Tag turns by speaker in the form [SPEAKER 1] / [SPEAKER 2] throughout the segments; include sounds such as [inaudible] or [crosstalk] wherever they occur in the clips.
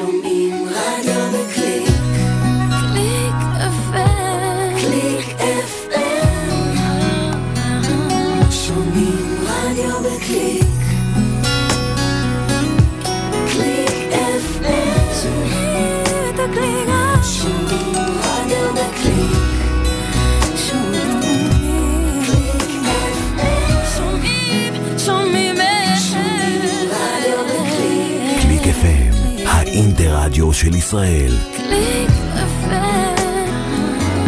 [SPEAKER 1] שומעים רדיו בקליק. קליק
[SPEAKER 2] של ישראל.
[SPEAKER 1] קליק FM.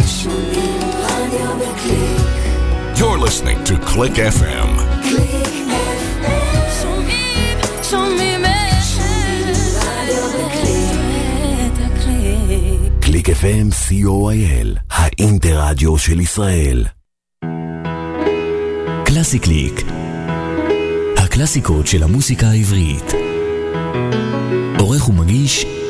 [SPEAKER 1] שומעים רדיו בקליק.
[SPEAKER 3] You're listening to Click FM.
[SPEAKER 1] קליק FM. שומעים, שומעים.
[SPEAKER 2] קליק FM co.il, האינטרדיו של ישראל. קלאסי קליק. הקלאסיקות של המוסיקה העברית. עורך ומגיש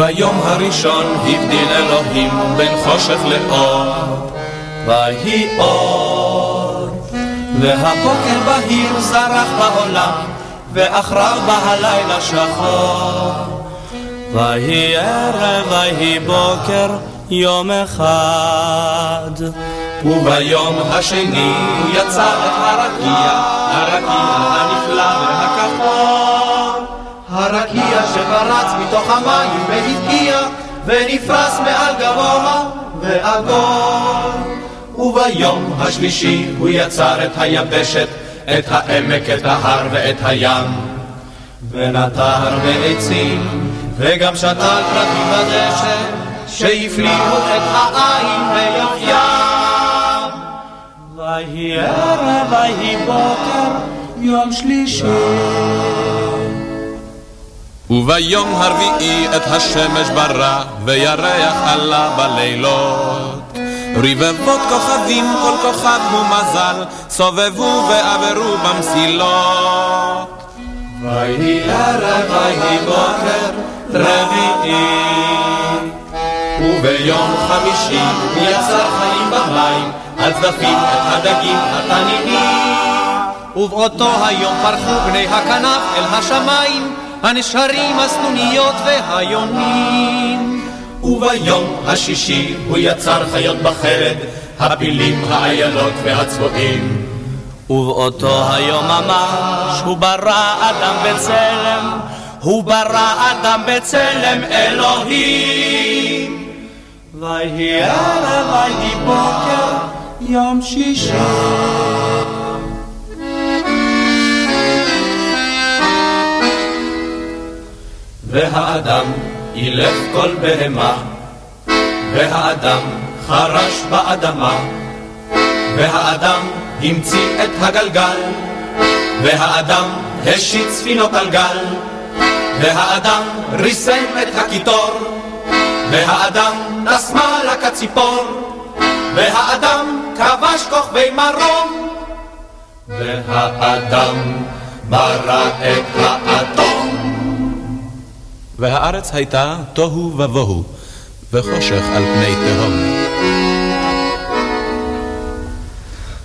[SPEAKER 4] וביום הראשון הבדיל אלוהים בין חושך לאור, ויהי אור. והבוקר בהיר זרח בעולם, ואחריו בא הלילה שחור. ויהי ערב, ויהי בוקר, יום אחד. וביום השני הוא יצר את הרקיע, הרקיע הנפלא והכחול. הרקיע שפרץ מתוך המים והגיע ונפרס מעל גבוה ועגול. וביום השלישי הוא יצר את היבשת, את העמק, את ההר ואת הים. ונטר בעצים, וגם שתל פרטים בדשא, שהפליאו את העין ויחיים. ויהי ערב, ויהי בוקר, יום שלישי. וביום הרביעי את השמש ברא, וירח עלה בלילות. רבבות כוכבים, כל כוכב הוא מזל, סובבו ועברו במסילות. ויהי ערב, ויהי בוקר, רביעי. וביום חמישי הוא יצר חיים במים, הצדפים, הדגים, התנינים. ובאותו היום פרחו בני הכנף אל השמיים, הנשרים, הסנוניות והיונים. וביום השישי הוא יצר חיות בחרד, הפילים, האיילות והצבועים. ובאותו היום ממש הוא ברא אדם בצלם, הוא ברא אדם בצלם אלוהים. ויהי ערב, ויהי בוקר, יום שישי. והאדם אילף כל בהמה, והאדם חרש באדמה, והאדם המציא את הגלגל, והאדם השיט ספינות על גל, והאדם ריסם את הקיטור, והאדם טס מעלה כציפור, והאדם כבש כוכבי מרום, והאדם ברא את האטום. והארץ הייתה תוהו ובוהו, וחושך על פני תהום.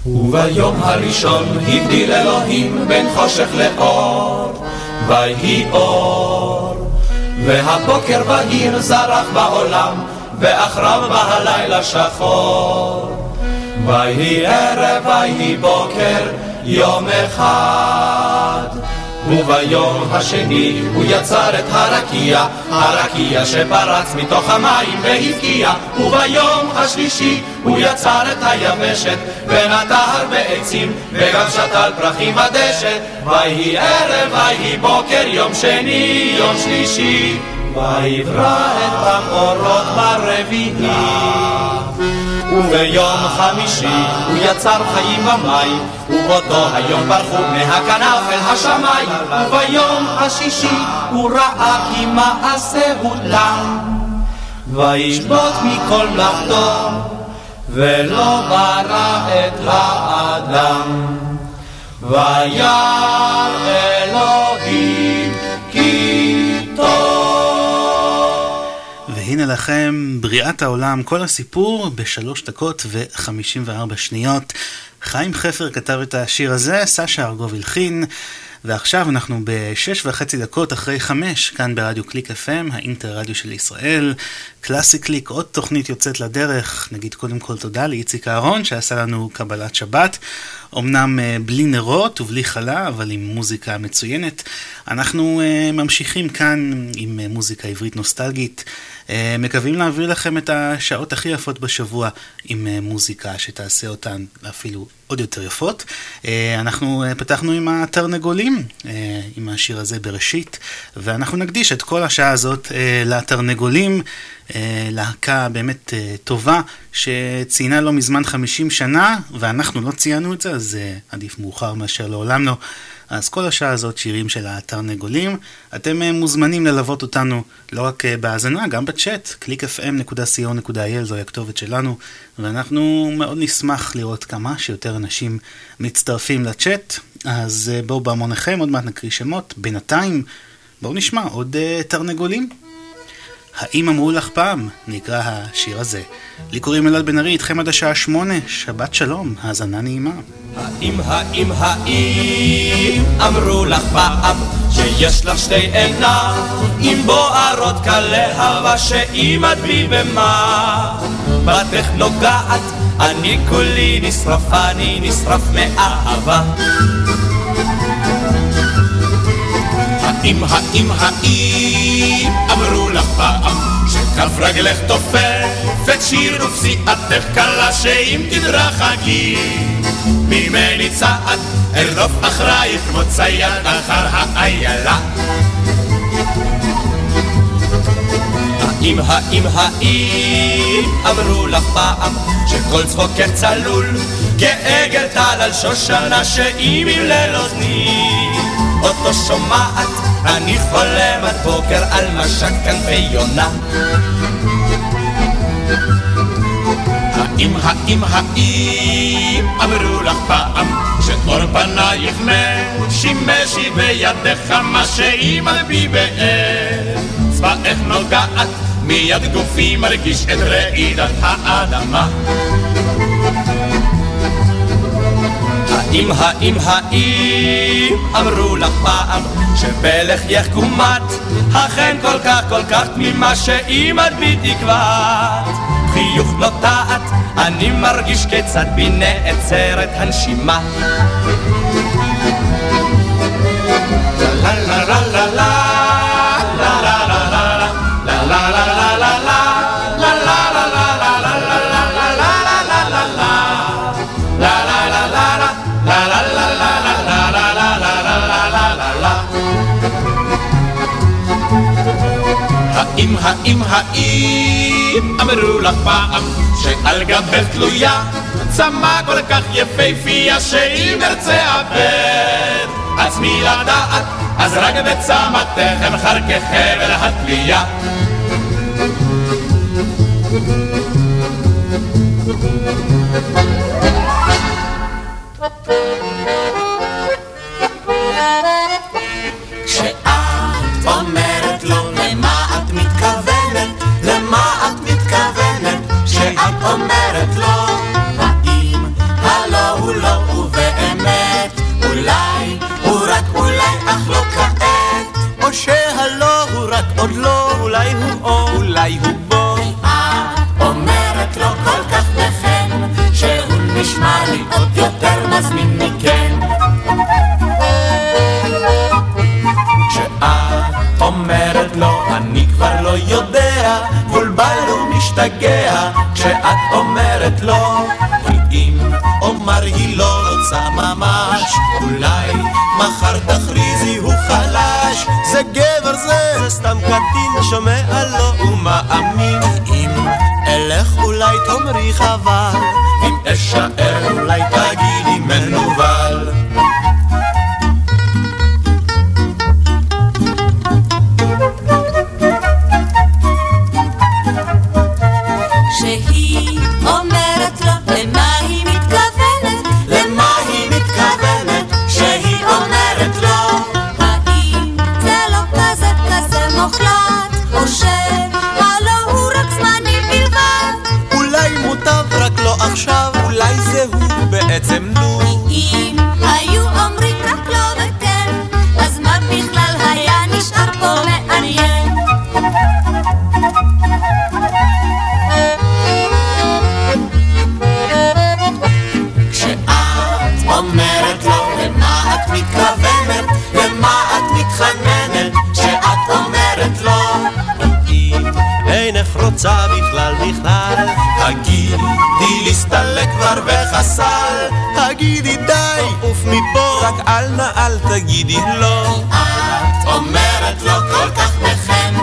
[SPEAKER 4] וביום הראשון הבדיל אלוהים בין חושך לאור, ויהי אור. והבוקר בהיר זרח בעולם, ואחריו בא הלילה שחור. ויהי ערב, ויהי בוקר, יום אחד. וביום השני הוא יצר את הרקיע, הרקיע שפרץ מתוך המים והבקיע, וביום השלישי הוא יצר את היבשת, ונטר בעצים, וגם שתל פרחים בדשא, ויהי ערב, ויהי בוקר, יום שני, יום שלישי, ויברא את המאורות ברביעי.
[SPEAKER 5] וביום חמישי הוא יצר חיים במים, ובאותו היום ברחו בני הכנף אל השמיים, וביום השישי הוא ראה כי מעשהו תם, וישבות מכל מלאכתו, ולא ברא את האדם. וירא אלוהים
[SPEAKER 6] והנה לכם בריאת העולם, כל הסיפור בשלוש דקות וחמישים וארבע שניות. חיים חפר כתב את השיר הזה, סשה ארגוב הלחין. ועכשיו אנחנו בשש וחצי דקות אחרי חמש, כאן ברדיו קליק FM, האינטר רדיו של ישראל. קלאסי קליק, עוד תוכנית יוצאת לדרך. נגיד קודם כל תודה לאיציק אהרון שעשה לנו קבלת שבת. אמנם אה, בלי נרות ובלי חלה, אבל עם מוזיקה מצוינת. אנחנו uh, ממשיכים כאן עם uh, מוזיקה עברית נוסטלגית. מקווים להעביר לכם את השעות הכי יפות בשבוע עם מוזיקה שתעשה אותן אפילו עוד יותר יפות. Uh, אנחנו uh, פתחנו עם התרנגולים, uh, עם השיר הזה בראשית, ואנחנו נקדיש את כל השעה הזאת לתרנגולים. אה, להקה באמת אה, טובה שציינה לא מזמן 50 שנה ואנחנו לא ציינו את זה אז אה, עדיף מאוחר מאשר לעולם לא. אז כל השעה הזאת שירים של התרנגולים. אתם מוזמנים ללוות אותנו לא רק בהאזנה, גם בצ'אט, www.clickfm.co.il זוהי הכתובת שלנו, ואנחנו מאוד נשמח לראות כמה שיותר אנשים מצטרפים לצ'אט. אז בואו בהמוניכם, עוד מעט נקריא שמות. בינתיים, בואו נשמע עוד תרנגולים. האם אמרו לך פעם? נקרא השיר הזה. לי קוראים אלעד בן ארי, איתכם עד השעה שמונה, שבת שלום, האזנה נעימה.
[SPEAKER 5] האם, האם, האם אמרו לך פעם שיש לך שתי עיניים בוערות כלהבה שאם את בי במה בתך נוגעת אני כולי נשרף, אני נשרף מאהבה האם, האם, האם אמרו פעם. שכף רגלך תופפת שיר ופסיעתך קלה שאם תדרכי ממני צעד ארדוף אחרייך כמו צייד אחר האיילה. האם, האם, האם אמרו לך פעם שכל צחוקך צלול כעגל טל על שושנה שאם ליל אוזני אותו שומעת אני חולם עד בוקר על משק כנפי יונה. האם, האם, האם אמרו לך פעם שאור פנייך שימשי בידיך מה על בי באר צבאך נוגעת? מיד גופי מרגיש את רעידת האדמה האם, האם, האם אמרו לך פעם שבלחייך קומת אכן כל כך כל כך תמימה שאם את בי תקוות. חיוך נוטעת אני מרגיש כיצד בי נעצרת הנשימה. לה לה לה לה לה האם, האם, האם? אמרו לך פעם שעל גבך תלויה צמא כל כך יפהפייה שאם ארצה אבד עצמי לדעת אז רק בצמתך אמחר כחבל התלייה. אומרת עוד לא, אולי הוא או, אולי הוא בו. כי אומרת לו כל כך בחן, שהוא נשמע לי עוד יותר מזמין מכן.
[SPEAKER 7] כשאת אומרת לו, אני כבר לא
[SPEAKER 5] יודע, בולבל ומשתגע, כשאת אומרת לו,
[SPEAKER 7] אם אומר היא לא רוצה ממש, אולי מחר תכריזי הוא
[SPEAKER 5] חלש, זה גר הזה? זה סתם קטין שומע לו ומאמין אם אלך אולי תאמרי חבל אם אשאר אולי תגיד כבר וחסל, הגידי די, עוף מפה, רק אל נא אל תגידי לא. את אומרת לו כל כך בחן,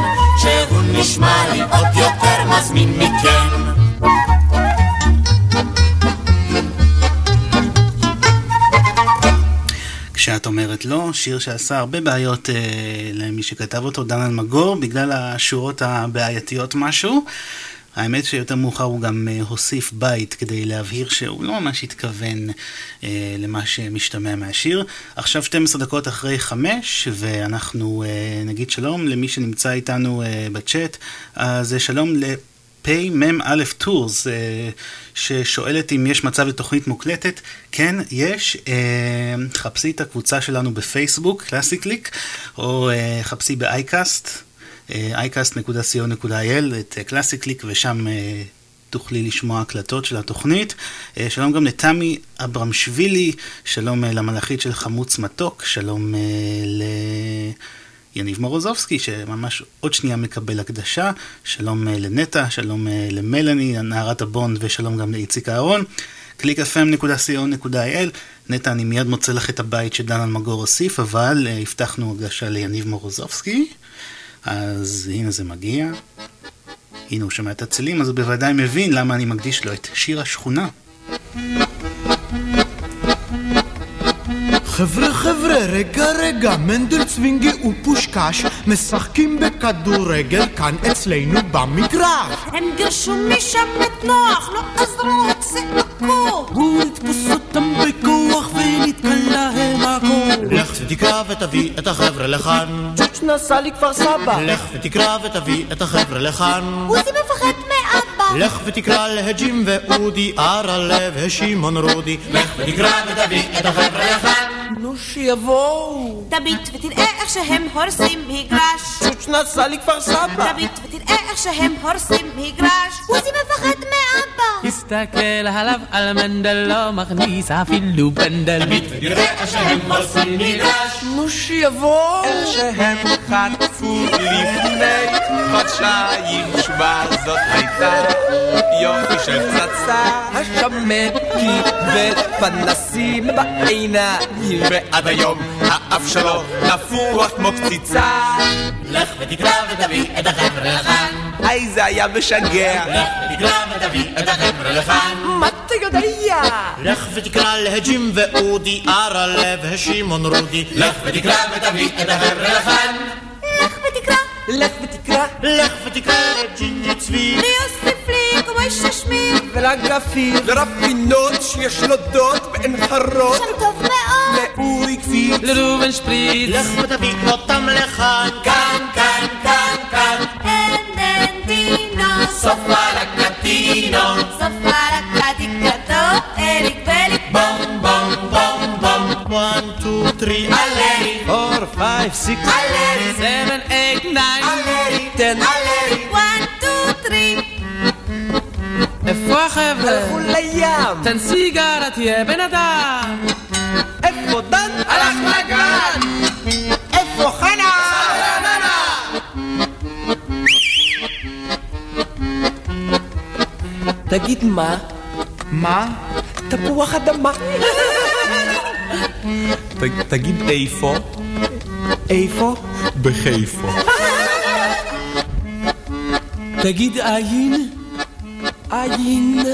[SPEAKER 5] שהוא נשמע לי עוד יותר מזמין מכם.
[SPEAKER 6] כשאת אומרת לא, שיר שעשה הרבה בעיות אה, למי שכתב אותו, דן אלמגור, בגלל השורות הבעייתיות משהו. האמת שיותר מאוחר הוא גם אה, הוסיף בית כדי להבהיר שהוא לא ממש התכוון אה, למה שמשתמע מהשיר. עכשיו 12 דקות אחרי 5, ואנחנו אה, נגיד שלום למי שנמצא איתנו אה, בצ'אט. אז אה, שלום ל... פ"מ טורס, אה, ששואלת אם יש מצב לתוכנית מוקלטת. כן, יש. אה, חפשי את הקבוצה שלנו בפייסבוק, קלאסיקליק, או אה, חפשי ב iCast, iCast.co.il, את קלאסיקליק, ושם תוכלי לשמוע הקלטות של התוכנית. שלום גם לתמי אברמשווילי, שלום למלאכית של חמוץ מתוק, שלום ל... יניב מורוזובסקי, שממש עוד שנייה מקבל הקדשה. שלום לנטע, שלום למלאני, נערת הבונד, ושלום גם לאיציק אהרון. www.clickfm.co.il נטע, אני מיד מוצא לך את הבית שדן אלמגור הוסיף, אבל אה, הבטחנו הקדשה ליניב מורוזובסקי, אז הנה זה מגיע. הנה הוא שומע את הצלילים, אז הוא בוודאי מבין למה אני מקדיש לו את שיר השכונה.
[SPEAKER 8] חבר'ה חבר'ה רגע רגע מנדל צווינגי ופושקש משחקים בכדורגל כאן אצלנו במגרש
[SPEAKER 7] הם גירשו משם את נוח, לא עזרו את צעקו
[SPEAKER 8] הוא יתפוס אותם בכוח להם הכל
[SPEAKER 5] לך ותקרא ותביא את החבר'ה לכאן.
[SPEAKER 8] צ'וץ' נסע לי כפר סבא.
[SPEAKER 5] לך ותקרא ותביא את החבר'ה לכאן.
[SPEAKER 7] עוזי מפחד מאבא
[SPEAKER 5] לך ותקרא להג'ים ואודי ארלב ושמעון רודי. לך ותקרא ותביא את החבר'ה לכאן
[SPEAKER 8] נו שיבואו.
[SPEAKER 7] תביט ותראה איך שהם הורסים מגרש.
[SPEAKER 8] צ'וץ' נסע לי כפר סבא.
[SPEAKER 7] תביט ותראה איך שהם הורסים מגרש. עוזי מפחד מאבא.
[SPEAKER 9] הסתכל עליו על מנדל לא מכניס אפילו פנדל.
[SPEAKER 5] ותראה איך שהם הורסים מגרש.
[SPEAKER 8] נו שיבואו.
[SPEAKER 5] איך שהם חטפו לפני חודשיים שמע זאת הייתה יופי של פצצה
[SPEAKER 8] השמן קיבל פנסים בעיניים.
[SPEAKER 5] ועד היום האף שלו נפוח כמו קציצה. לך ותקרא ותביא את החבר'ה לכאן. היי זה היה משגע. לך ותקרא ותביא את החבר'ה לכאן.
[SPEAKER 8] מה אתה יודע?
[SPEAKER 5] לך ותקרא להג'ים ואודי ארלב ושמעון רודי. לך ותקרא ותביא את החבר'ה לכאן
[SPEAKER 7] לך ותקרא.
[SPEAKER 8] לך ותקרא
[SPEAKER 5] לג'ינג'י צבי
[SPEAKER 7] ויוסיף לי? כמו איש השמיר
[SPEAKER 8] ולגפיר.
[SPEAKER 5] לרפינות שיש לו דוד ואין חרות
[SPEAKER 7] שם טוב מאוד.
[SPEAKER 5] לאורי קפיץ
[SPEAKER 9] לראובן שפריץ.
[SPEAKER 5] לך ותביא אותם לכאן. כאן כאן כאן כאן.
[SPEAKER 7] אין אין דינו.
[SPEAKER 5] סופה לקטינו.
[SPEAKER 7] סופה לקדיקתו אליק בליק
[SPEAKER 5] בום בום בום בום. 1, 2, 3 עלרי 4, 5, 6
[SPEAKER 7] עלרי
[SPEAKER 9] seven, eight, nine
[SPEAKER 5] עלרי
[SPEAKER 8] 10
[SPEAKER 5] עלרי
[SPEAKER 7] 1, 2, 3
[SPEAKER 9] איפה החבר'ה?
[SPEAKER 8] הלכו לים
[SPEAKER 9] תן סיגרה תהיה בן אדם
[SPEAKER 8] איפה דן?
[SPEAKER 9] הלך לגן
[SPEAKER 8] איפה חנה? תגיד מה?
[SPEAKER 9] מה?
[SPEAKER 8] תפוח אדמה
[SPEAKER 5] תגיד איפה?
[SPEAKER 8] איפה?
[SPEAKER 5] בחיפה
[SPEAKER 9] תגיד עין עין.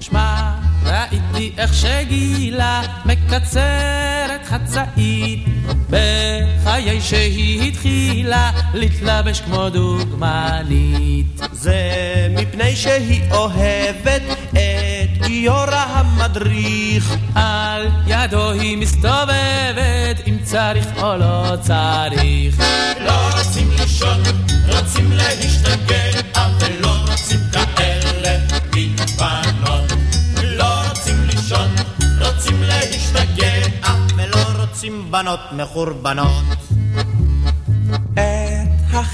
[SPEAKER 9] שמע, ראיתי איך שגילה מקצרת חצאית בחיי שהיא התחילה להתלבש כמו דוגמנית.
[SPEAKER 10] זה מפני שהיא אוהבת גיורא המדריך.
[SPEAKER 9] על ידו היא מסתובבת אם צריך או לא צריך.
[SPEAKER 5] לא רוצים לישון, רוצים להשתגע, אבל לא רוצים כאלה מבנות. לא רוצים לישון, רוצים להשתגע,
[SPEAKER 10] ולא רוצים בנות מחורבנות.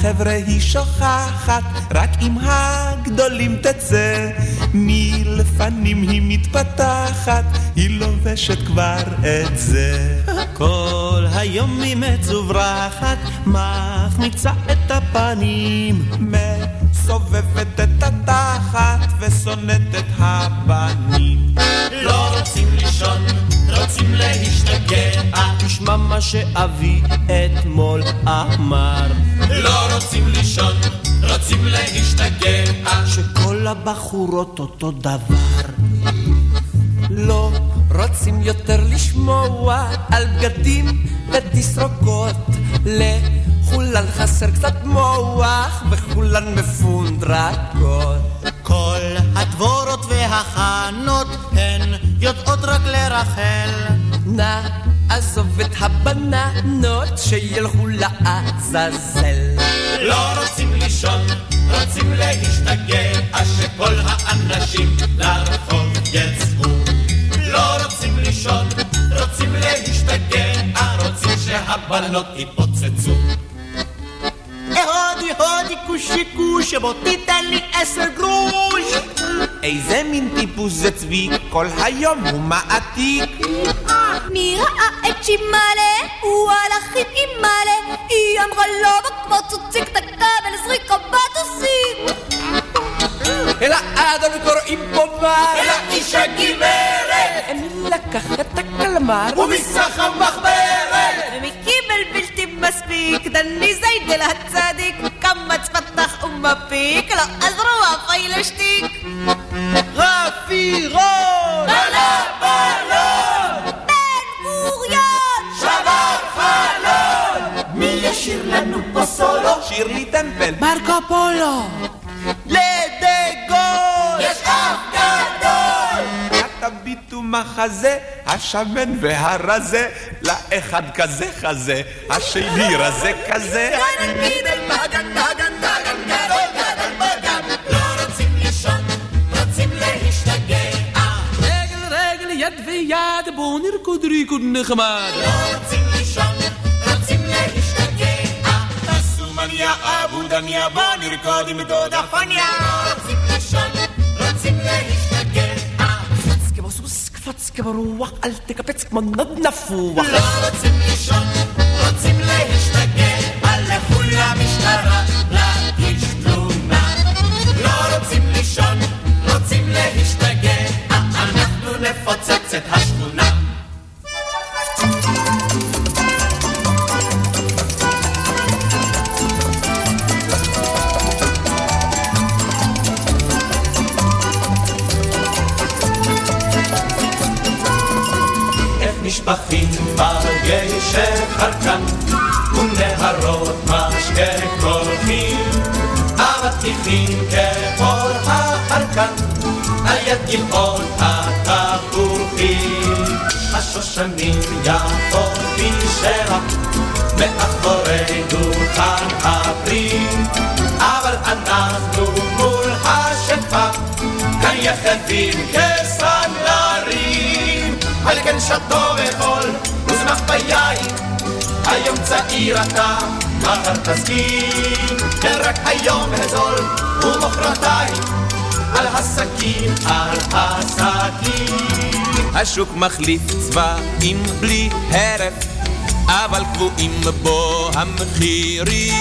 [SPEAKER 11] את החבר'ה היא שוכחת, רק עם הגדולים תצא. מלפנים היא מתפתחת, היא לובשת כבר את זה. [laughs]
[SPEAKER 10] כל היום היא מצוברחת, מחמיצה את הפנים.
[SPEAKER 11] מסובבת את התחת ושונאת את הבנים.
[SPEAKER 5] לא רוצים לישון, רוצים להשתגע.
[SPEAKER 10] תשמע מה שאבי אתמול אמר.
[SPEAKER 5] לא רוצים לישון, רוצים להשתגע.
[SPEAKER 10] שכל הבחורות אותו דבר.
[SPEAKER 9] לא רוצים יותר לשמוע על בגדים ותסרוקות. לכולן חסר קצת מוח וכולן מפונדרקות.
[SPEAKER 10] כל הדבורות והחנות הן יודעות רק לרחל.
[SPEAKER 9] נא עזוב את הבננות שילכו לעזאזל.
[SPEAKER 5] לא רוצים לישון, רוצים להשתגע, שכל האנשים לרחוב יצאו. לא רוצים לישון, רוצים להשתגע, רוצים שהבנות יתפוצצו.
[SPEAKER 10] הודי הודי כושי כושי בוא תיתן לי עשר גרוש
[SPEAKER 11] איזה מין טיפוס זה צבי, כל היום הוא מעתיק.
[SPEAKER 12] מי ראה את שימאלה? הוא הלך עם אימאלה היא אמרה לו כמו צוציק תקבל זריקה בטוסים
[SPEAKER 9] אלא אדם קוראים פה מר.
[SPEAKER 5] אלא איש הגברת!
[SPEAKER 9] אני לקח את הקלמר.
[SPEAKER 5] ומסחר מחברת!
[SPEAKER 12] ומקיבל בלתי מספיק דני זיידל הצדיק ומפיק לא עזרו אף הילשתיק
[SPEAKER 10] רפי רון!
[SPEAKER 5] עלה בלון!
[SPEAKER 12] בן גוריון!
[SPEAKER 5] שבר חלון! מי ישיר לנו פה סולו?
[SPEAKER 11] שירלי טמפל.
[SPEAKER 9] מרקו פולו!
[SPEAKER 10] לדגול!
[SPEAKER 5] יש אף גדול!
[SPEAKER 11] תביטו מחזה, השמן והרזה, לאחד כזה חזה, השני רזה כזה.
[SPEAKER 9] יד ויד בואו נרקוד ריקוד נחמד.
[SPEAKER 5] לא רוצים לישון, רוצים להשתגע תעשו מניה אבו דניה בוא נרקוד עם דודה פניה לא רוצים לישון, רוצים להשתגע
[SPEAKER 9] קפץ כמו סוס, קפץ כמו רוח, אל תקפץ כמו נוד נפוח.
[SPEAKER 5] נפוצץ את השכונה. נשפכים בגשר חרקן ונהרות משקה קולחים אבטיחים כחול החרקן על יד גבעות התפוחים השושנים יפות בשרח מאחורי דוכן הפרים אבל אנחנו מול השפע כאן יחדים כסנדלרים על כן שתו וחול וזנח ביין היום צעיר אתה, מחר תסכים כן רק היום הזול ומחרתיים על הסכין, על הסכין
[SPEAKER 11] השוק מחליף צבעים בלי הרף, אבל קבועים בו המחירים.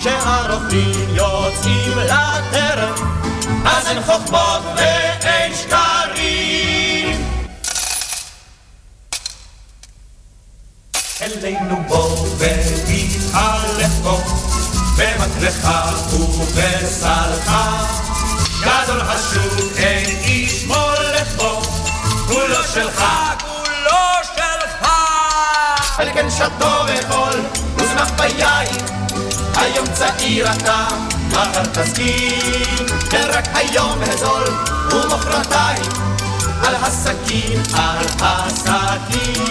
[SPEAKER 5] כשהרופאים יוצאים לטרף, אז אין חוכמות ואין שקרים. אלינו בוא ותתעלף בו, במקלך ובסלחה, גדול השוק אין במטרך
[SPEAKER 13] שלך.
[SPEAKER 14] כולו שלך.
[SPEAKER 15] על כן שתו וחול, וזנח ביין. היום צעיר אתה, מחר תזכיר. כן רק היום הזול, ומחרתיים. על הסכין, על הסכין.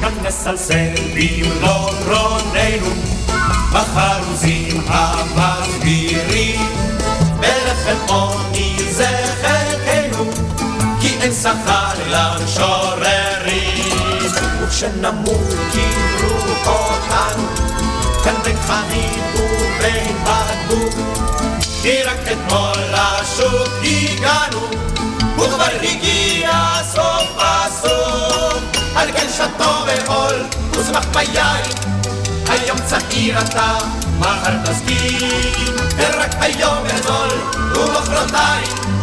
[SPEAKER 15] כאן נסלסל במלוא גרוננו, בחרוזים המסבירים. בלחם עוני חלקנו, כי אין שכר למשוררים. וכשנמות קברו אותנו, כאן בין חנית ובין בקבוק. כי רק אתמול לשוק הגענו, וכבר הגיע סוף הסוף. על כן שתו ועול, ושמח ביין. היום צעיר אתה, מחר תזכיר, רק היום גדול, ומחרתיים,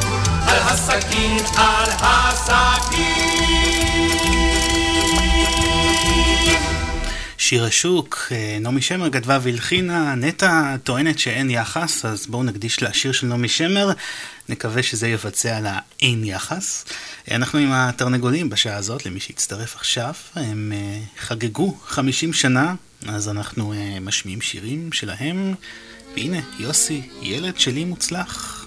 [SPEAKER 15] על הסכין, על הסכין.
[SPEAKER 6] שיר השוק, אה, נעמי שמר כתבה והלחינה, נטע טוענת שאין יחס, אז בואו נקדיש לשיר של נעמי שמר, נקווה שזה יבצע לה אין יחס. אה, אנחנו עם התרנגולים בשעה הזאת, למי שהצטרף עכשיו, הם אה, חגגו 50 שנה, אז אנחנו משמיעים שירים שלהם, והנה, יוסי, ילד שלי מוצלח.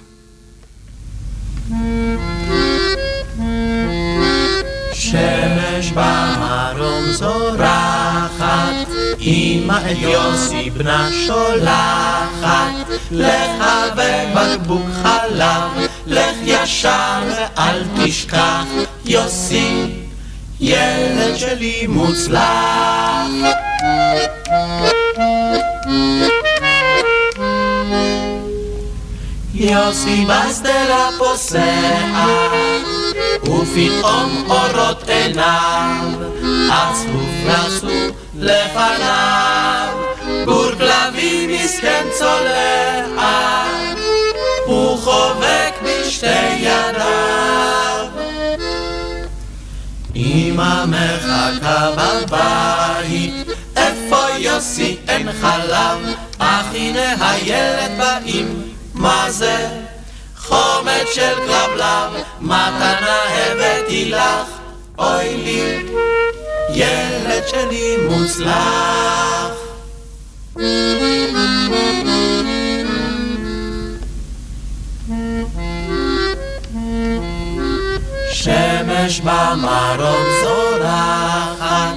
[SPEAKER 5] שמש במרום זורחת, אמא את יוסי בנה שולחת, לך ובקבוק חלב, לך ישר ואל תשכח, יוסי, ילד שלי מוצלח. יוסי בשדרה פוסע, ופתאום אורות עיניו, עצוב רצו לפניו, גור כלבים מסכן צולע, הוא חובק בשתי ידיו. אמא מחכה בבית, איפה יוסי אין חלב, אך הנה הילד באים, מה זה? חומץ של כלבלב, מתנה הבאתי לך, אוי לי, ילד שלי מוצלח. שמש במרום זורחת,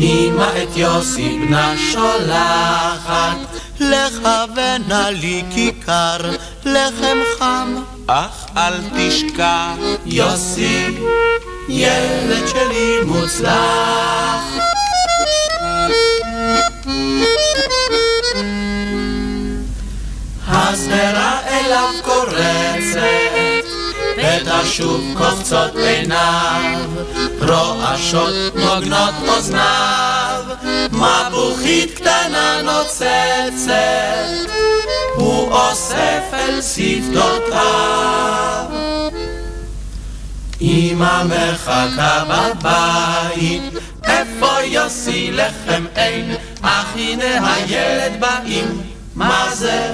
[SPEAKER 5] אמא את יוסי בנה שולחת, ונא לי כיכר לחם חם, אך אל תשכח, יוסי, ילד שלי מוצלח. השדרה אליו קורצת, ותשוב קופצות עיניו, רועשות נוגנות אוזניו, מבוכית קטנה נוצצת, הוא אוסף אל שפתותיו. אמא מחכה בבית, איפה יוסי לחם אין, אך הנה הילד באים, מה זה?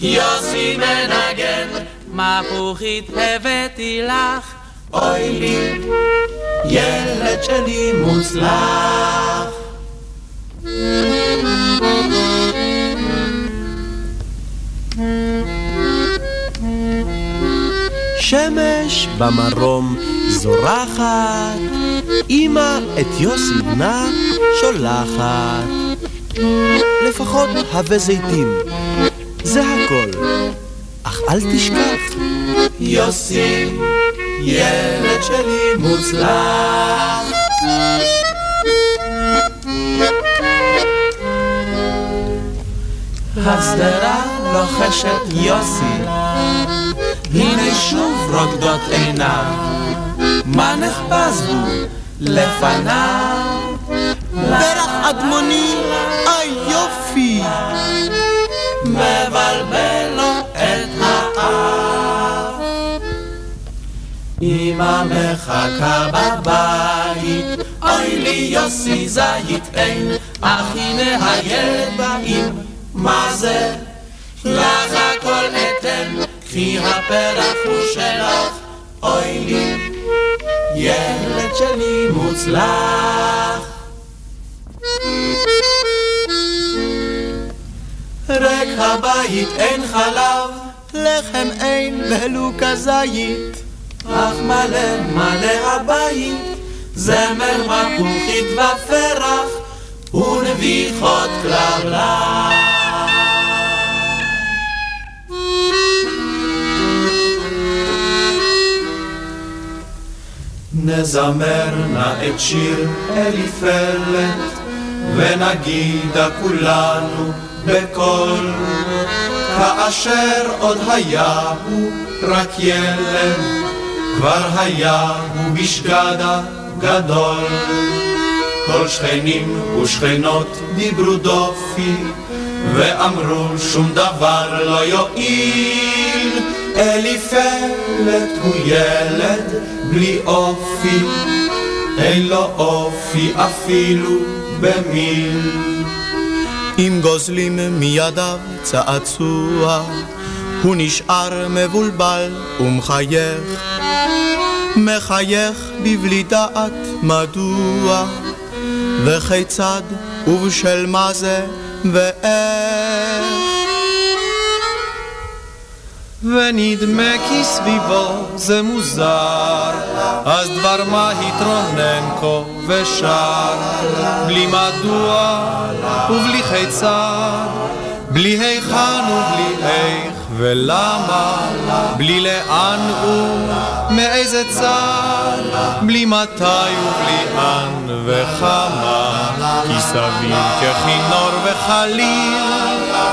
[SPEAKER 5] יוסי מנגן,
[SPEAKER 9] מפוחית הבאתי לך,
[SPEAKER 5] אוי לי, ילד שלי מוצלח.
[SPEAKER 16] שמש במרום זורחת, אמא את יוסי בנה שולחת. לפחות הווה זיתים, זה הכל, אך אל תשכח.
[SPEAKER 5] יוסי, ילד שלי מוצלח. השדרה לוחשת יוסי, הנה שוב רוקדות עיניו, מה נחפז הוא לפניו?
[SPEAKER 17] פרח אדמוני, איי יופי!
[SPEAKER 5] מבלבל לו את האף. אמא מחכה בבית, אוי לי יוסי זית אין, אך הנה הילד באים, מה זה? לך הכל אתן, קחי הפרח הוא שלך, אוי לי, ילד שלי
[SPEAKER 4] מוצלח. ריק הבית אין חלב,
[SPEAKER 5] לחם אין ולו כזית,
[SPEAKER 4] אך מלא מלא הבית, זמר מפוחית ופרח, ונביחות כלבלב. נזמר נא את שיר אליפלת, ונגידה כולנו בקול, כאשר עוד היה הוא רק ילד, כבר היה הוא בשגדה גדול. כל שכנים ושכנות דיברו דופי, ואמרו שום דבר לא יועיל. אליפלת הוא ילד בלי אופי, אין לו אופי אפילו במיל.
[SPEAKER 5] אם גוזלים מידיו צעצוע, הוא נשאר מבולבל ומחייך, מחייך בבלי דעת מדוע, וכיצד ובשל מה זה ואיך.
[SPEAKER 4] ונדמה כי סביבו זה מוזר, אז דבר מה התרונן כה ושר, בלי מדוע ובלי כיצד, בלי היכן ובלי איך ולמה, בלי לאן ומאיזה צד, בלי מתי ובלי אן וכמה, כי סביב ככינור וחליל,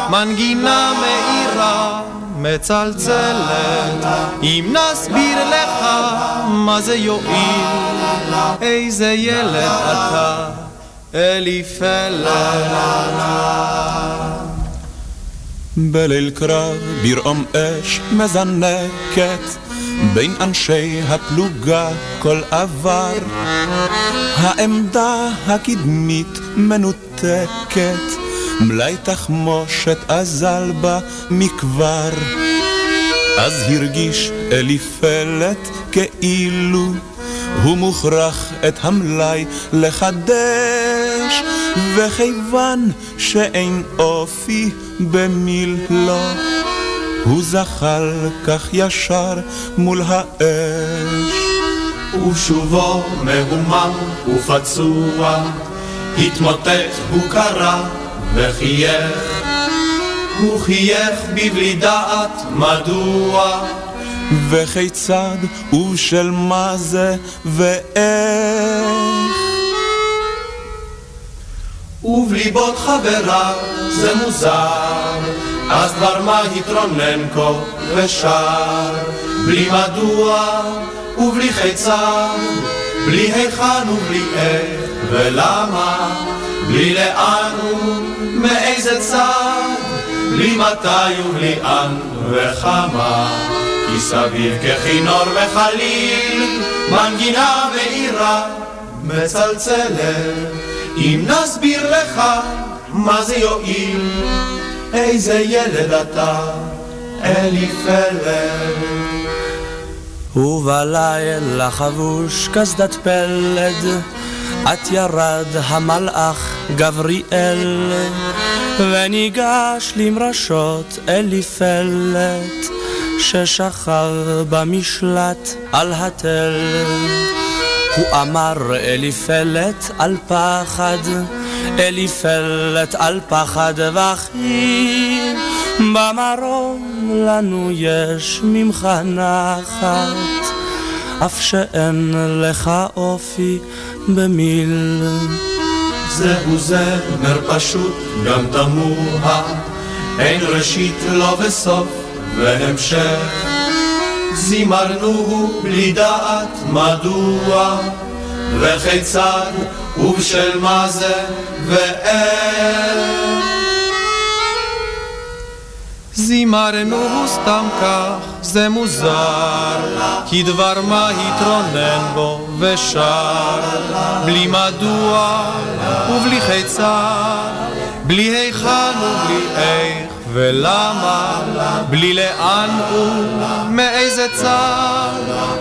[SPEAKER 4] מנגינה מאירה מצלצלת, אם נסביר לך מה זה יועיל, איזה ילד אתה, אליפלת.
[SPEAKER 11] בליל קרב ברעום אש מזנקת בין אנשי הפלוגה כל עבר העמדה הקדמית מנותקת מלאי תחמושת אזל בה מכבר. אז הרגיש אליפלת כאילו הוא מוכרח את המלאי לחדש וכיוון שאין אופי במילו הוא זחל כך ישר מול האש.
[SPEAKER 4] ושובו מהומם ופצוע התמוטט הוא קרא וחייך הוא חייך בבלי דעת מדוע.
[SPEAKER 11] וכיצד ובשל מה זה ואיך.
[SPEAKER 4] ובליבות חבריו זה מוזר, אז דבר מה התרונן כה ושר, בלי מדוע ובלי חיצר, בלי היכן ובלי איך ולמה, בלי לאן ומאיזה צד, בלי מתי ובלי אן וכמה, כי סביב ככינור וחליל, מנגינה מאירה מצלצלת. אם נסביר לך מה זה יועיל, איזה ילד אתה, אליפלד.
[SPEAKER 18] ובלילה חבוש קסדת פלד, את ירד המלאך גבריאל, וניגש למרשות אליפלת, ששכב במשלט על התל. הוא אמר אליפלת על פחד, אליפלת על פחד וכי במרום לנו יש ממך נחת, אף שאין לך אופי במיל.
[SPEAKER 4] זהו זמר פשוט, גם תמוה, אין ראשית לו וסוף והמשך. זימרנו בלי דעת מדוע וכיצד ובשל מה זה ואיך. זימרנו סתם כך, זה מוזר, כי דבר מה התרונן בו ושר, בלי מדוע ובלי חיצר, בלי היכן ובלי איך. ולמה, בלי לאן ומאיזה צד,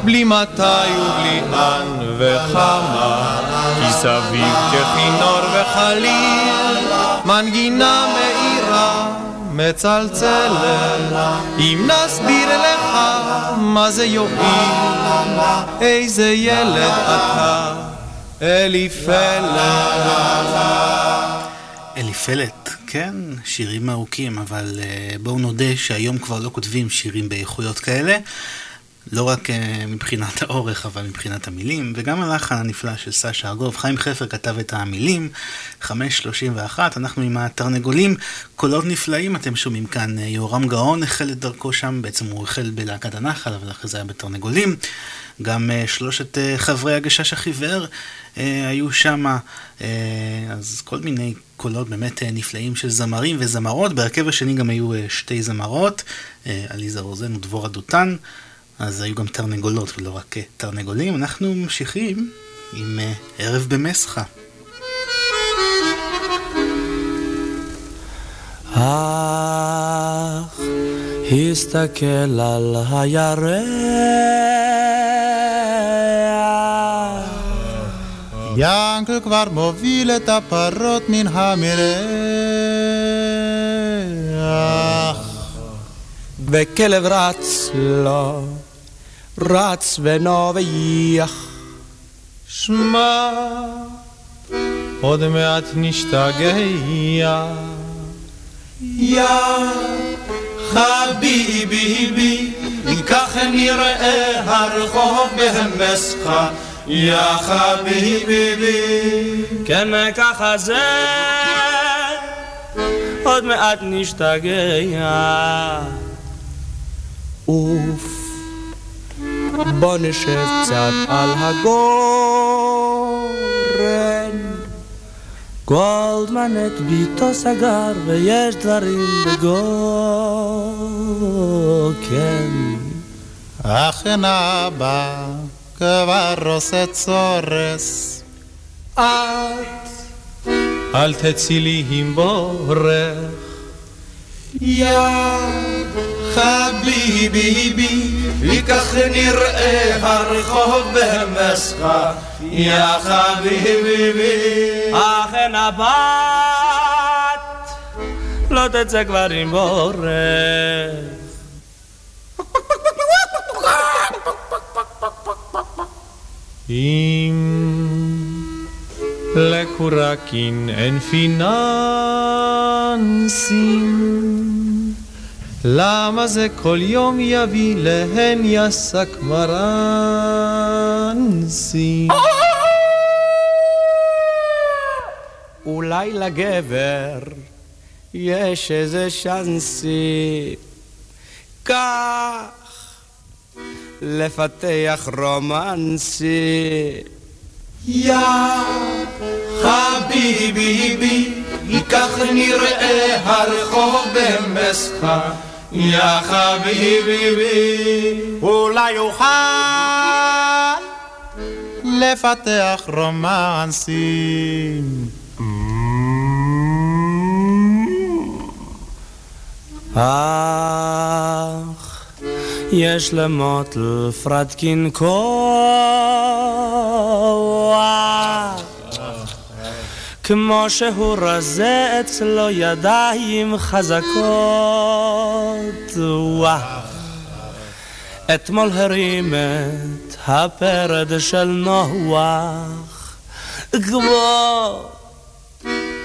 [SPEAKER 4] בלי מתי ובלי אן וכמה,
[SPEAKER 19] מסביב ככינור וחליל, מנגינה מאירה מצלצלת. אם נסביר לך מה זה יועיל, איזה ילד אתה, אליפלת.
[SPEAKER 6] אליפלת, כן, שירים ארוכים, אבל uh, בואו נודה שהיום כבר לא כותבים שירים באיכויות כאלה. לא רק uh, מבחינת האורך, אבל מבחינת המילים, וגם הלחן הנפלא של סשה ארגוב. חיים חפר כתב את המילים, 5.31, אנחנו עם התרנגולים, קולות נפלאים, אתם שומעים כאן, uh, יהורם גאון החל את דרכו שם, בעצם הוא החל בלהקת הנחל, אבל אחרי זה היה בתרנגולים. גם uh, שלושת uh, חברי הגשש החיוור uh, היו שם, uh, אז כל מיני קולות באמת uh, נפלאים של זמרים וזמרות. בהרכב השני גם היו uh, שתי זמרות, uh, עליזה רוזן ודבורה דותן. אז היו גם תרנגולות ולא רק תרנגולים. אנחנו ממשיכים עם ערב במסחה.
[SPEAKER 18] אך הסתכל על הירח
[SPEAKER 19] ינקל כבר מוביל את הפרות מן המרח
[SPEAKER 18] וכלב רץ לו רץ ונובח.
[SPEAKER 19] שמע, עוד מעט נשתגע.
[SPEAKER 4] יא חביבי, כך נראה הרחוב במסחה. יא חביבי.
[SPEAKER 18] כן, ככה זה, עוד מעט נשתגע. אוף. בוא נשב קצת על הגורן. גולדמן את ביתו סגר ויש דברים בגוקן.
[SPEAKER 19] אכן אבא כבר עושה צורס. את אל תצאי לי עם בורך.
[SPEAKER 4] יא חביבי, כך נראה הרחוב במסחה, יא חביבי.
[SPEAKER 18] אכן הבת לא תצא כבר עם בורך.
[SPEAKER 19] אם לקורקין אין פיננסים למה זה כל יום יביא להן יסק מרנסים?
[SPEAKER 18] אולי לגבר יש איזה שאנסי. כך לפתח רומנסי.
[SPEAKER 4] יא חביבי, כך נראה הרחוב במסחה יא חביבי.
[SPEAKER 19] אולי אוכל לפתח רומנסים.
[SPEAKER 18] אך יש למוטל פרדקין כוח כמו שהוא רזה אצלו ידיים חזקות. אתמול הרים את הפרד של נוח, כמו,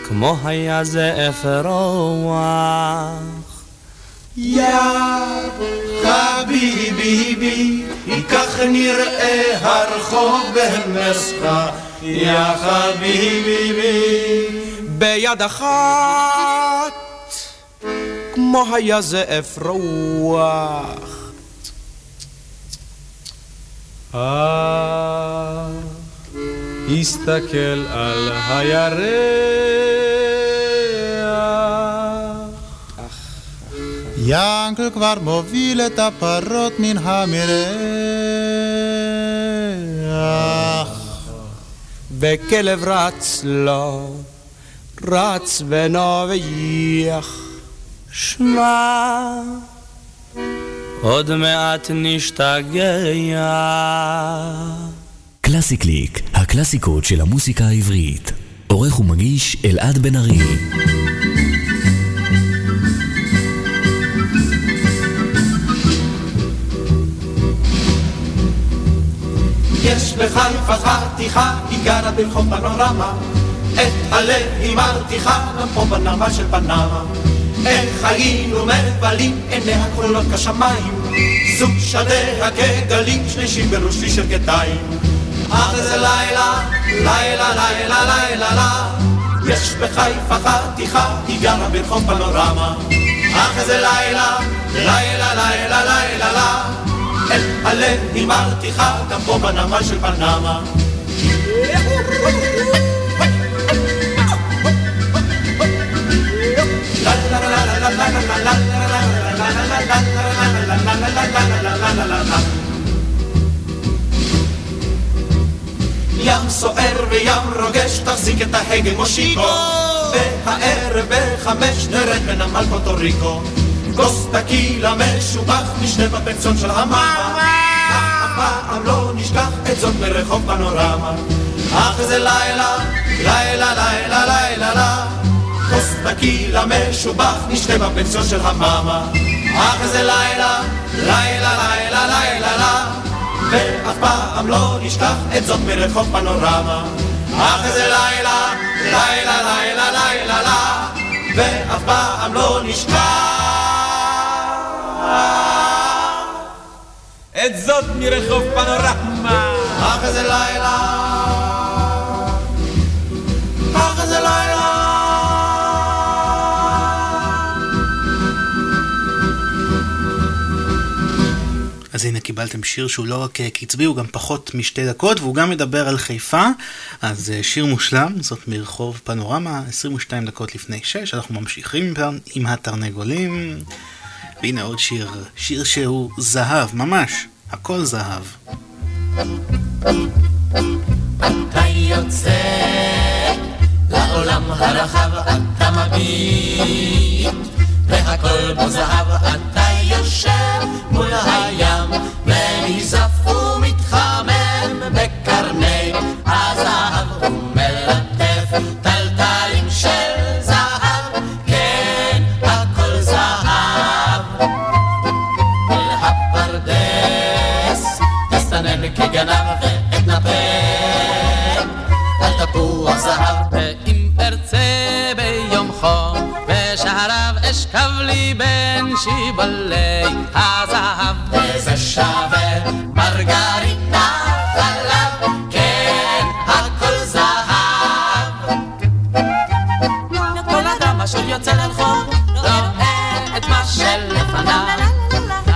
[SPEAKER 18] כמו היה זה אפרוח.
[SPEAKER 4] יא חביבי, כך נראה הרחוב במסחה יא חביבי.
[SPEAKER 18] ביד אחת, כמו היה זאב רוח.
[SPEAKER 19] אה, הסתכל על הירח. ינקל כבר מוביל את הפרות מן המרח.
[SPEAKER 18] וכלב רץ לו, רץ ונובח. שמע, עוד מעט נשתגע.
[SPEAKER 2] קלאסי קליק, הקלאסיקות של המוסיקה העברית. עורך ומגיש אלעד בן ארי.
[SPEAKER 4] יש בחיפה חתיכה, היא גרה ברחוב פנורמה. את הלב היא מרתיחה, גם פה בנמל של פנמה. איך היינו מבלים, עיניה כחולות כשמיים. זוג שדיה כגלים, שלישים בראשי של גדיים. אך איזה לילה, לילה, לילה, לילה, לילה. יש בחיפה חתיכה, היא גרה ברחוב פנורמה. אך איזה לילה, לילה, לילה, לילה, לילה. אל הלב היא מרתיחה, גם פה בנמל של פנמה. ים סוער וים רוגש, תחזיק את ההגה מושיקו. והערב בחמש נרד בנמל פוטו ריקו. כוס טקילה משובח, נשתה בפנסיון של המאמה. אף פעם לא נשכח את זאת מרחוב פנורמה. אך איזה לילה, לילה, לילה, לילה, לילה. כוס טקילה משובח, נשתה בפנסיון של המאמה. אך איזה לילה, לילה, לילה, לילה, לילה. ואף פעם לא נשכח את זאת מרחוב פנורמה. אך איזה לילה, לילה, לילה, לילה, לילה. ואף פעם לא נשכח
[SPEAKER 20] את זאת מרחוב פנורמה.
[SPEAKER 4] אך איזה לילה,
[SPEAKER 6] אז הנה קיבלתם שיר שהוא לא רק קצבי, הוא גם פחות משתי דקות, והוא גם מדבר על חיפה. אז אה, שיר מושלם, זאת מרחוב פנורמה, 22 דקות לפני 6, אנחנו ממשיכים עם התרנגולים. והנה עוד שיר, שיר שהוא זהב, ממש, הכל זהב.
[SPEAKER 5] אתה יוצא לעולם הרחב, אתה מביט, והכל בו זהב, אתה יושב מול הים, ונזף ומתחמם בקרני הזהב, ומלטף טלטלים של זהב, כן, הכל זהב. אל הפרדס תסתנן כגנב ואתנפק על תפוח זהב.
[SPEAKER 9] ואם ארצה ביום חום בשעריו אשכב לי בין שיבולי הזהב.
[SPEAKER 5] וזה שווה מרגרינה חלב, כן, הכל זהב.
[SPEAKER 9] כל אדם אשר יוצא לרחוב רואה את מה שלפניו.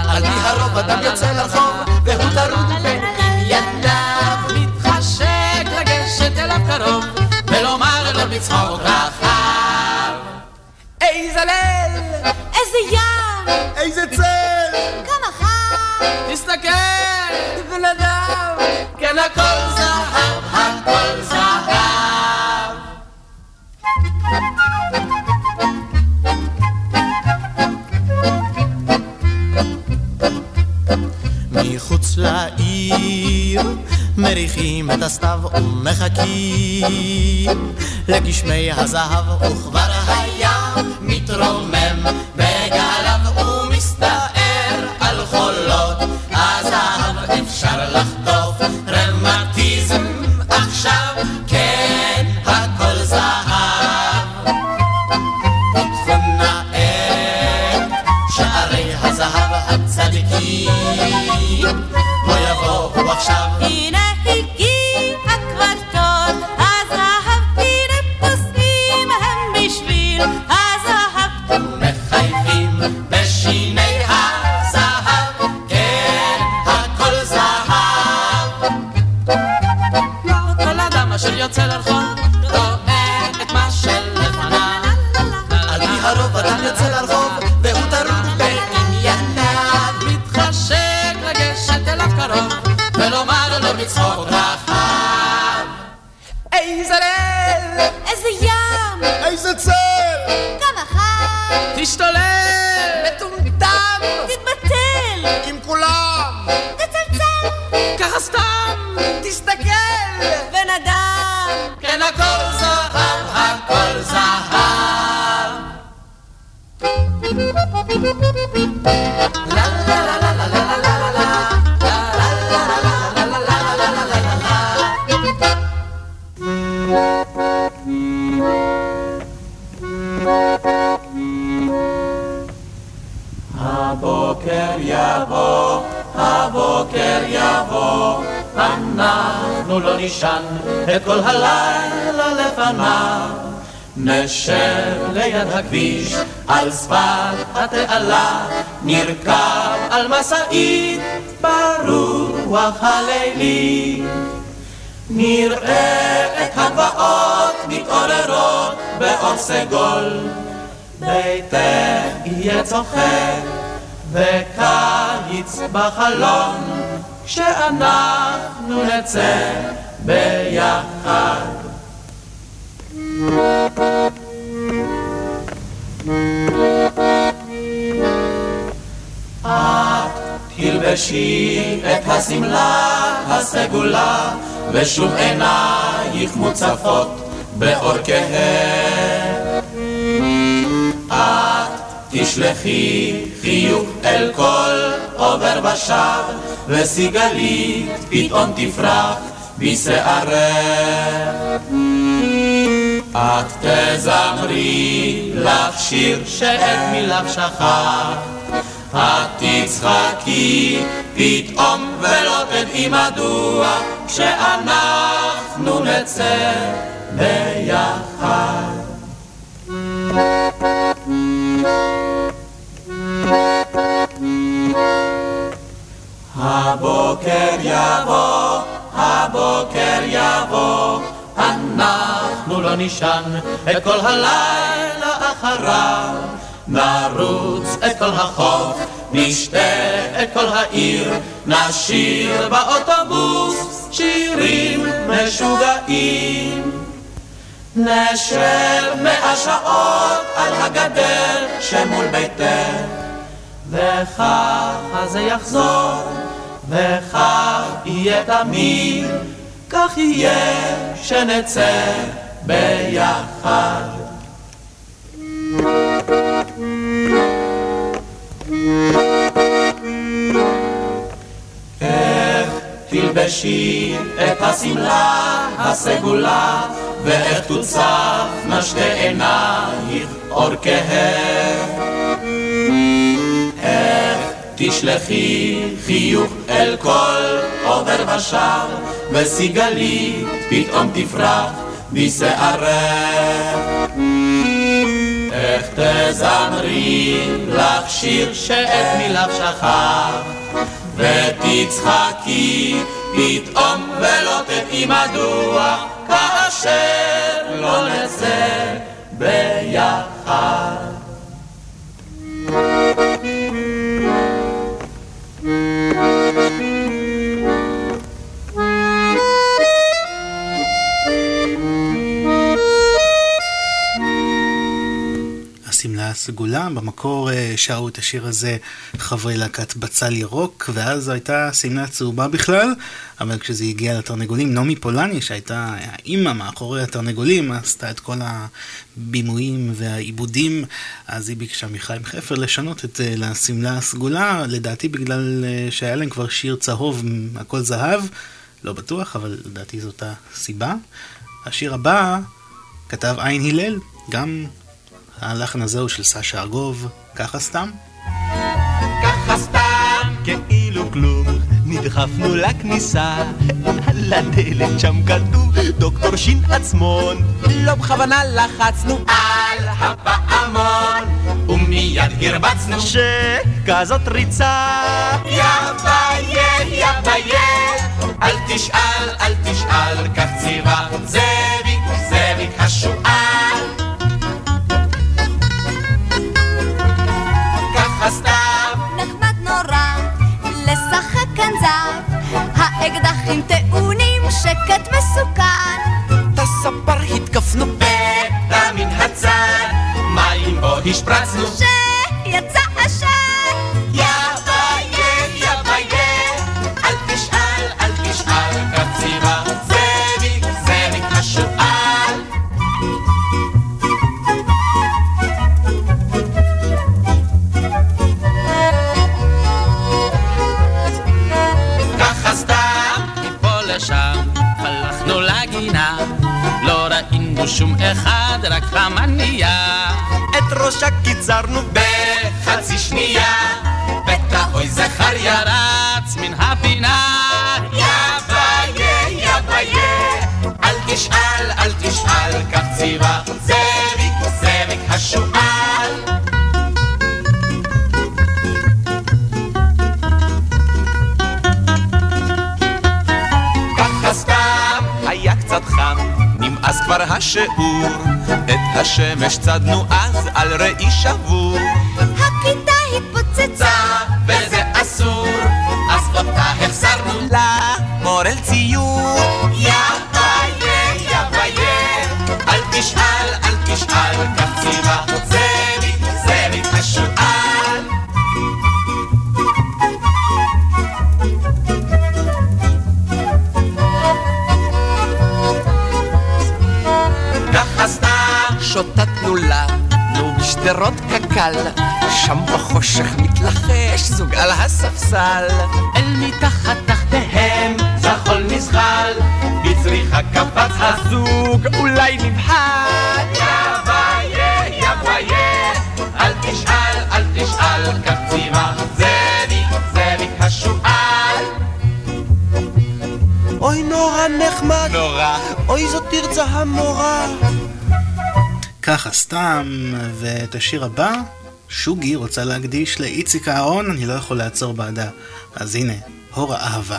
[SPEAKER 5] על פי הרוב אדם יוצא לרחוב והוא טרוד בענייניו.
[SPEAKER 9] מתחשק לגשת אליו קרוב ולומר לו בצחוק רחב. איזה ליל!
[SPEAKER 7] איזה ים!
[SPEAKER 10] איזה צל!
[SPEAKER 7] כמה חם!
[SPEAKER 9] תסתכל! בן אדם! כן הכל זהב, הכל זהב!
[SPEAKER 10] מחוץ לעיר מריחים את הסתיו ומחכים. לגשמי הזהב
[SPEAKER 5] וכבר הים מתרומם בגליו ומסתער על חולות. הזהב אפשר לחטוף רמטיזם עכשיו כן הכל זהב. פתחו נא את שערי הזהב הצדיקים. בוא יבואו עכשיו נשב ליד הכביש, על שפת התעלה, נרכב על משאית ברוח הלילי. נראה את הגבעות מתעוררות באור סגול, ביתך יהיה צוחק וקיץ בחלון, כשאנחנו נצא ביחד. את תלבשי את השמלה הסגולה, ושוב עינייך מוצפות באור. את תשלחי חיוך אל כל עובר ושב, וסיגלית פתאום תפרח בשערך. את תזמרי לך שיר שאת מיליו שכח, את תצחקי פתאום ולא תדעי מדוע, כשאנחנו נצא ביחד. הבוקר יבוא, הבוקר יבוא, אנחנו לא נישן את כל הלילה אחריו, נרוץ את כל החוף, נשתה את כל העיר, נשיר באוטובוס שירים משוגעים. נשב מאה שעות על הגדר שמול ביתך, וככה זה יחזור, וכך יהיה תמיד, כך יהיה שנצא ביחד. תלבשי את השמלה הסגולה, ואיך תוצפנה שתי עינייך אור כהה. איך תשלחי חיוך אל כל עובר ושב, וסיגלית פתאום תפרח בשערך. איך תזמרי לך שיר שאת מיליו שכח, ותצחקי פתאום ולא תדעי מדוע, כאשר לא נצא ביחד.
[SPEAKER 6] הסגולה, במקור אה, שרו את השיר הזה חברי להקת בצל ירוק, ואז הייתה שמלה צהובה בכלל, אבל כשזה הגיע לתרנגולים, נעמי פולני, שהייתה האימא מאחורי התרנגולים, עשתה את כל הבימויים והעיבודים, אז היא ביקשה מחיים חפר לשנות את אה, לשמלה הסגולה, לדעתי בגלל אה, שהיה להם כבר שיר צהוב, הכל זהב, לא בטוח, אבל לדעתי זאת הסיבה. השיר הבא כתב עין הלל, גם הלחן הזה הוא של סשה ארגוב, ככה סתם.
[SPEAKER 7] ככה סתם, כאילו כלום, נדחפנו לכניסה, על הדלת שם כתוב דוקטור שין עצמון. לא בכוונה לחצנו על הפעמון, ומיד הרבצנו שכזאת ריצה. יא ביה, יא ביה, אל תשאל, אל תשאל, כך ציווה זאביק, זאביק השועל.
[SPEAKER 5] השמש צדנו
[SPEAKER 6] סתם, ואת השיר הבא, שוגי רוצה להקדיש לאיציק אהרון, אני לא יכול לעצור בעדה. אז הנה, הור האהבה.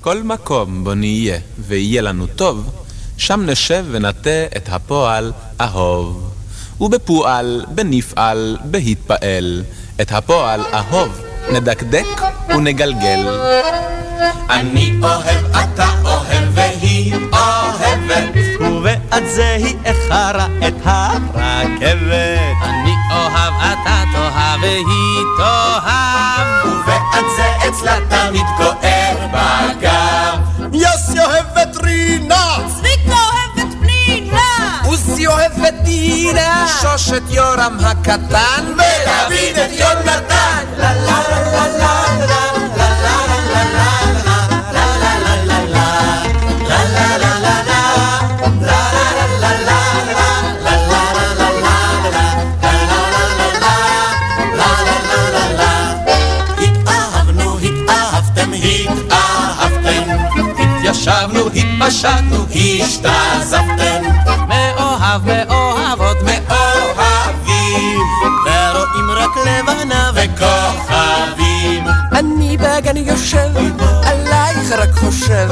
[SPEAKER 11] כל מקום בו נהיה ויהיה לנו טוב, שם נשב ונטה את הפועל אהוב. ובפועל, בנפעל, בהתפעל, את הפועל אהוב, נדקדק ונגלגל.
[SPEAKER 5] אני אוהב, אתה אוהב, אוהבת.
[SPEAKER 7] ובעד זה היא איחרה את הרכבת.
[SPEAKER 9] אני אוהב, אתה תאהב, והיא תאהב.
[SPEAKER 5] ובעד זה אצלה תמיד כואב בגב.
[SPEAKER 21] יוסי אוהב את רינה!
[SPEAKER 22] צביקה אוהב את פנינה!
[SPEAKER 5] עוזי אוהב את דינה! שוש את יורם הקטן! ודוד את התפשטנו, השתזפתם.
[SPEAKER 9] מאוהב, מאוהבות,
[SPEAKER 5] מאוהבים, ורואים רק לבנה וכוכבים.
[SPEAKER 7] אני בגן יושב, עלייך רק חושב,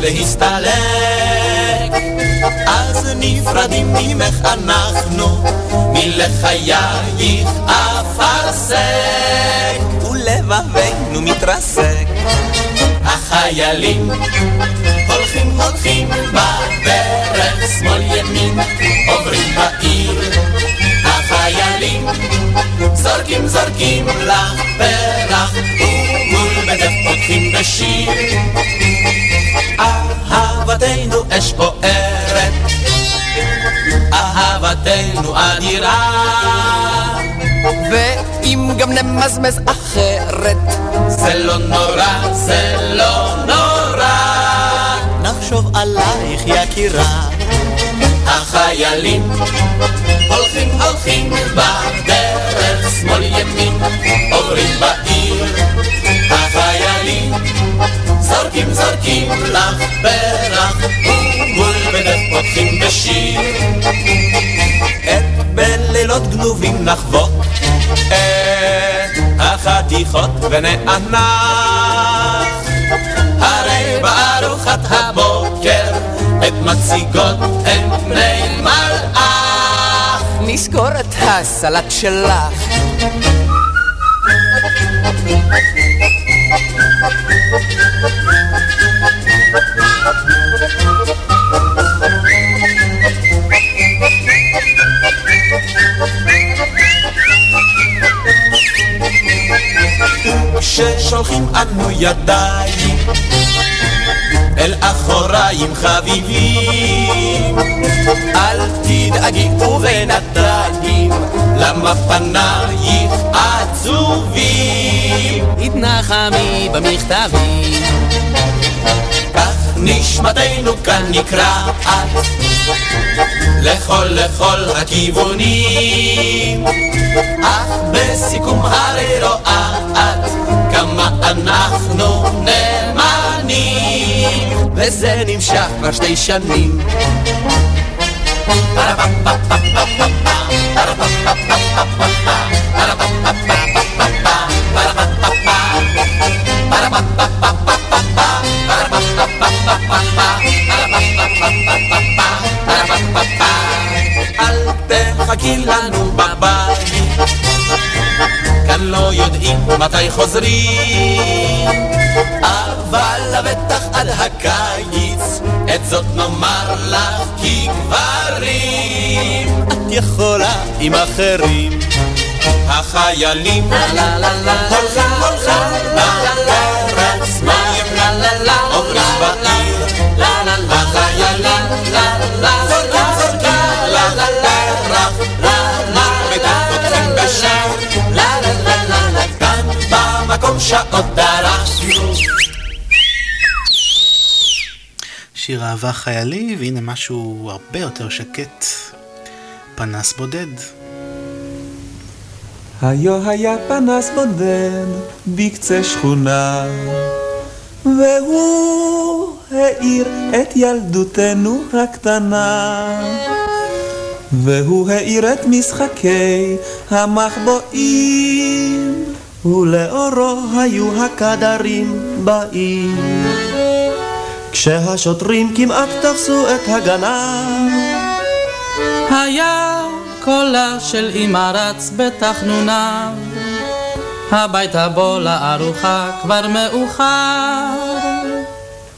[SPEAKER 5] להסתלק. אז נפרדים ממך אנחנו, מלחייך אפרסק. ולבבינו מתרסק. החיילים הולכים הולכים בדרך שמאל ימין, עוברים בעיר. החיילים זורקים זורקים לך פרח, ומול בדף פותחים בשיר. אהבתנו אש בוערת, אהבתנו אדירה.
[SPEAKER 23] ואם גם נמזמז אחרת,
[SPEAKER 5] זה לא נורא, זה לא נורא.
[SPEAKER 16] נחשוב עלייך יקירה.
[SPEAKER 5] החיילים. הולכים הולכים בדרך שמאל ימין עוברים בעיר. החיילים זורקים זורקים לך פרח ומול בדף פותחים בשיר.
[SPEAKER 16] את בלילות גנובים נחבוק
[SPEAKER 5] את החתיכות ונאנח הרי בארוחת הבוקר את מציגות הן בני מלאך.
[SPEAKER 23] נזכור את הסלט שלך.
[SPEAKER 5] כששולחים אנו ידיים אל אחוריים חביבים. אל תדאגי ובינתיים, למה פנייך עצובים?
[SPEAKER 9] התנחמי במכתבים.
[SPEAKER 5] כך נשמתנו כאן נקרעת, לכל לכל הכיוונים. אך בסיכום הרי רואה את כמה אנחנו נאמנים.
[SPEAKER 23] וזה נמשך כבר שתי שנים.
[SPEAKER 5] אל תחכי לנו בבית, כאן לא יודעים מתי חוזרים, אבל לבטח עד הקיץ, את זאת נאמר לך כגברים.
[SPEAKER 16] את יכולה עם אחרים.
[SPEAKER 5] החיילים הולכים הולכים לארץ מים עוברים בעיר החיילים זורקים זורקים לפרח פותחים בשיר כאן במקום שעות דרשנו
[SPEAKER 6] שיר אהבה חיילי, והנה משהו הרבה יותר שקט, פנס בודד.
[SPEAKER 11] היו היה פנס בודד בקצה שכונה, והוא האיר את ילדותנו הקטנה. והוא האיר את משחקי המחבואים, ולאורו היו הקדרים באים. כשהשוטרים כמעט תפסו את הגנב,
[SPEAKER 9] היה קולה של אמא רץ בתחנוניו, הביתה בוא לארוחה כבר מאוחר.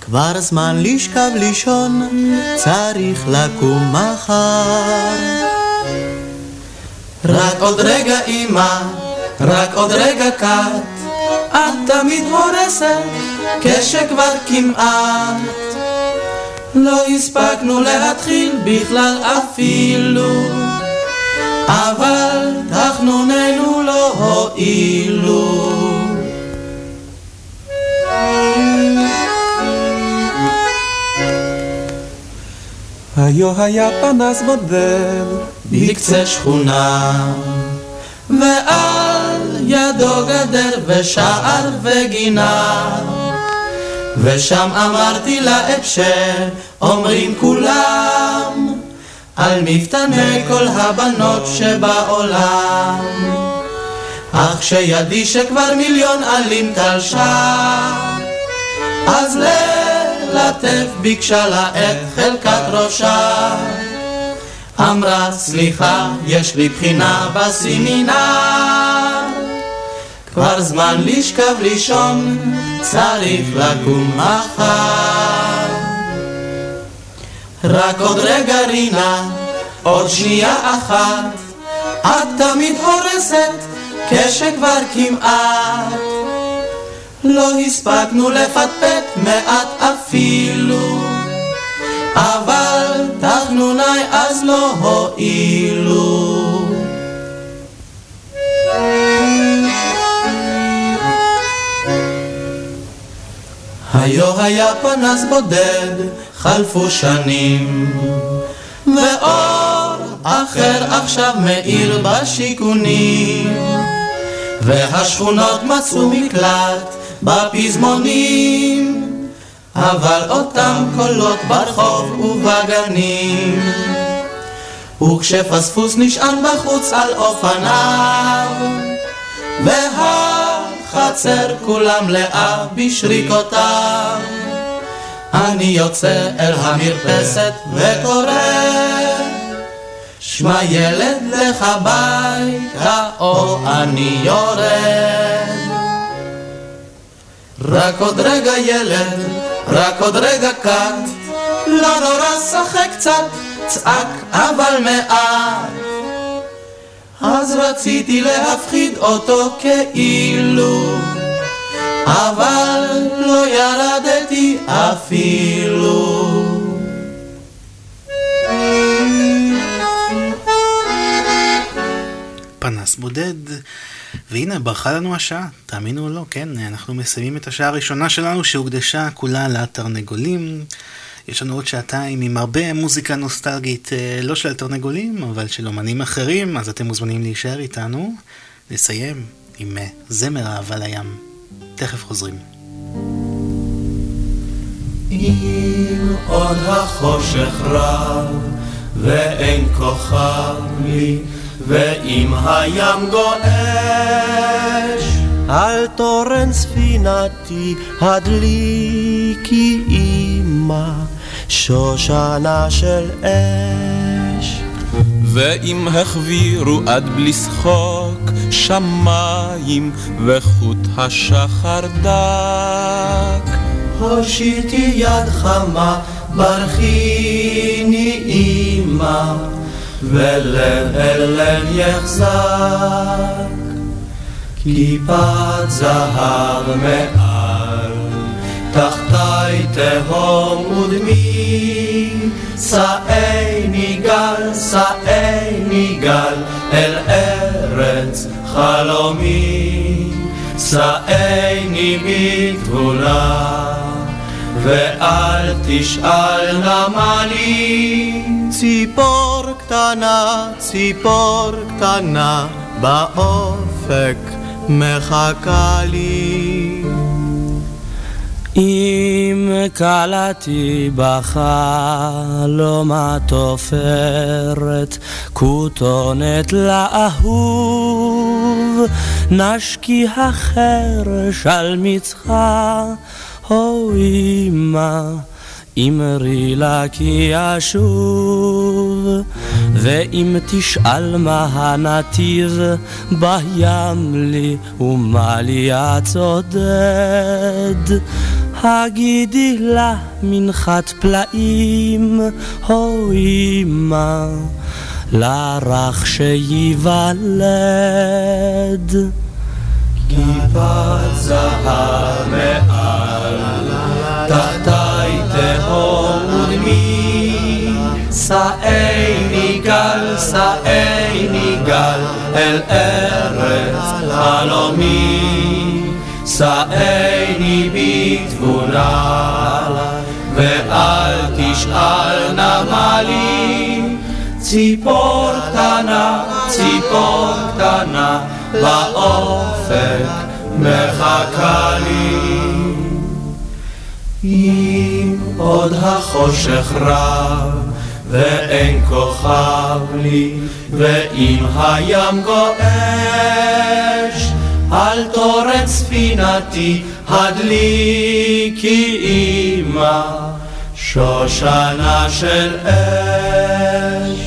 [SPEAKER 16] כבר זמן לשכב לישון, צריך לקום מחר.
[SPEAKER 11] רק עוד רגע אמא, רק עוד רגע קט, את תמיד הורסת כשכבר כמעט. לא הספקנו להתחיל בכלל אפילו, אבל תחנוננו לא הועילו. היו היה פנס בודד בקצה שכונה ועל ידו גדר ושער וגינה. ושם אמרתי לה את שאומרים כולם על מפתני כל הבנות שבעולם. אך כשידי שכבר מיליון עלים תלשה אז ללטף ביקשה לה את חלקת ראשה. אמרה סליחה יש לי בחינה בסמינר כבר זמן לשכב לישון צריך לקום מחר רק עוד רגע רינה עוד שנייה אחת את תמיד הורסת כשכבר כמעט לא הספקנו לפטפט מעט אפילו אבל
[SPEAKER 18] תחנוני אז לא הועילו. היו היה פנס בודד, חלפו שנים, ואור אחר עכשיו מאיר בשיכונים, והשכונות מצאו מקלט בפזמונים, אבל אותם קולות ברחוב ובגנים. וכשפספוס נשען בחוץ על אופניו, והחצר כולה מלאה בשריקותיו, אני יוצא אל המרפסת וקורא, שמע ילד לך ביתה או אני יורד. רק עוד רגע ילד, רק עוד רגע קט, לא נורא שחק קצת, צעק אבל מעט. אז רציתי להפחיד אותו כאילו, אבל לא ירדתי אפילו.
[SPEAKER 6] פנס בודד, והנה ברחה לנו השעה, תאמינו או לא, כן, אנחנו מסיימים את השעה הראשונה שלנו שהוקדשה כולה לתרנגולים. יש לנו עוד שעתיים עם הרבה מוזיקה נוסטלגית, אה, לא של התרנגולים, אבל של אומנים אחרים, אז אתם מוזמנים להישאר איתנו. נסיים עם אה, זמר אהבה לים. תכף חוזרים.
[SPEAKER 4] אם עוד החושך רב ואין כוכב לי ואם הים גועש על תורן ספינתי הדליקי אימה שושנה של אש.
[SPEAKER 11] ואם החבירו עד בלי שחוק שמיים וחוט השחר דק.
[SPEAKER 4] הושיטי יד חמה ברכיני אימה ולב אל לב יחזק. כיפת זהב מעל תחתי תהום ודמי שאיני גל, שאיני גל אל ארץ חלומי. שאיני בתבונה ואל תשאל נא לי.
[SPEAKER 24] ציפור קטנה, ציפור קטנה באופק מחכה לי
[SPEAKER 18] אם קלעתי בחלום התופרת, כותונת לאהוב, נשקי החרש על מצחה, הו אמא. אמרי לה כי אשוב, ואם תשאל מה הנתיב, בים לי ומה לי הצודד. הגידי לה מנחת פלאים, הו אמא, לרך שייוולד.
[SPEAKER 4] כיפת זהב מעל, תחתי ודמי, שאיני גל, שאיני גל, אל ארץ חלומי, שאיני בתבונה, ואל תשאל נא ציפור קטנה, ציפור קטנה, באופק מחכה לי. אם עוד החושך רב ואין כוכב לי, ואם הים גועש, על תורן ספינתי הדליקי אימה, שושנה של אש.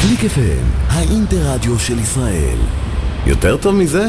[SPEAKER 25] קליק FM, האינטרדיו של ישראל. יותר טוב מזה?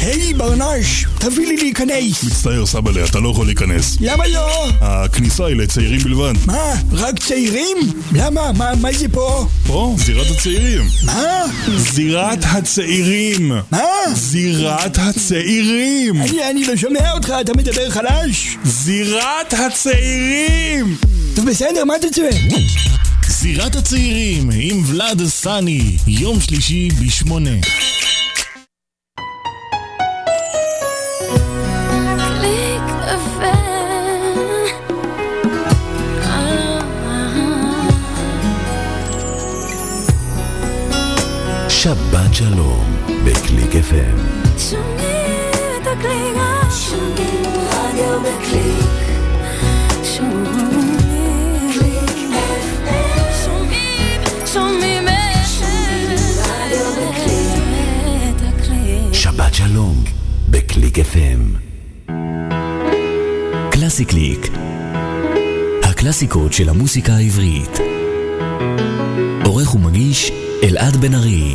[SPEAKER 26] היי, ברנש, תביא לי להיכנס.
[SPEAKER 25] מצטער, סבאלה, אתה לא יכול להיכנס.
[SPEAKER 26] למה לא?
[SPEAKER 25] הכניסה היא לצעירים בלבד.
[SPEAKER 26] מה? רק צעירים? למה? מה, מה זה פה?
[SPEAKER 25] פה, זירת הצעירים.
[SPEAKER 26] מה?
[SPEAKER 25] זירת הצעירים.
[SPEAKER 26] מה?
[SPEAKER 25] זירת הצעירים.
[SPEAKER 26] אני, אני לא שומע אותך, אתה מדבר חלש.
[SPEAKER 25] זירת הצעירים!
[SPEAKER 26] טוב, בסדר, מה אתה צועק?
[SPEAKER 27] זירת הצעירים עם ולאד סאני, יום שלישי בשמונה.
[SPEAKER 2] FM.
[SPEAKER 1] שומעים את שומעים, שומעים רדיו בקליק.
[SPEAKER 2] שבת שלום בקליק FM. קלאסי קליק. הקלאסיקות של המוסיקה העברית. עורך ומגיש אלעד בן ארי.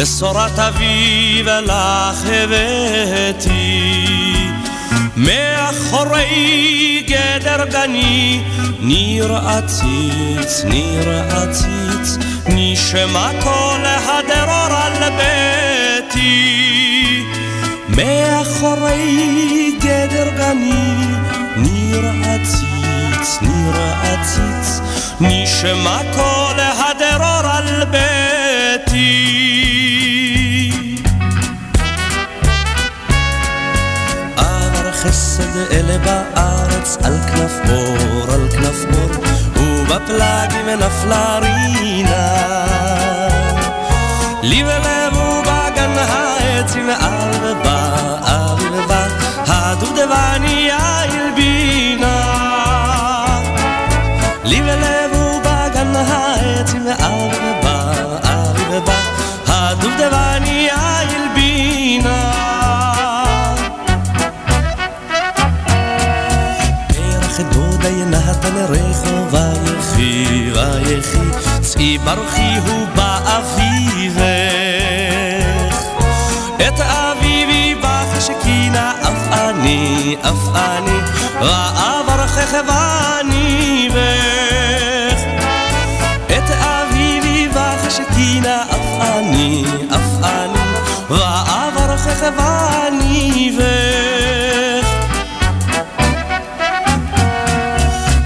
[SPEAKER 16] בשורת אביב לך הבאתי. מאחורי גדר גני, ניר עציץ, ניר עציץ, נשמע קול הדרור על ביתי. מאחורי גדר גני, ניר עציץ, ניר עציץ, נשמע קול הדרור על ביתי. חסד אלה בארץ על כנף אור, על כנף אור, ובפלגים נפלה רינה. לי ולב ובגן העצים על ובא, על ובא, הדובדבניה הלבינה. לי ולב ובגן העצים על ובא, על ובא, הדובדבניה ויחי צאי ברכי הוא באביבך. את אביבי בך שכינה אף אני אף אני ואברכך ואני בך את אביבי בך שכינה אף אני אף אני ואברכך ואני בך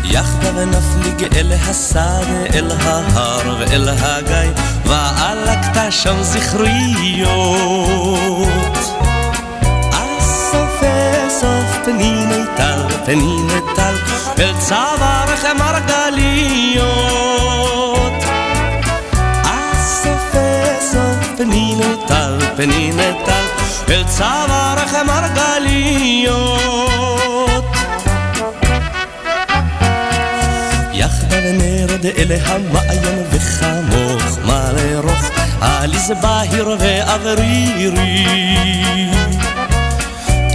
[SPEAKER 16] יחדיו נפליג אל השדה, אל ההר ואל הגיא, ועלקת שם זכריות. אסוף פניני טל, פניני טל, אל צווארך מרגליות. אסוף אסוף פניני טל, פניני טל, אל צווארך מרגליות. יחדיו נרד אל המעיין וחמוך מלרוך עליז בהיר ואוורירי.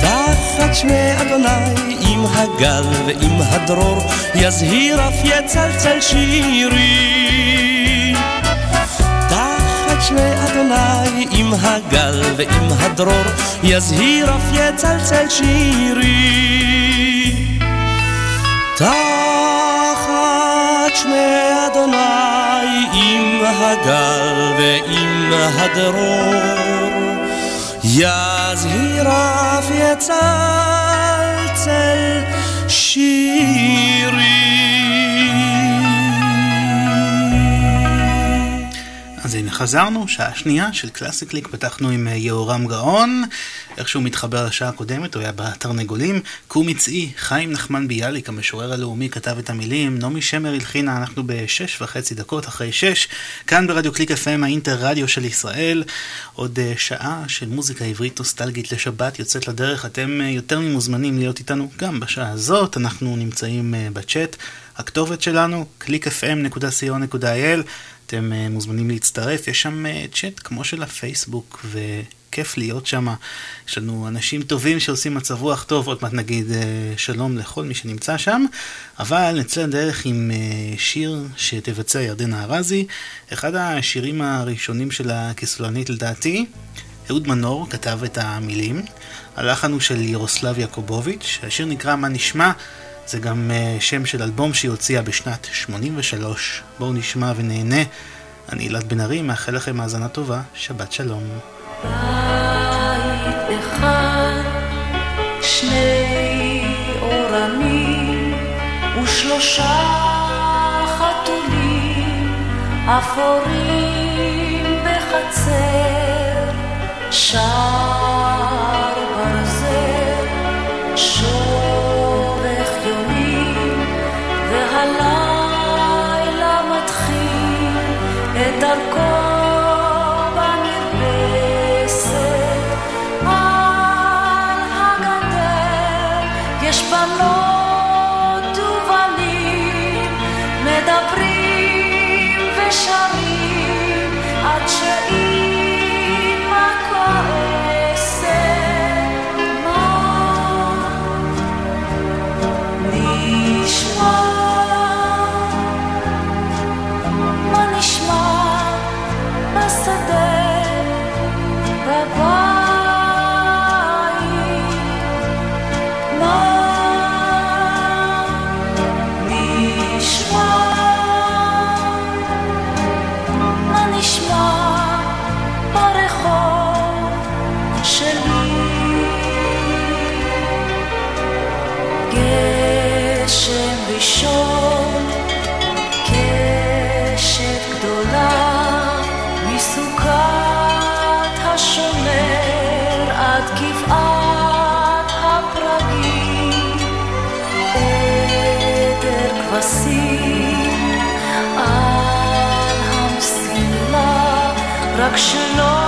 [SPEAKER 16] תחת שמי אדוני עם הגל ועם הדרור יזהיר אף יצלצל שירי. תחת שמי אדוני עם הגל ועם הדרור יזהיר אף יצלצל שירי. תחת שמי אדוני עם הגל ועם הדרור? יזהיריו יצלצל שירי
[SPEAKER 6] אז הנה חזרנו, שעה שנייה של קלאסי קליק, פתחנו עם אה, יהורם גאון, איכשהו מתחבר לשעה הקודמת, הוא היה בתרנגולים, קום יצאי, חיים נחמן ביאליק, המשורר הלאומי, כתב את המילים, נעמי שמר הלחינה, אנחנו בשש וחצי דקות אחרי שש, כאן ברדיו קליק FM, האינטר רדיו של ישראל, עוד uh, שעה של מוזיקה עברית נוסטלגית לשבת יוצאת לדרך, אתם uh, יותר ממוזמנים להיות איתנו גם בשעה הזאת, אנחנו נמצאים uh, בצ'אט. הכתובת שלנו, www.clickfm.co.il אתם מוזמנים להצטרף, יש שם צ'אט כמו של הפייסבוק, וכיף להיות שם. יש לנו אנשים טובים שעושים מצב רוח טוב, עוד מעט נגיד uh, שלום לכל מי שנמצא שם, אבל נצא לדרך עם uh, שיר שתבצע ירדנה ארזי, אחד השירים הראשונים של הכסולנית לדעתי. אהוד מנור כתב את המילים, הלחן הוא של ירוסלב יעקובוביץ', השיר נקרא מה נשמע, זה גם uh, שם של אלבום שהיא הוציאה בשנת 83. בואו נשמע ונהנה. אני אלעד בן ארי, מאחל לכם האזנה טובה, שבת שלום.
[SPEAKER 28] בית אחד, שני אורנים ושלושה חתולים אפורים בחצר, שער ברזל, שובך יונים, והלילה מתחיל את דרכו רק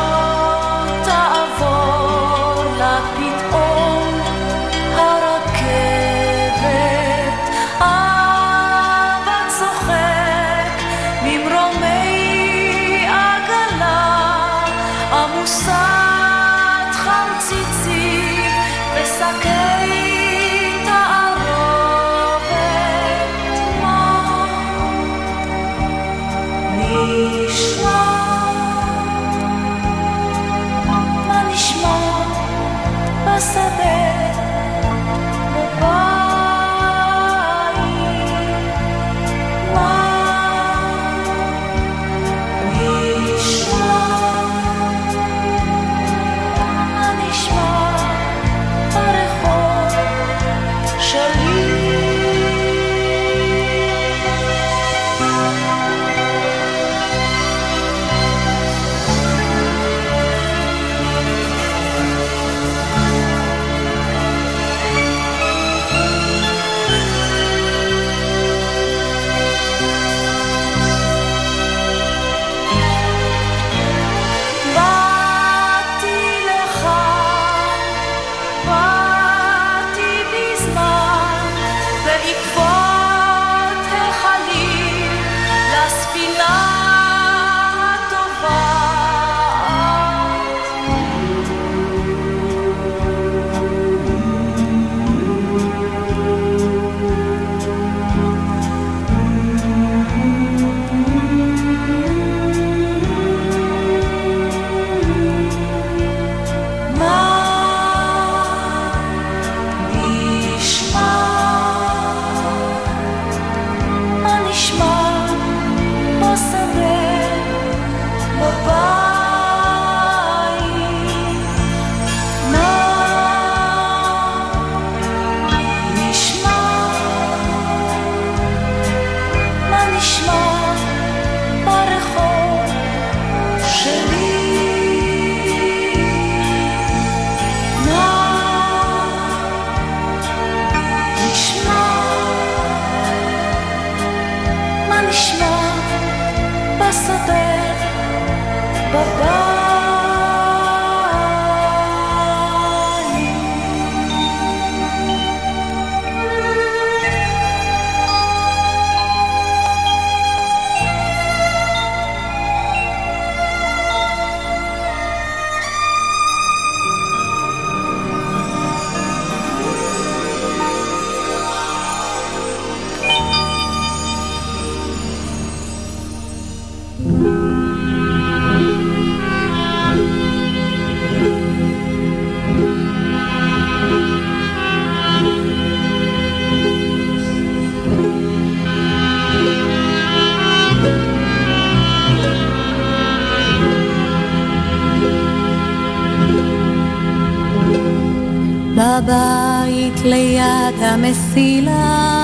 [SPEAKER 12] המסילה.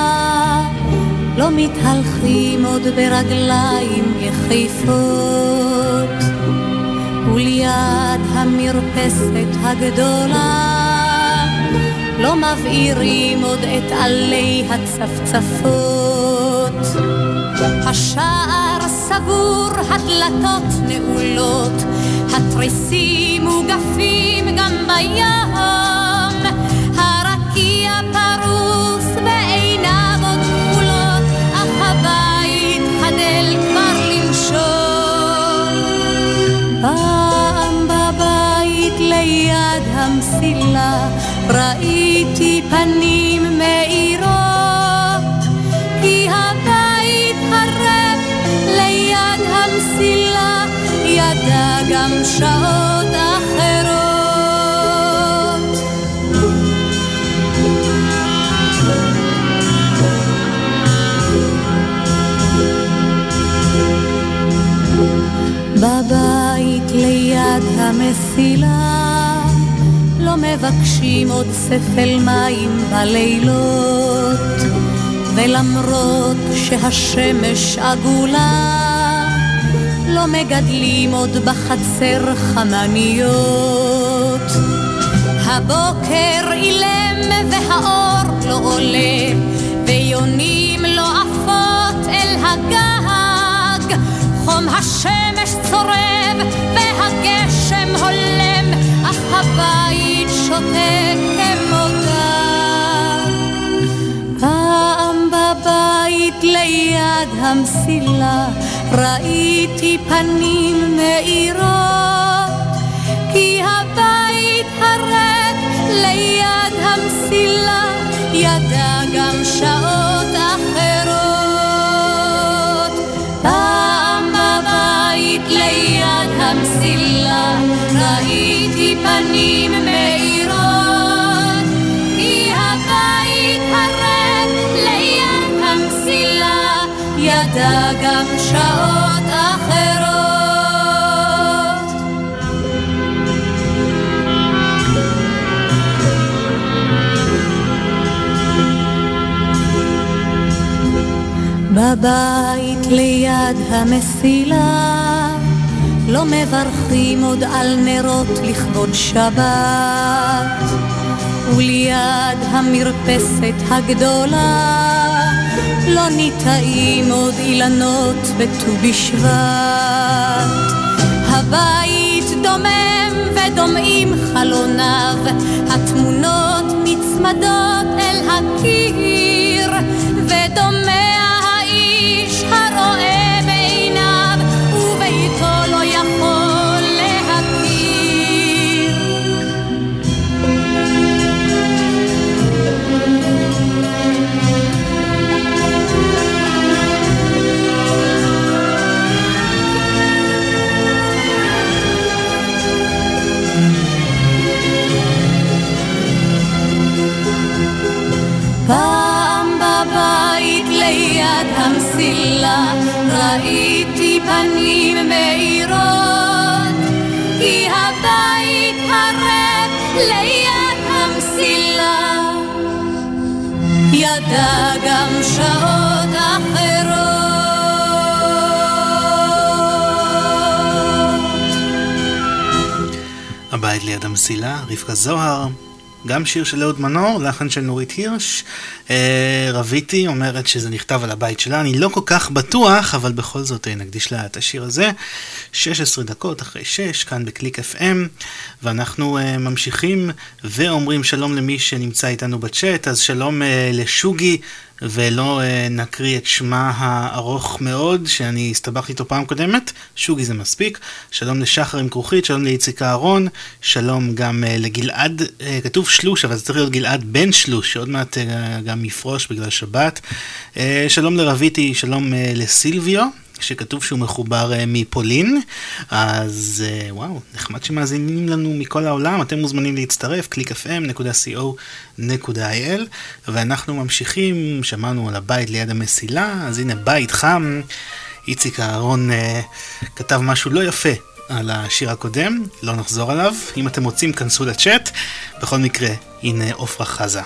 [SPEAKER 12] לא מתהלכים עוד ברגליים יחיפות וליד המרפסת הגדולה לא מבעירים עוד את עלי הצפצפות. השער סגור, הדלתות נעולות, התריסים מוגפים גם בים המסילה ראיתי פנים מאירות כי הבית הרב ליד המסילה ידע גם שעות מבקשים עוד ספל מים בלילות, ולמרות שהשמש עגולה, לא מגדלים עוד בחצר חמניות. הבוקר אילם והאור לא עולה, ויונים לא עפות אל הגג, חום השמש המסילה ראיתי פנים מאירות, כי הבית הריק ליד המסילה ידע גם שעות אחרות. פעם בבית ליד המסילה ראיתי פנים מאירות גם שעות אחרות. בבית ליד המסילה לא מברכים עוד על נרות לכבוד שבת וליד המרפסת הגדולה לא ניטעים עוד אילנות בט"ו בשבט. הבית דומם ודומעים חלוניו, התמונות נצמדות אל הקיר, המסילה ראיתי פנים מאירות כי הבית הריק ליד המסילה. ידע גם שעות אחרות.
[SPEAKER 6] הבית ליד המסילה, רבקה זוהר.
[SPEAKER 28] גם שיר של אהוד מנור, לחן של נורית הירש. אה, רביתי אומרת שזה נכתב על הבית שלה, אני לא כל כך בטוח, אבל בכל זאת אה, נקדיש לה את השיר הזה. 16 דקות אחרי 6, כאן בקליק FM, ואנחנו אה, ממשיכים ואומרים שלום למי שנמצא איתנו בצ'אט, אז שלום לשוגי. ולא uh, נקריא את שמה הארוך מאוד, שאני הסתבכתי איתו פעם קודמת, שוגי זה מספיק. שלום לשחר עם כרוכית, שלום לאיציק אהרון, שלום גם uh, לגלעד, uh, כתוב שלוש, אבל זה צריך להיות גלעד בן שלוש, שעוד מעט uh, גם יפרוש בגלל שבת. Uh, שלום לרביטי, שלום uh, לסילביו. שכתוב שהוא מחובר uh, מפולין, אז uh, וואו, נחמד שמאזינים לנו מכל העולם, אתם מוזמנים להצטרף, www.clickfm.co.il ואנחנו ממשיכים, שמענו על הבית ליד המסילה, אז הנה בית חם, איציק אהרון uh, כתב משהו לא יפה על השיר הקודם, לא נחזור עליו, אם אתם רוצים כנסו לצ'אט, בכל מקרה, הנה עופרה חזה.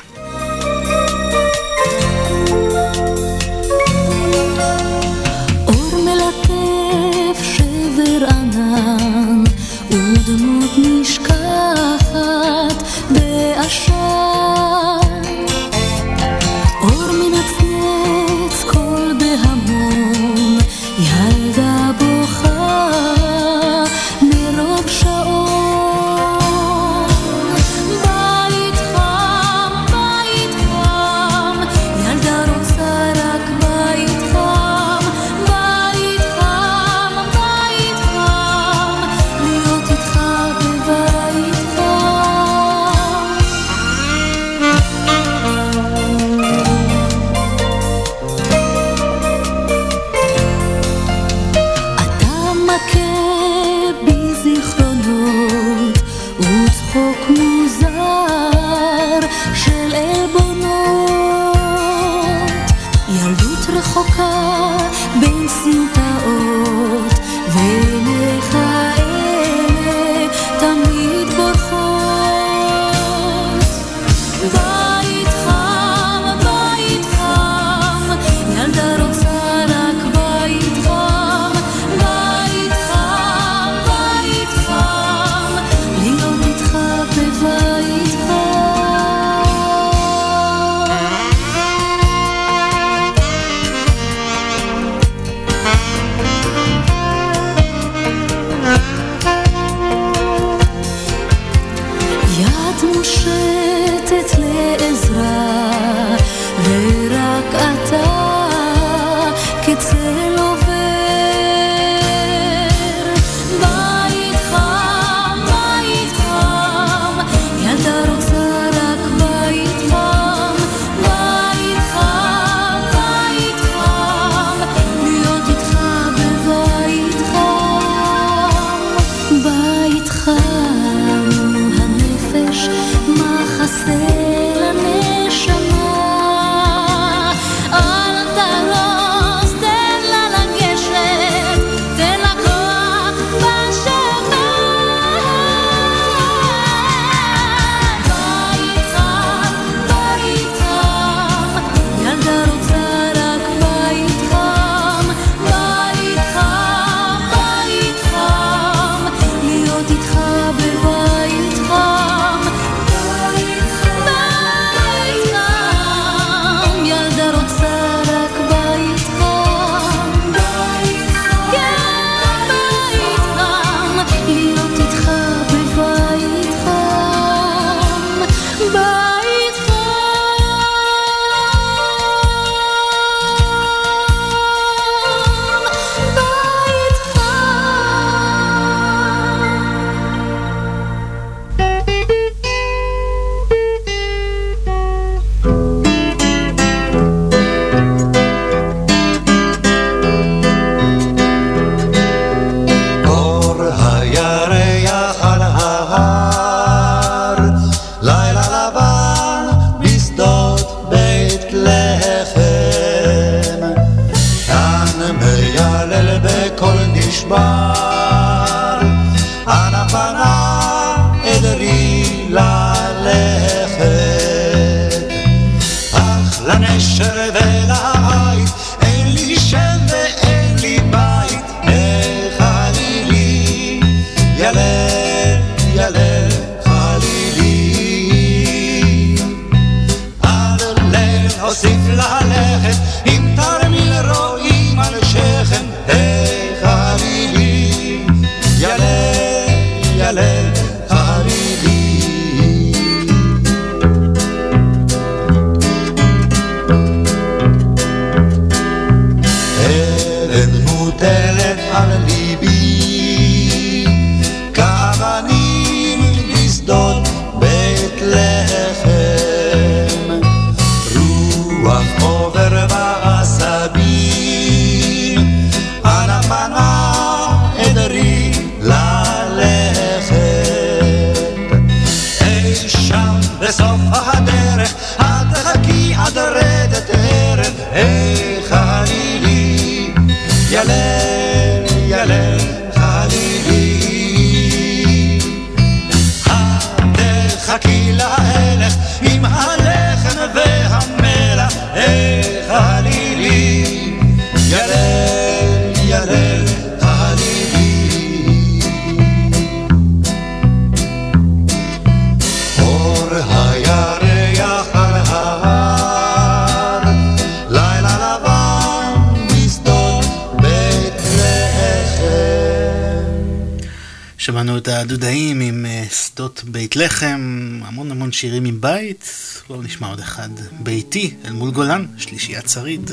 [SPEAKER 29] אל
[SPEAKER 6] מול גולן, שלישיית שריד.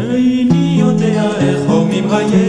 [SPEAKER 30] איני יודע איך הומים רייך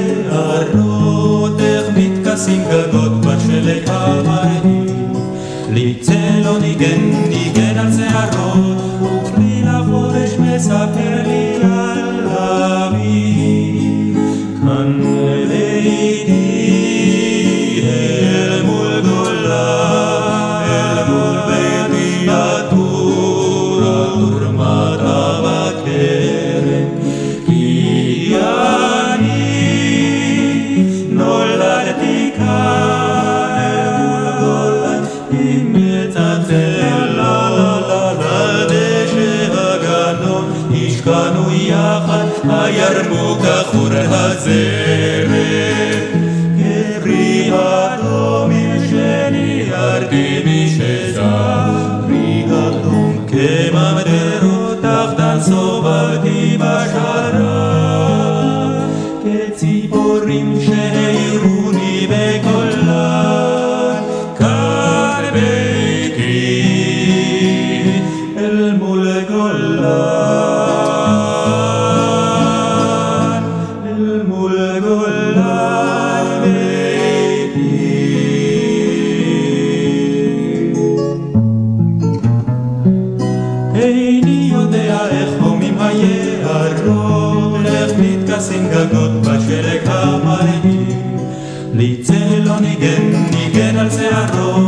[SPEAKER 30] cancelador.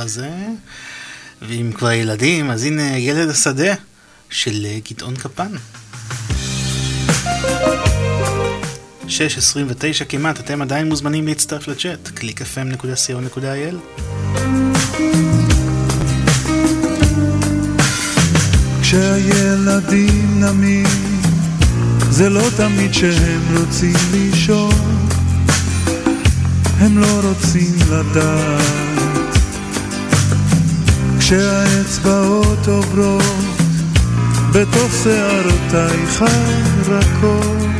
[SPEAKER 30] הזה. ואם כבר ילדים, אז הנה ילד השדה של גדעון קפן. 6.29 כמעט, אתם עדיין מוזמנים להצטרף לצ'אט, www.clickfm.co.il
[SPEAKER 31] כשהילדים נמים, זה לא תמיד שהם רוצים לישון, הם לא רוצים לדעת. כשהאצבעות עוברות בתוך שערותייך הרכות,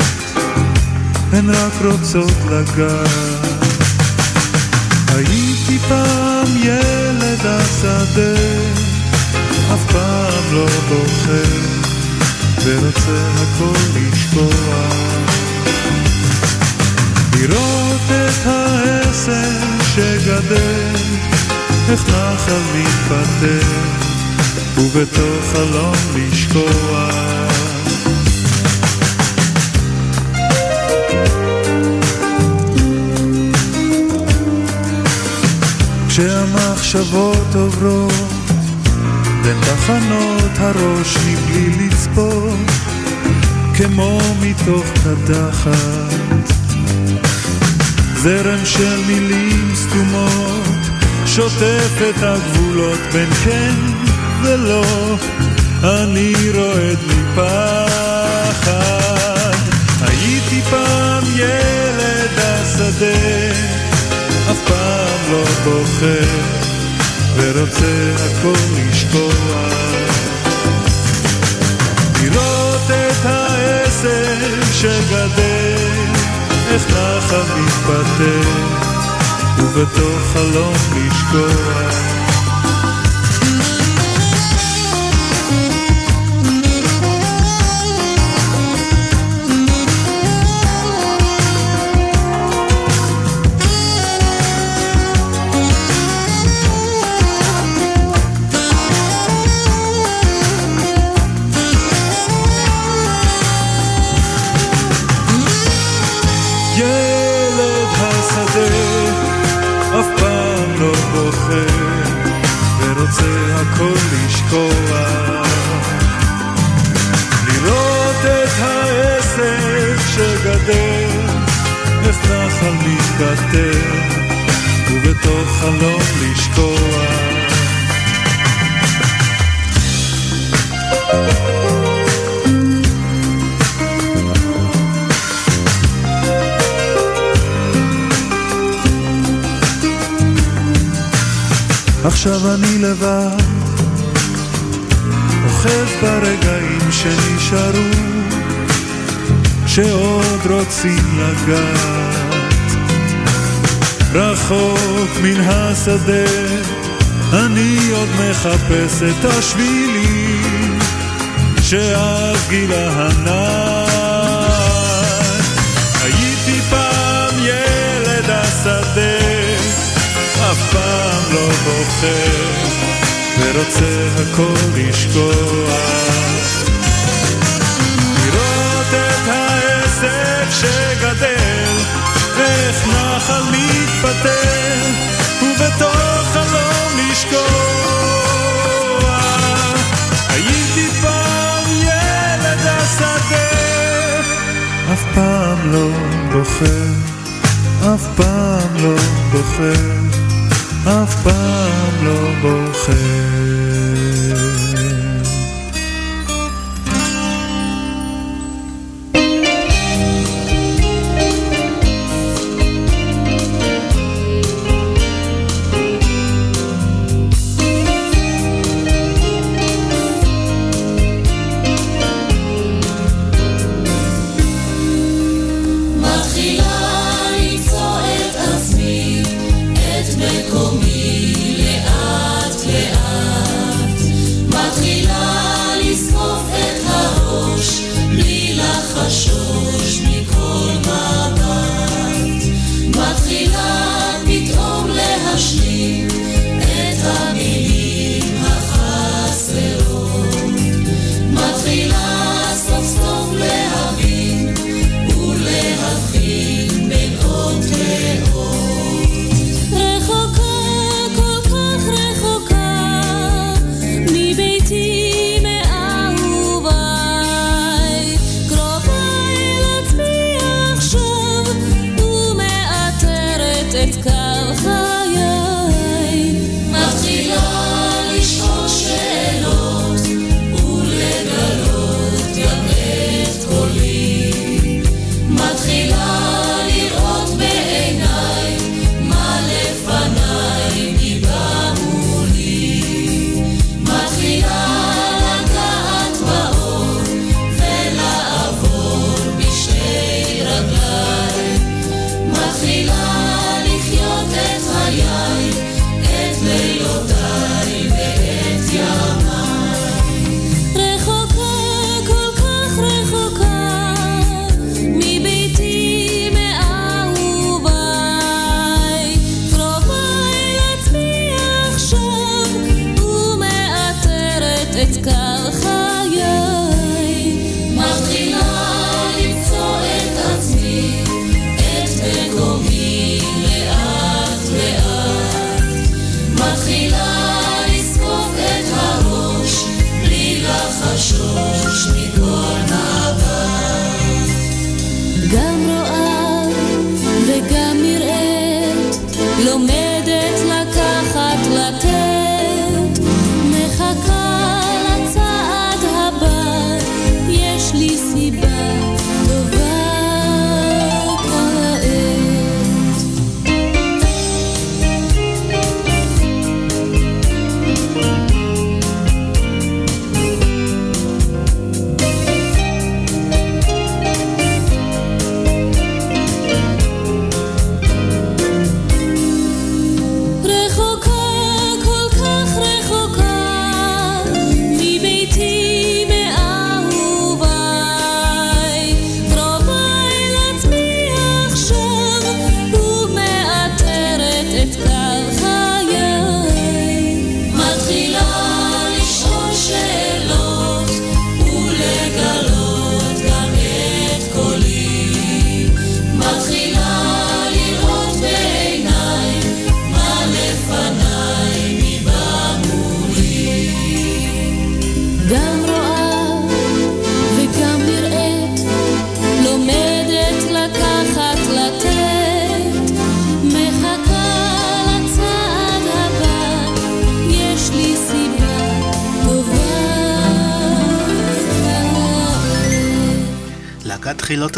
[SPEAKER 31] הן רק רוצות לגעת. הייתי פעם ילד השדה, אף פעם לא בוחר, ורוצה הכל לשקוע. לראות את העשר שגדל, איך נחל מתפטר, ובתוך חלום לשקוע. כשהמחשבות עוברות בין תחנות הראש מבלי לצפות, כמו מתוך קדחת. זרם של מילים סתומות, שוטף את הגבולות בין כן ולא, אני רועד מפחד. הייתי פעם ילד השדה, אף פעם לא בוחר, ורוצה הכל לשקוע. לראות את העשר שגדל, איך נחל מתפטר, ובתוך חלום לשקוע. רוצים לגעת. רחוק מן השדה, אני עוד מחפש את השבילים, שאז גילה הנער. הייתי פעם ילד השדה, אף פעם לא בוחר,
[SPEAKER 30] ורוצה הכל לשכוח. העסק שגדל, ואיך נחל מתפטר, ובתוך חלום לשכוח. הייתי פעם ילד השדה, אף פעם לא בוחר, אף פעם לא בוחר. אף פעם לא בוחר.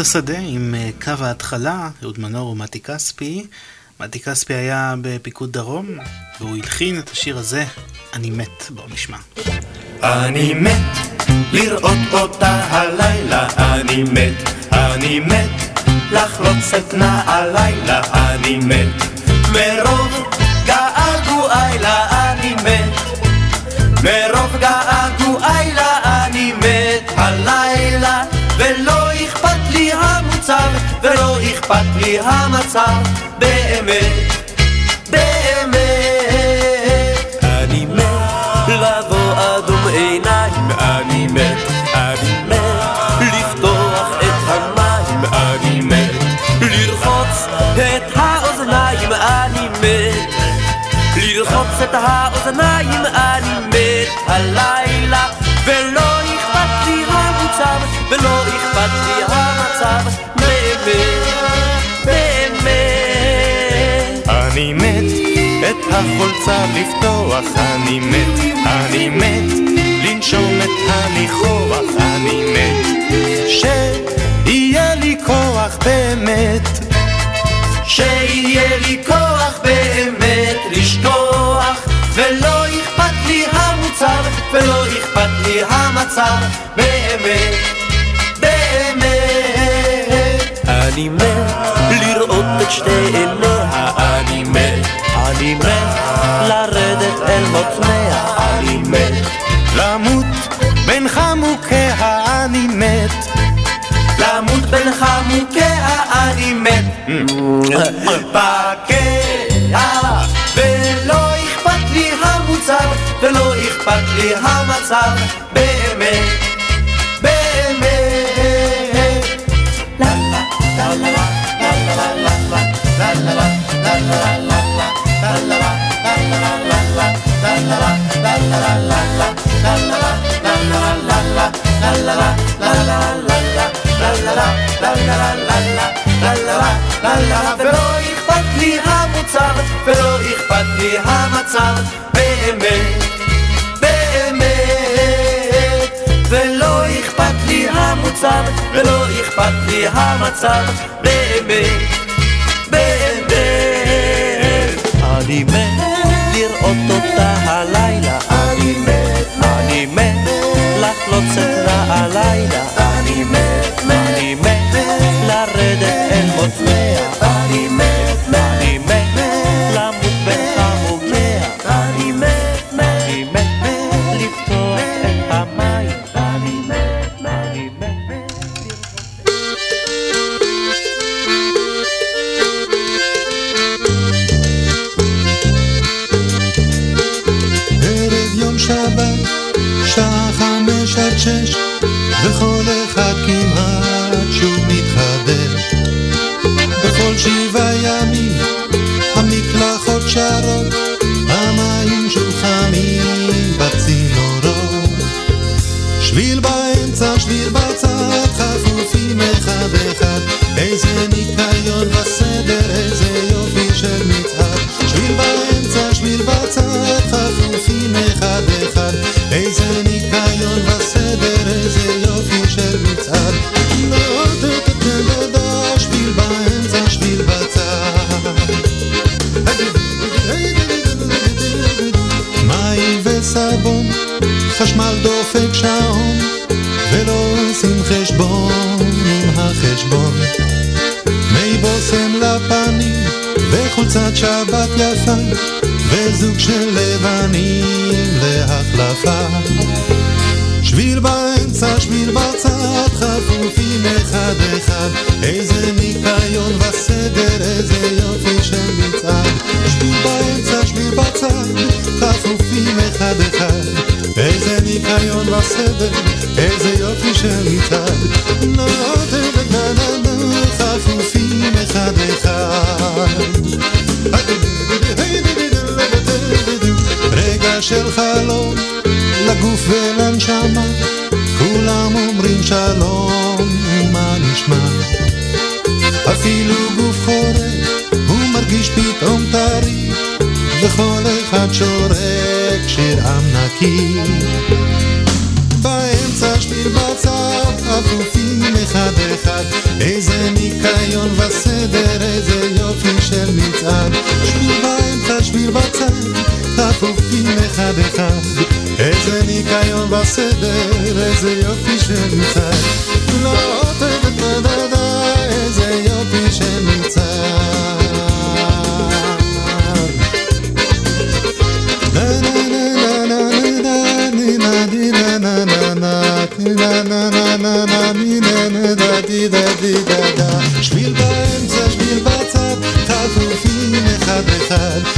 [SPEAKER 6] השדה עם אה, קו ההתחלה, אהוד מנור ומתי כספי. מתי כספי היה בפיקוד דרום, והוא הלחין את השיר הזה, אני מת. בואו נשמע.
[SPEAKER 16] אני מת לראות אותה הלילה, אני מת, אני מת לחלוץ את נעלילה, אני מת מרוב געגועי לה, אני מת מרוב געגועי לה, אני מת הלילה המצב, ולא אכפת לי המצב, באמת, באמת. אני מת לבוא אדום עיניים, אני מת, אני מת לפתוח את המים, אני מת לרחוץ את האוזניים, אני מת לרחוץ את האוזניים, אני מת הלילה, ולא אכפת לי המצב,
[SPEAKER 32] ולא אכפת לי החולצה לפתוח אני מת, אני מת לנשום את הניחוח אני מת שיהיה לי כוח באמת
[SPEAKER 16] שיהיה לי כוח באמת לשכוח ולא אכפת לי המוצר ולא אכפת לי המצב באמת, באמת. אני מת לראות את שתי אני מת לרדת אל מותניה אני מת
[SPEAKER 32] למות בין חמוקיה אני מת
[SPEAKER 16] למות בין חמוקיה אני מת בקע ולא אכפת לי המוצר ולא אכפת לי המצב באמת ולא אכפת לי המצב, באמת, באמת. אני מת לראות אותה הלילה, אני מת, אני מת לך לא צאת הלילה אני מת לרדת אל מותניה.
[SPEAKER 19] וכל אחד כמעט שוב מתחדש. בכל שבעה יפה, וזוג של לבנים להחלפה. שביל באמצע, שביל בצד, חפופים אחד אחד, איזה ניקיון וסדר, איזה יופי של מצעד. שביל באמצע, שביל בצד, חפופים אחד אחד, איזה ניקיון וסדר, איזה יופי של מצעד. נה נה, חפופים אחד אחד. של חלום, לגוף ולנשמה, כולם אומרים שלום, מה נשמע? אפילו גוף חורק, הוא מרגיש פתאום טרי, וכל אחד שורק שיר עם נקי. באמצע שביל בצד, אפופים אחד אחד, איזה ניקיון וסדר, איזה יופי של מצעד. שביל באמצע, שביל בצד, חפופים אחד אחד. איזה ניקיון בסדר, איזה יופי של מצעד לא עוטף את הדדה, איזה יופי של מצעד שביל באמצע, שביל בצד, חטופים אחד אחד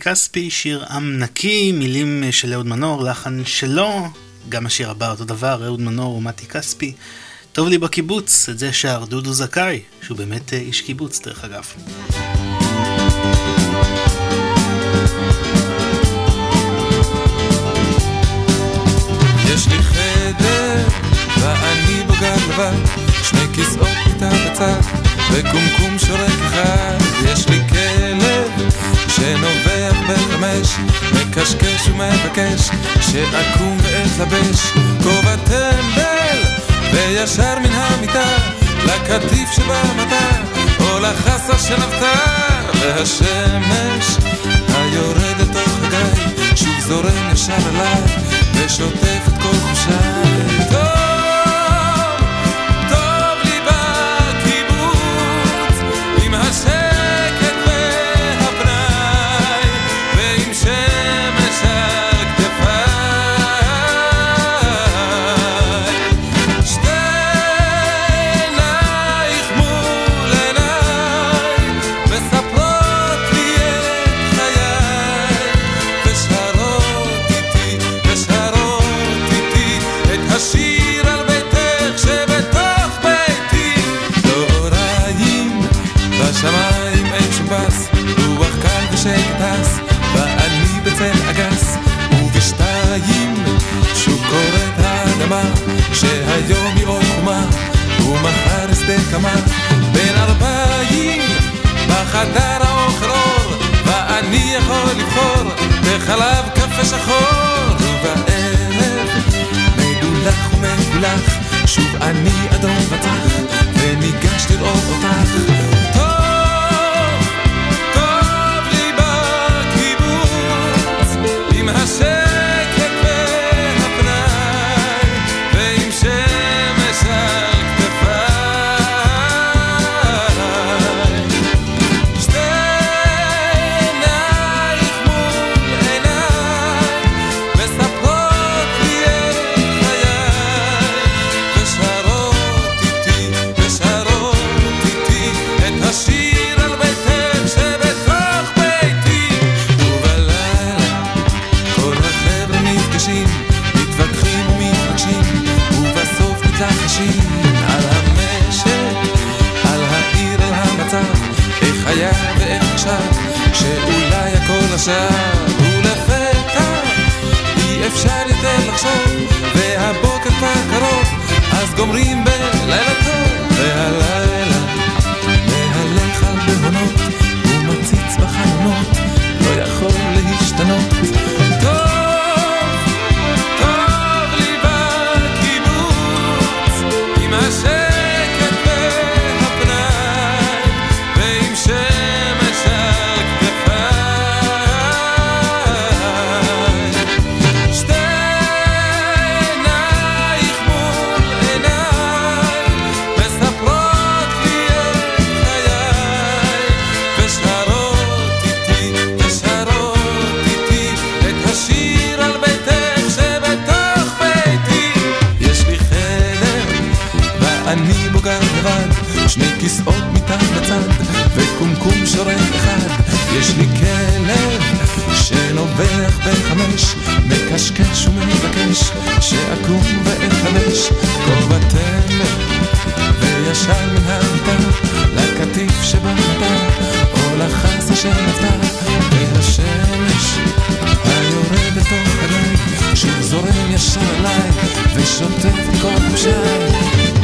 [SPEAKER 6] כספי, שיר עם נקי, מילים של אהוד מנור, לחן שלו, גם השיר הבא אותו דבר, אהוד מנור ומתי כספי. טוב לי בקיבוץ, את זה שר דודו זכאי, שהוא באמת איש קיבוץ דרך אגב.
[SPEAKER 33] לבד, שני כיסאות איתה בצד, וקומקום שורק אחד. יש לי כלב, שנובח בחמש, מקשקש ומבקש, שאקום ואתלבש, כובע טמבל, וישר מן המיטה, לקטיף שבמטה, או לחסה של אבטר, והשמש, היורד אל תוך הגיא, שוב זורם ישר אליי, ושוטף את כל חושיי. קמה, בין ארבעים, בחדר האוכל אור, ואני יכול לבחור, בחלב קפה שחור, ובערב מדולח ומגולח, שוב אני אדום וצח, וניגש לראות אותך. עכשיו, ולפתע אי אפשר יותר לחשוב, והבוקר כבר קרוב, אז גומרים בלילה כיסאות מתחת בצד, וקומקום שורק אחד. יש לי כלב שנובח בחמש, מקשקש ומבקש, שאקום ואתלבש, כובע תמר, וישר מן המיטה, לקטיף שבמיטה, או לחסה של נפתה, והשמש היורד לתוך הגיא, שוב זורם ישר אליי, ושוטף כל חושיי.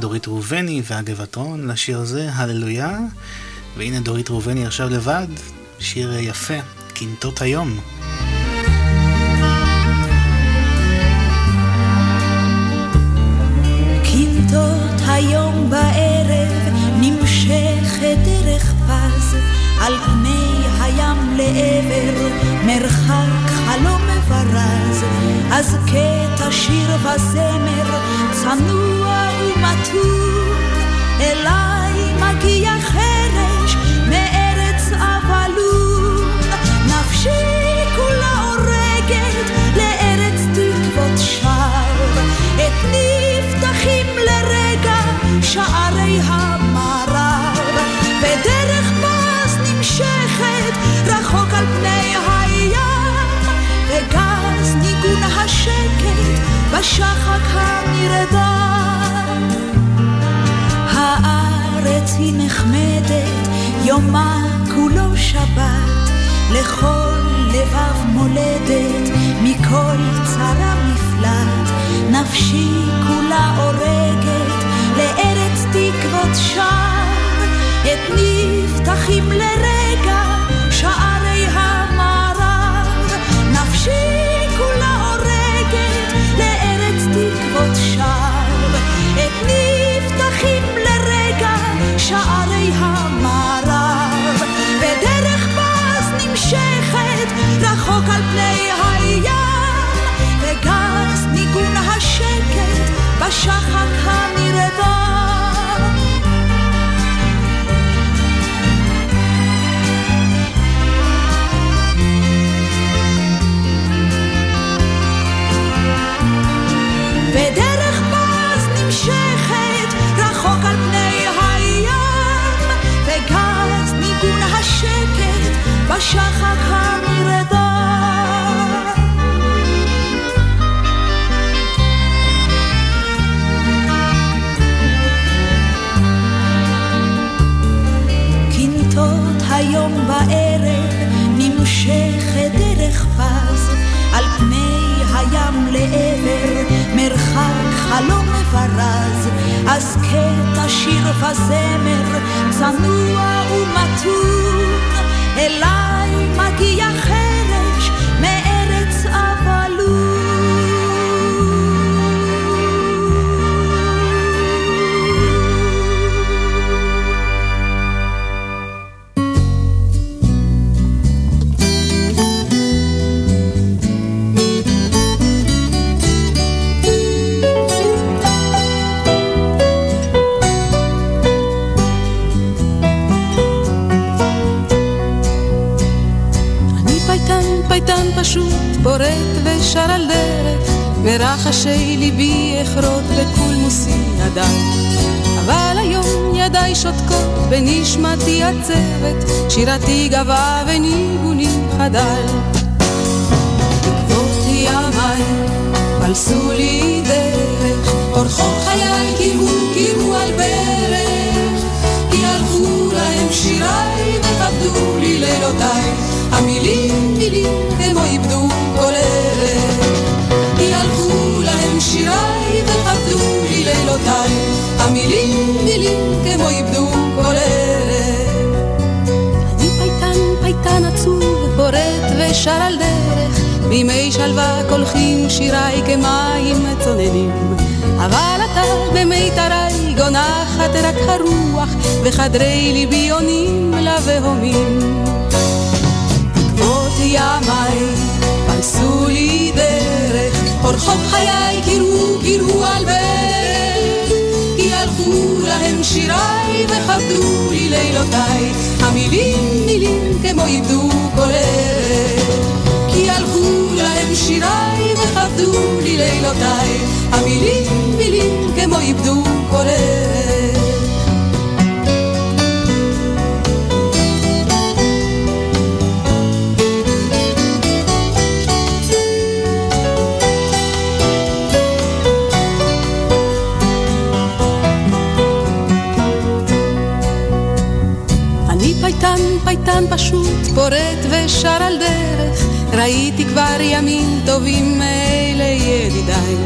[SPEAKER 6] דורית ראובני והגבעת רון לשיר הזה, הללויה. והנה דורית ראובני עכשיו לבד, שיר יפה, קינטות היום.
[SPEAKER 34] קינטות היום בערב נמשכת דרך פז על פני הים לעבר מרחק חלום מברז אז קטע שיר וזמר צנוע ומתון אליי בשחק הנרדם היא נחמדת, יומה כולו שבת, לכל לבב מולדת, מכל צרה מפלט, נפשי כולה הורגת, לארץ תקוות שם, את נפתחים לרגע שערי המערב, נפשי כולה הורגת, לארץ תקוות שם, שערי המערב, ודרך פס נמשכת רחוק על פני הים, וגס ניגון השקט בשחק הנרדם. ודרך השקט בשחק הנרדם
[SPEAKER 30] antiga שיריי כמים צוננים. אבל אתה במיתרי גונחת רק הרוח, וחדרי ליבי עונים לבהומים. תקוות ימיי פרסו לי דרך, אורחות חיי קירו קירו על ברך, כי הלכו להם שיריי וכבדו לי לילותיי, המילים מילים כמו איבדו כל ערך. כי הלכו להם שיריי וכבדו לי לילותיי, המילים מילים כמו איבדו כל ערך. פייטן, פייטן פשוט, פורט ושר על דרך, ראיתי כבר ימים טובים מאלה ידידיי,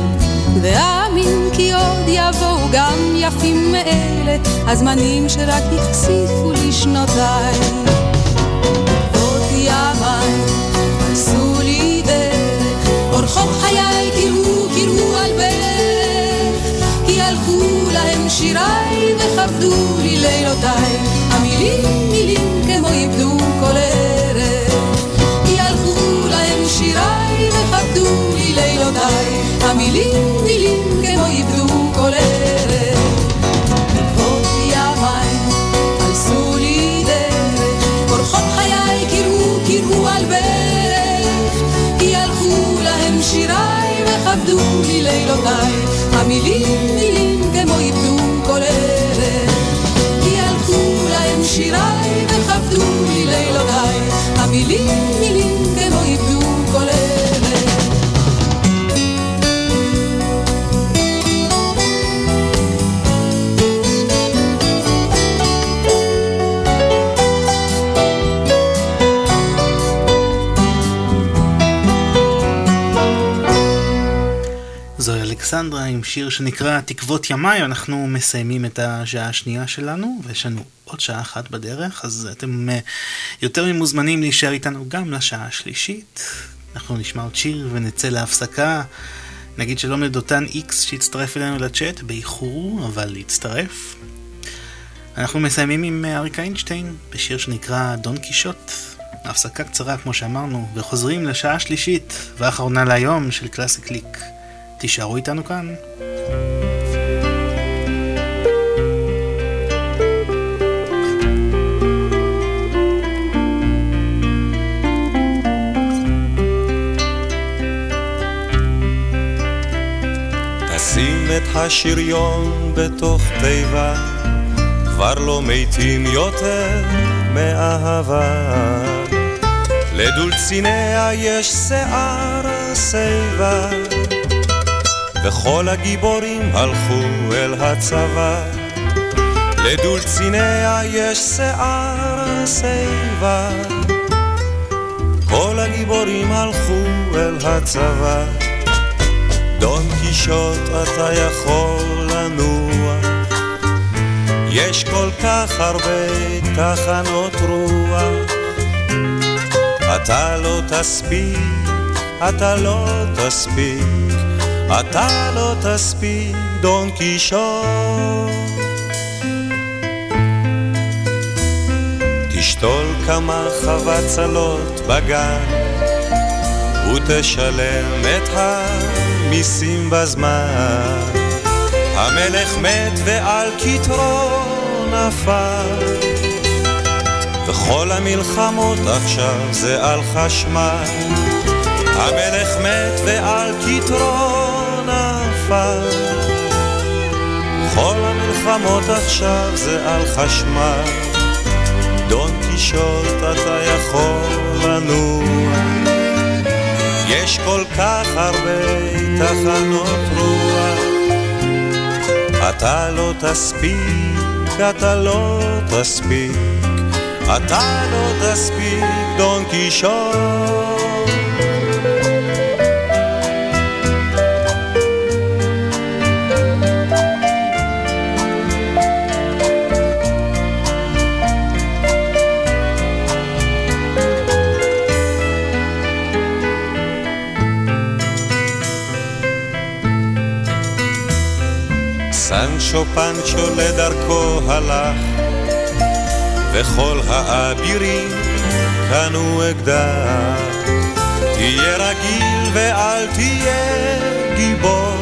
[SPEAKER 30] ואאמין כי עוד יבואו גם יפים מאלה, הזמנים שרק החשיפו לי שנותיי. עוד ימיי, עשו לי דרך, אורחות חיי קראו, קראו על ברך, כי הלכו להם שיריי וכבדו לי לילותיי, המילים מילים כמו איבדו המילים מילים כמו איבדו כל ערך. בעקבות ימיי עשו לי דרך, אורחות חיי קראו, קראו על ברך, כי הלכו להם שיריי וכבדו לי לילותיי, המילים מילים
[SPEAKER 6] עם שיר שנקרא תקוות ימיי, אנחנו מסיימים את השעה השנייה שלנו, ויש לנו עוד שעה אחת בדרך, אז אתם אה, יותר ממוזמנים להישאר איתנו גם לשעה השלישית. אנחנו נשמע עוד שיר ונצא להפסקה. נגיד שלום לדותן איקס שהצטרף אלינו לצ'אט, באיחור, אבל להצטרף. אנחנו מסיימים עם אה, אריק איינשטיין בשיר שנקרא דון קישוט. הפסקה קצרה כמו שאמרנו, וחוזרים לשעה השלישית והאחרונה להיום של קלאסי קליק. תישארו איתנו כאן.
[SPEAKER 16] תשים את השריון בתוך תיבה, כבר לא מתים יותר מאהבה. לדולציניה יש שיער שיבה, וכל הגיבורים הלכו אל הצבא. לדולציניה יש שיער שיבה, כל הגיבורים הלכו אל הצבא. דון קישוט אתה יכול לנוע, יש כל כך הרבה תחנות רוח. אתה לא תספיק, אתה לא תספיק, אתה לא תספיק, דון קישוט. תשתול כמה חבצלות בגן, ותשלם את המיסים בזמן. המלך מת ועל כתרו נפל, וכל המלחמות עכשיו זה על חשמל. המלך מת ועל כתרו נפל, כל המלחמות עכשיו זה על חשמל. דון קישוט אתה יכול לנוע, יש כל כך הרבה תחנות רוח. אתה לא תספיק, אתה לא תספיק, אתה לא תספיק דון קישון. סנצ'ו פנצ'ו לדרכו הלך, וכל האבירים קנו אקדח. תהיה רגיל ואל תהיה גיבור,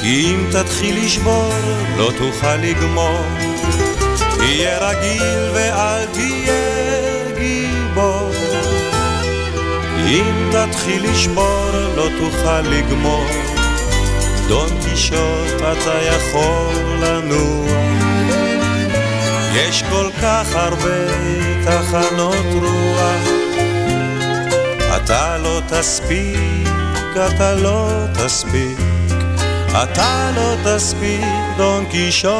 [SPEAKER 16] כי אם תתחיל לשבור לא תוכל לגמור. תהיה רגיל ואל תהיה גיבור, אם תתחיל לשבור לא תוכל לגמור. דון קישוט אתה יכול לנוע יש כל כך הרבה תחנות רוח. אתה לא תספיק, אתה לא תספיק אתה לא תספיק דון קישוט.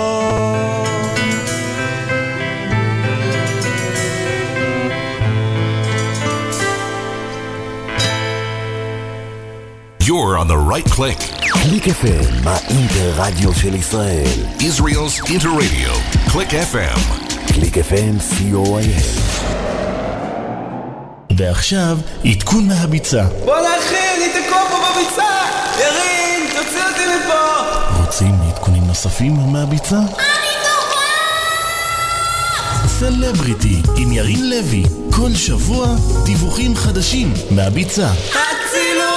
[SPEAKER 3] You're on the right click.
[SPEAKER 2] קליק FM, האינטר-רדיו של ישראל.
[SPEAKER 3] Israel's Interradio. Click FM.
[SPEAKER 2] קליק FM, co.il.
[SPEAKER 25] ועכשיו, עדכון מהביצה.
[SPEAKER 35] בואנה אחי, אני תקוע פה בביצה! ירין, תוציא אותי מפה!
[SPEAKER 25] רוצים עדכונים נוספים מהביצה? סלבריטי עם ירין לוי, כל שבוע דיווחים חדשים מהביצה.
[SPEAKER 35] אצילות!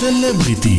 [SPEAKER 25] סלבריטי,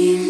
[SPEAKER 1] dream.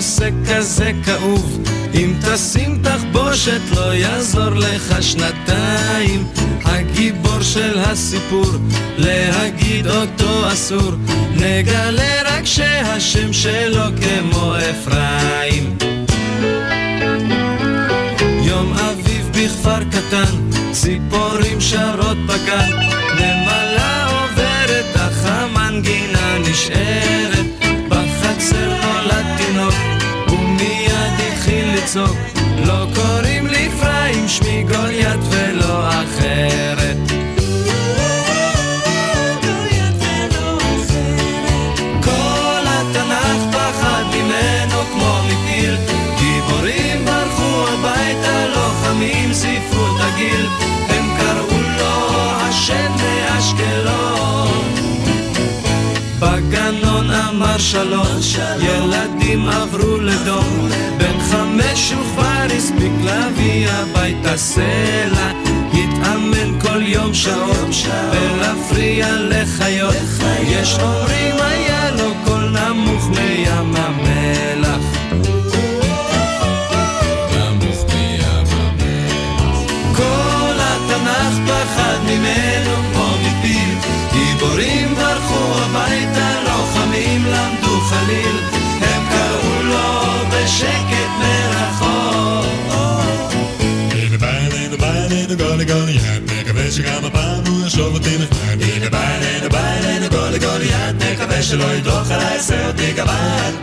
[SPEAKER 4] הנושא כזה כאוב. אם תשים תחבושת לא יעזור לך שנתיים. הגיבור של הסיפור, להגיד אותו אסור. נגלה רק שהשם שלו כמו אפרים. יום אביב בכפר קטן, ציפורים שרות בגן. נמלה עוברת, אך המנגינה נשארת. לצעוק. לא קוראים לי אפרים, שמי גוליית ולא אחרת. הגנון אמר שלום, ילדים עברו לדום, בן חמש הוא כבר הספיק להביא הביתה סלע, התאמן כל יום שעות, ולהפריע לחיות, יש אומרים היה לו קול נמוך מים המלח. כל התנ"ך פחד ממנו. החיים למדו חליל, הם קראו לו בשקט מרחוק. גולי שגם הפעם הוא ישוב אותי נכנע. הנה בא אלינו, בא אלינו, גולי גולי יד, נקווה שלא ידרוך עליי, עשה אותי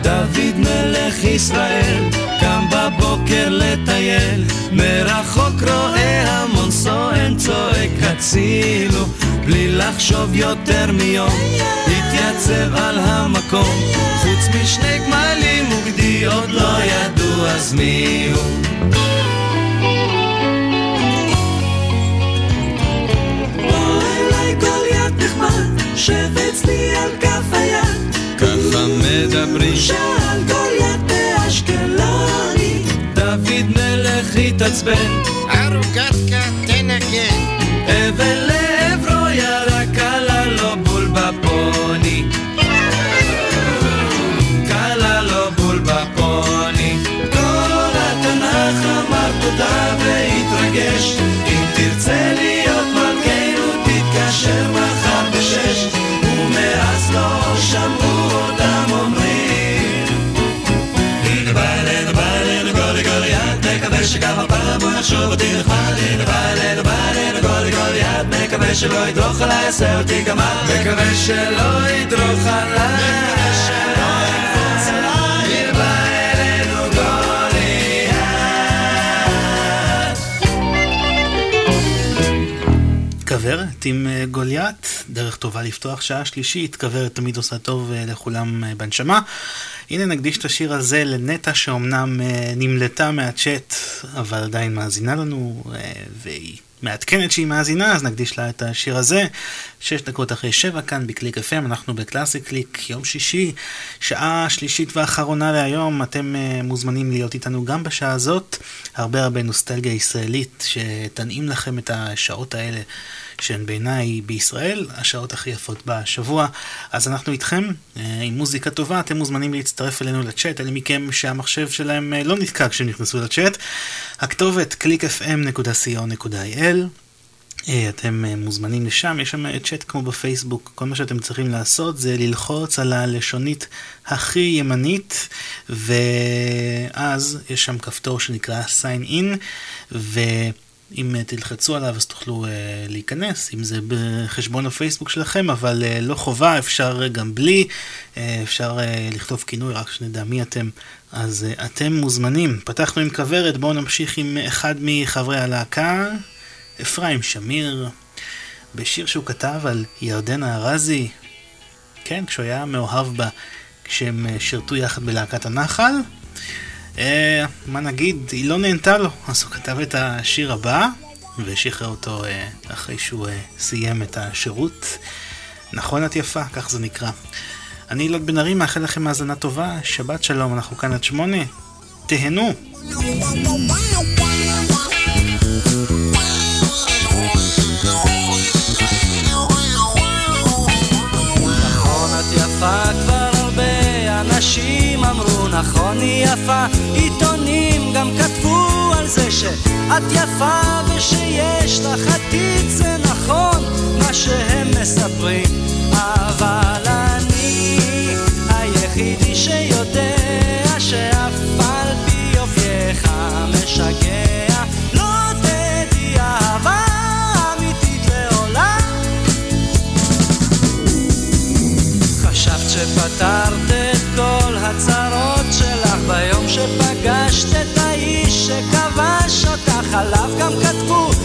[SPEAKER 4] דוד מלך ישראל, קם בבוקר לטייל, מרחוק רואה המון סואן צועק הצילו, בלי לחשוב יותר מיום. התייצב על המקום, חוץ משני גמלים וגדי עוד לא ידעו אז מי הוא.
[SPEAKER 30] שב אצלי על כף היד.
[SPEAKER 4] ככה מדברים.
[SPEAKER 30] שאל גוליית באשקלוני.
[SPEAKER 4] דוד מלך התעצבן.
[SPEAKER 36] ערוגתקה תנגן.
[SPEAKER 4] אבל יחשוב אותי נחמד. אלינו, בא אלינו גולי גוליית, מקווה שלא ידרוך עליי, יעשה אותי גמד. מקווה שלא ידרוך עליי.
[SPEAKER 6] כוורת עם אה, גוליית, דרך טובה לפתוח שעה שלישית, כוורת תמיד עושה טוב אה, לכולם אה, בנשמה. הנה נקדיש את השיר הזה לנטע שאומנם אה, נמלטה מהצ'אט, אבל עדיין מאזינה לנו, אה, והיא מעדכנת שהיא מאזינה, אז נקדיש לה את השיר הזה. שש דקות אחרי שבע כאן בקליק FM, אנחנו בקלאסי קליק, יום שישי, שעה שלישית ואחרונה להיום. אתם אה, מוזמנים להיות איתנו גם בשעה הזאת. הרבה הרבה נוסטלגיה ישראלית שתנעים לכם את השעות האלה. שהן בעיניי בישראל השעות הכי יפות בשבוע. אז אנחנו איתכם אה, עם מוזיקה טובה, אתם מוזמנים להצטרף אלינו לצ'אט, אלה מכם שהמחשב שלהם אה, לא נתקע כשהם נכנסו לצ'אט. הכתובת clickfm.co.il אה, אתם מוזמנים לשם, יש שם צ'אט כמו בפייסבוק, כל מה שאתם צריכים לעשות זה ללחוץ על הלשונית הכי ימנית, ואז יש שם כפתור שנקרא sign in, ואם אה, תלחצו עליו אז תוכלו uh, להיכנס, אם זה בחשבון הפייסבוק שלכם, אבל uh, לא חובה, אפשר גם בלי, uh, אפשר uh, לכתוב כינוי רק שנדע מי אתם. אז uh, אתם מוזמנים. פתחנו עם כוורת, בואו נמשיך עם אחד מחברי הלהקה. אפרים שמיר, בשיר שהוא כתב על ירדנה ארזי, כן, כשהוא היה מאוהב בה, כשהם שירתו יחד בלהקת הנחל. אה, מה נגיד, היא לא נהנתה לו, אז הוא כתב את השיר הבא, ושחרר אותו אה, אחרי שהוא אה, סיים את השירות. נכון את יפה, כך זה נקרא. אני אילת בן ארי, מאחל לכם האזנה טובה, שבת שלום, אנחנו כאן עד שמונה. תהנו.
[SPEAKER 4] נכון את יפה אנשים אמרו נכון היא יפה. עיתונים גם כתבו על זה שאת יפה ושיש לך עתיד זה נכון מה שהם מספרים. אבל אני עליו גם כתבו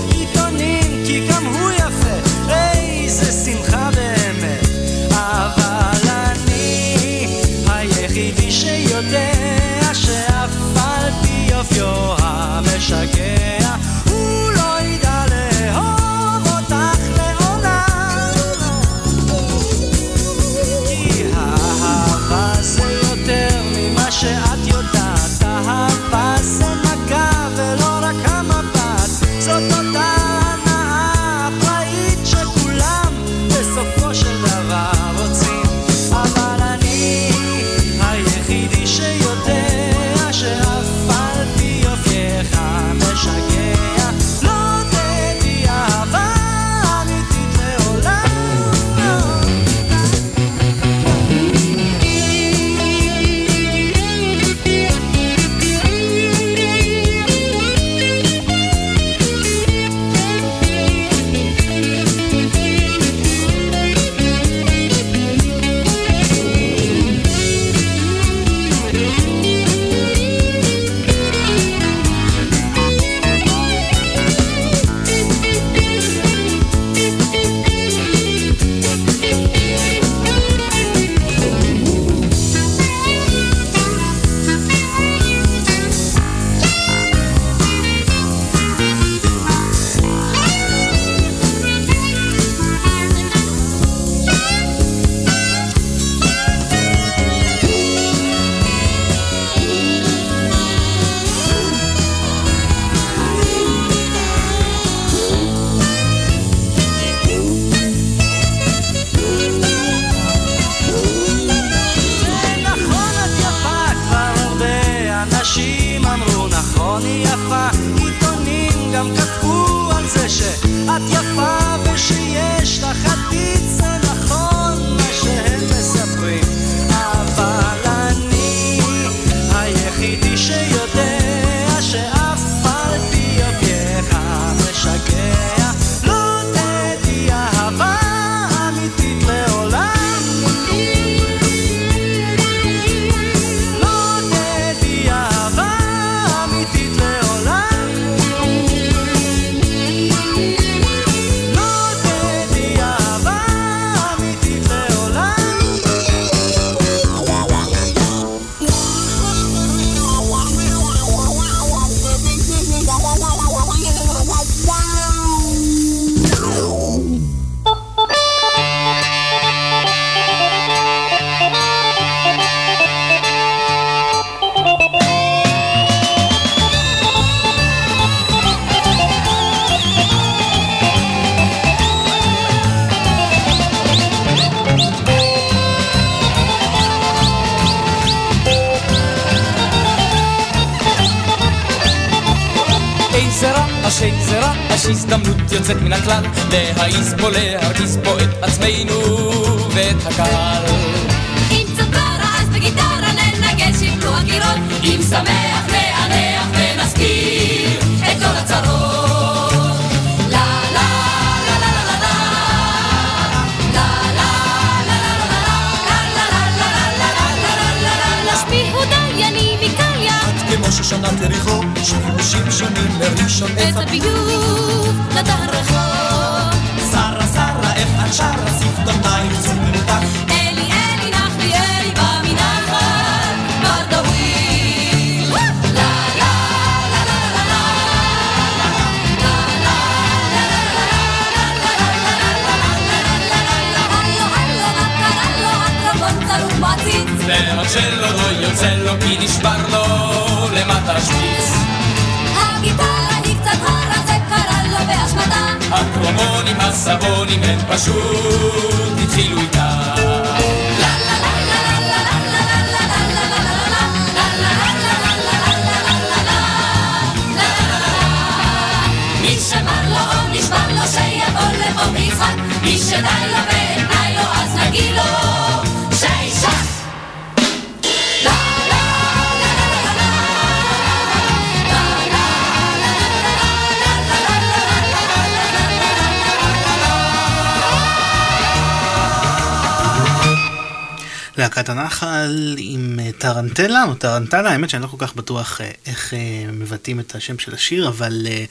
[SPEAKER 6] טרנטלה או טרנטלה, האמת שאני לא כל כך בטוח אה, איך אה, מבטאים את השם של השיר, אבל אה,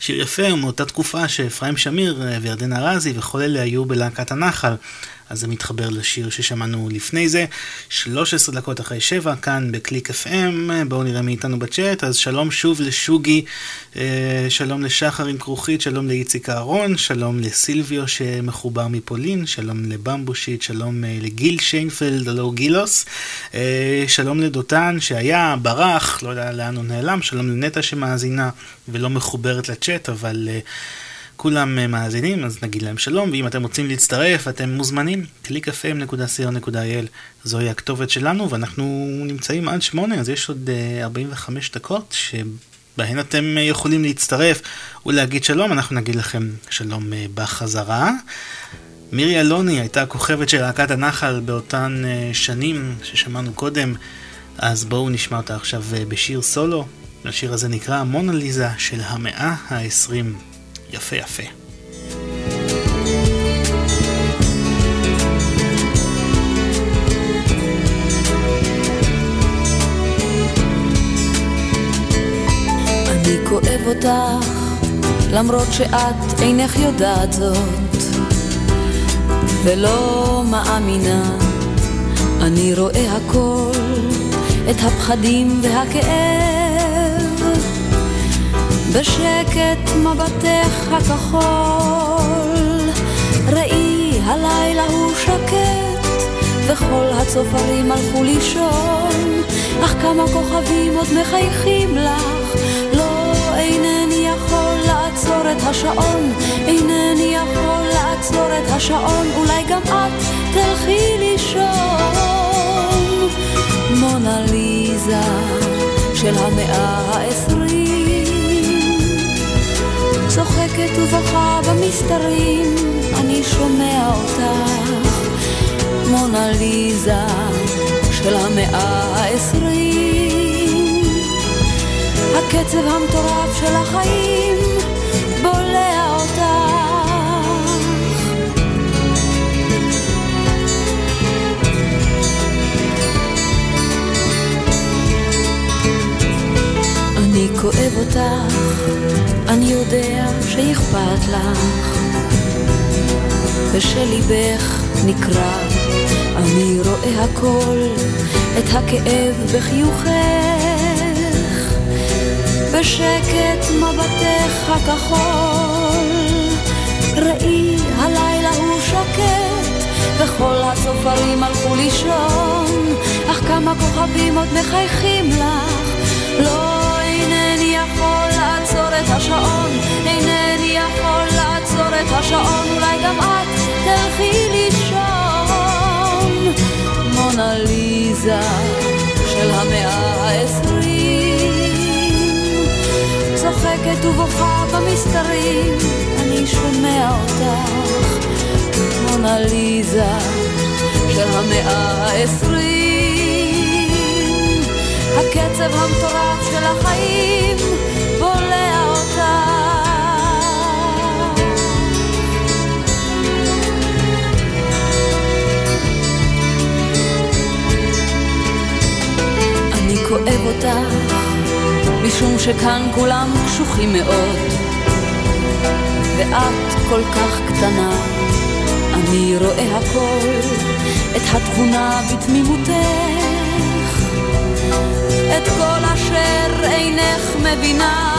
[SPEAKER 6] שיר יפה מאותה תקופה שאפרים שמיר וירדנה ארזי וכל אלה היו בלהקת הנחל. אז זה מתחבר לשיר ששמענו לפני זה, 13 דקות אחרי 7, כאן בקליק FM, בואו נראה מי איתנו בצ'אט, אז שלום שוב לשוגי, שלום לשחר עם כרוכית, שלום לאיציק אהרון, שלום לסילביו שמחובר מפולין, שלום לבמבושיט, שלום לגיל שיינפלד, הלו גילוס, שלום לדותן שהיה, ברח, לא יודע לאן הוא נעלם, שלום לנטע שמאזינה ולא מחוברת לצ'אט, אבל... אה, כולם אה, מאזינים, אז נגיד להם שלום, ואם אתם רוצים להצטרף, אתם מוזמנים, www.clickfm.co.il זוהי הכתובת שלנו, ואנחנו נמצאים עד שמונה, אז יש עוד אה, 45 דקות שבהן אתם אה, יכולים להצטרף ולהגיד שלום, אנחנו נגיד לכם שלום אה, בחזרה. מירי אלוני הייתה הכוכבת של להקת הנחל באותן אה, שנים ששמענו קודם, אז בואו נשמע אותה עכשיו אה, בשיר סולו. השיר הזה נקרא מונליזה של המאה העשרים. יפה יפה.
[SPEAKER 28] אני כואב אותך, למרות שאת אינך יודעת זאת, ולא מאמינה. אני רואה הכל, את הפחדים והכאב, בשקט מבטך הכחול. ראי, הלילה הוא שקט, וכל הצופרים הלכו לישון, אך כמה כוכבים עוד מחייכים לך, לא אינני יכול לעצור את השעון, אינני יכול לעצור את השעון, אולי גם את תלכי לישון. מונה ליזה של המאה העשרים. צוחקת ובוכה במסתרים, אני שומע אותך, מונליזה של המאה העשרים. הקצב המטורף של החיים אני כואב אותך, אני יודע שאכפת לך, ושליבך נקרע, אני רואה הכל, את הכאב בחיוכך, בשקט מבטך הכחול, ראי הלילה הוא שקט, וכל הצופרים הלכו לישון, אך כמה כוכבים עוד מחייכים לך, לא יכול לעצור את השעון, אינני יכול לעצור את השעון, אולי גם את תלכי לישון. מונליזה של המאה העשרים, צוחקת ובוכה במסתרים, אני שומע אותך. מונליזה של המאה העשרים, הקצב המטורף של החיים כואב אותך, משום שכאן כולם קשוחים מאוד, ואת כל כך קטנה. אני רואה הכל, את התבונה בתמימותך, את כל אשר אינך מבינה.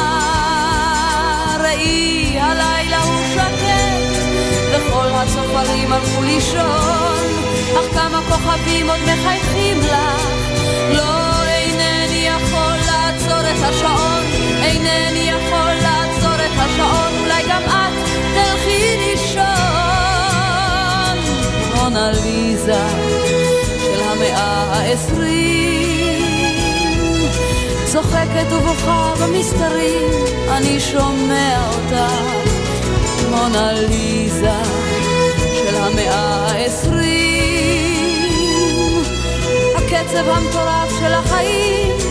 [SPEAKER 28] ראי, הלילה הוא שקט, וכל הצופרים הלכו לישון, אך כמה כוכבים עוד מחייכים לך. לא, את השעון, אינני יכול לעצור את השעון, אולי גם את תלכי לישון. מונליזה של המאה העשרים, צוחקת ובוכה במסתרים, אני שומע אותך. מונליזה של המאה העשרים, הקצב המטורף של החיים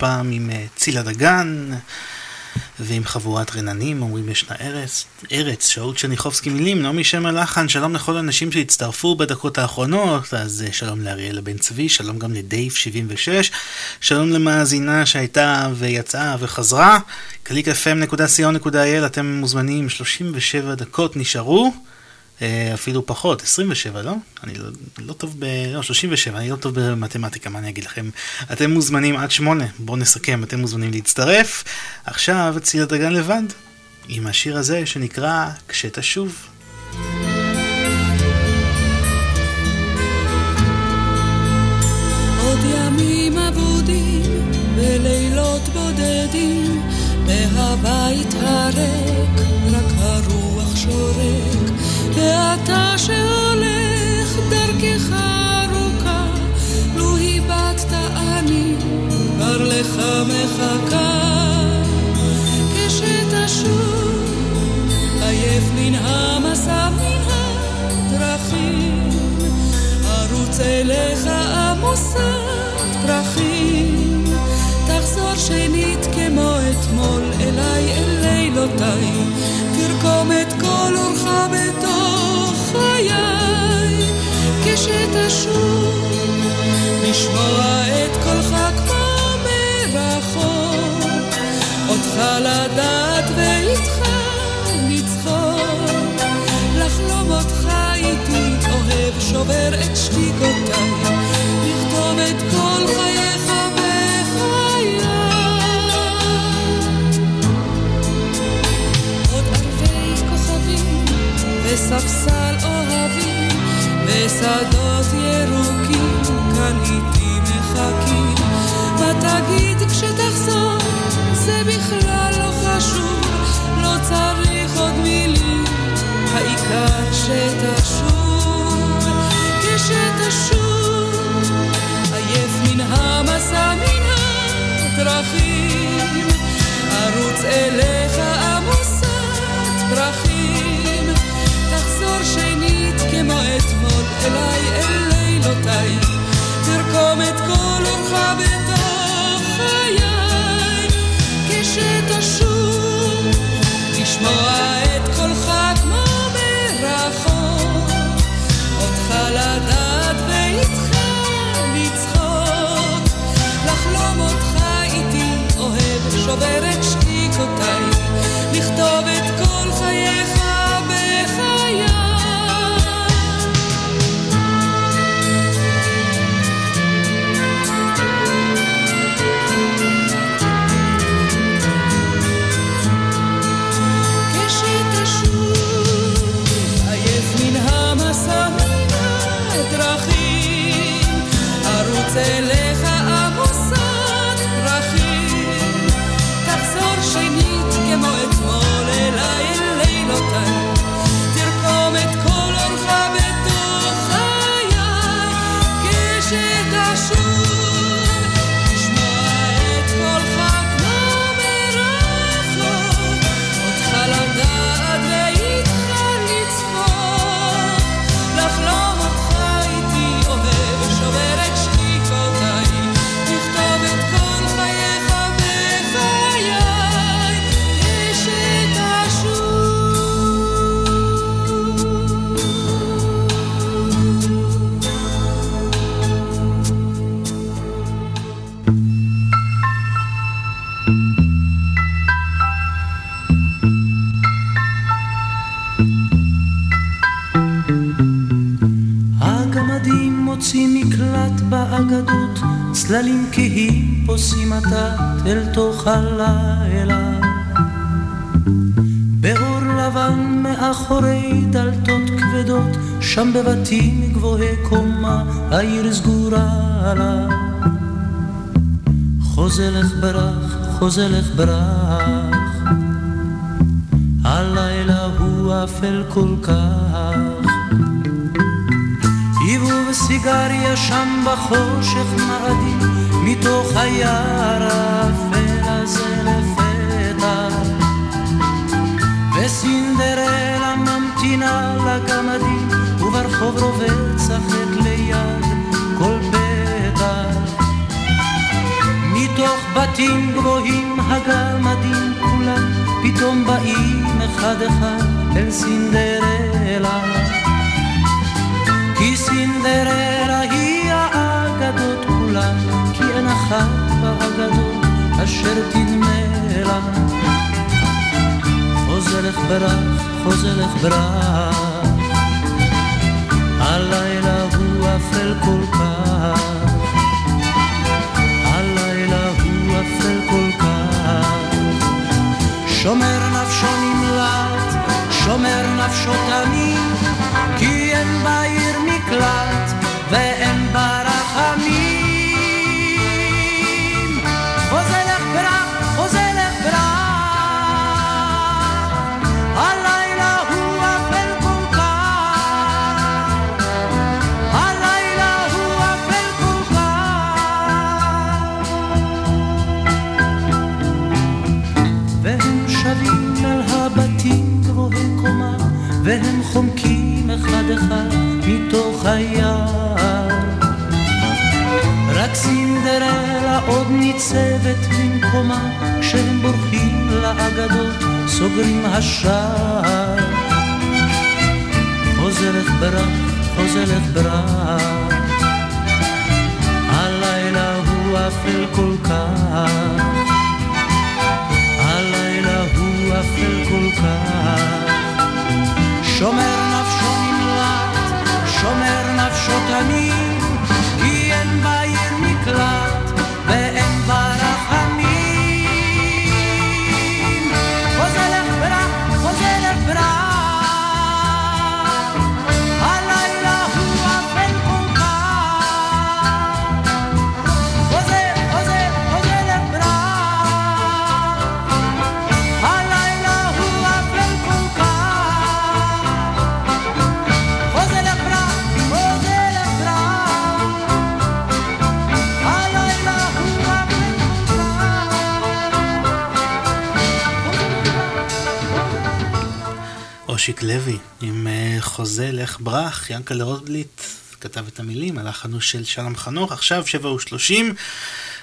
[SPEAKER 6] הפעם עם אה, צילה דגן. ועם חבורת רננים, אומרים ישנה ארץ, ארץ, שאול צ'ניחובסקי מילים, נעמי שם הלחן, שלום לכל האנשים שהצטרפו בדקות האחרונות, אז אה, שלום לאריאלה בן צבי, שלום גם לדייב 76, שלום למאזינה שהייתה ויצאה וחזרה, www.clickfm.co.il, אתם מוזמנים, 37 דקות נשארו. אה, אפילו פחות, 27, לא? אני לא, לא טוב ב... לא, 37, אני לא טוב במתמטיקה, מה אני אגיד לכם? אתם מוזמנים עד 8, בואו נסכם, אתם מוזמנים להצטרף. עכשיו צילה דגן לבד, עם השיר הזה שנקרא "כשתשוב".
[SPEAKER 30] מהבית הריק רק הרוח שורק ואתה שהולך דרכך ארוכה, אני כבר לך מחכה. כשתשוב, עייף מן המסע מן אליך עמוסת פרחים. תחזור שנית כמו אתמול אליי אל לילותיי, תרקום את כל אורך בתוך חיי, כשתשוב לשמוע את קולך כמו מרחוק, אותך לדעת ואיתך לצחוק, לחלום אותך איתי אוהב שובר את שתיקותיי, וספסל אוהבים ושדות ירוקים כאן איתי מחכים. מה תגיד כשתחזור? זה בכלל לא חשוב, לא צריך עוד מילים, העיקר שתשוב, כשתשוב, עייף מן המסע מן הדרכים, ארוץ אליך אליי אל לילותיי, תרקום את כל אורך בתוך חיי,
[SPEAKER 37] מאחורי דלתות כבדות, שם בבתים גבוהי קומה, העיר סגורה לה. חוזלך ברח, חוזלך ברח, הלילה הוא אפל כל כך. עיבוב סיגריה שם בחושך מאדים, מתוך היער ממתינה לגמדים, וברחוב רובץ החטא ליד כל פתח. בתים גבוהים הגמדים כולם, פתאום באים אחד אחד אל סינדרלה. כי סינדרלה היא האגדות כולם, כי אין אחת באגדות אשר תדמה לה. חוזרך ברח, חוזרך ברח, הלילה הוא אפל כל כך. שומר נפשו נמלט, שומר נפשו תמיד, כי אין בעיר מקלט ואין בה אחד מתוך היער. רק סינדרלה עוד ניצבת במקומה, כשהם בורחים לאגדות, סוגרים השער. חוזרת ברח, חוזרת ברח, אפל כל כך, הלילה הוא אפל כל כך. שומר
[SPEAKER 6] לוי עם אה, חוזה לך ברח, יענקל'ה רוטבליט כתב את המילים, הוא של שלום חנוך, עכשיו שבע ושלושים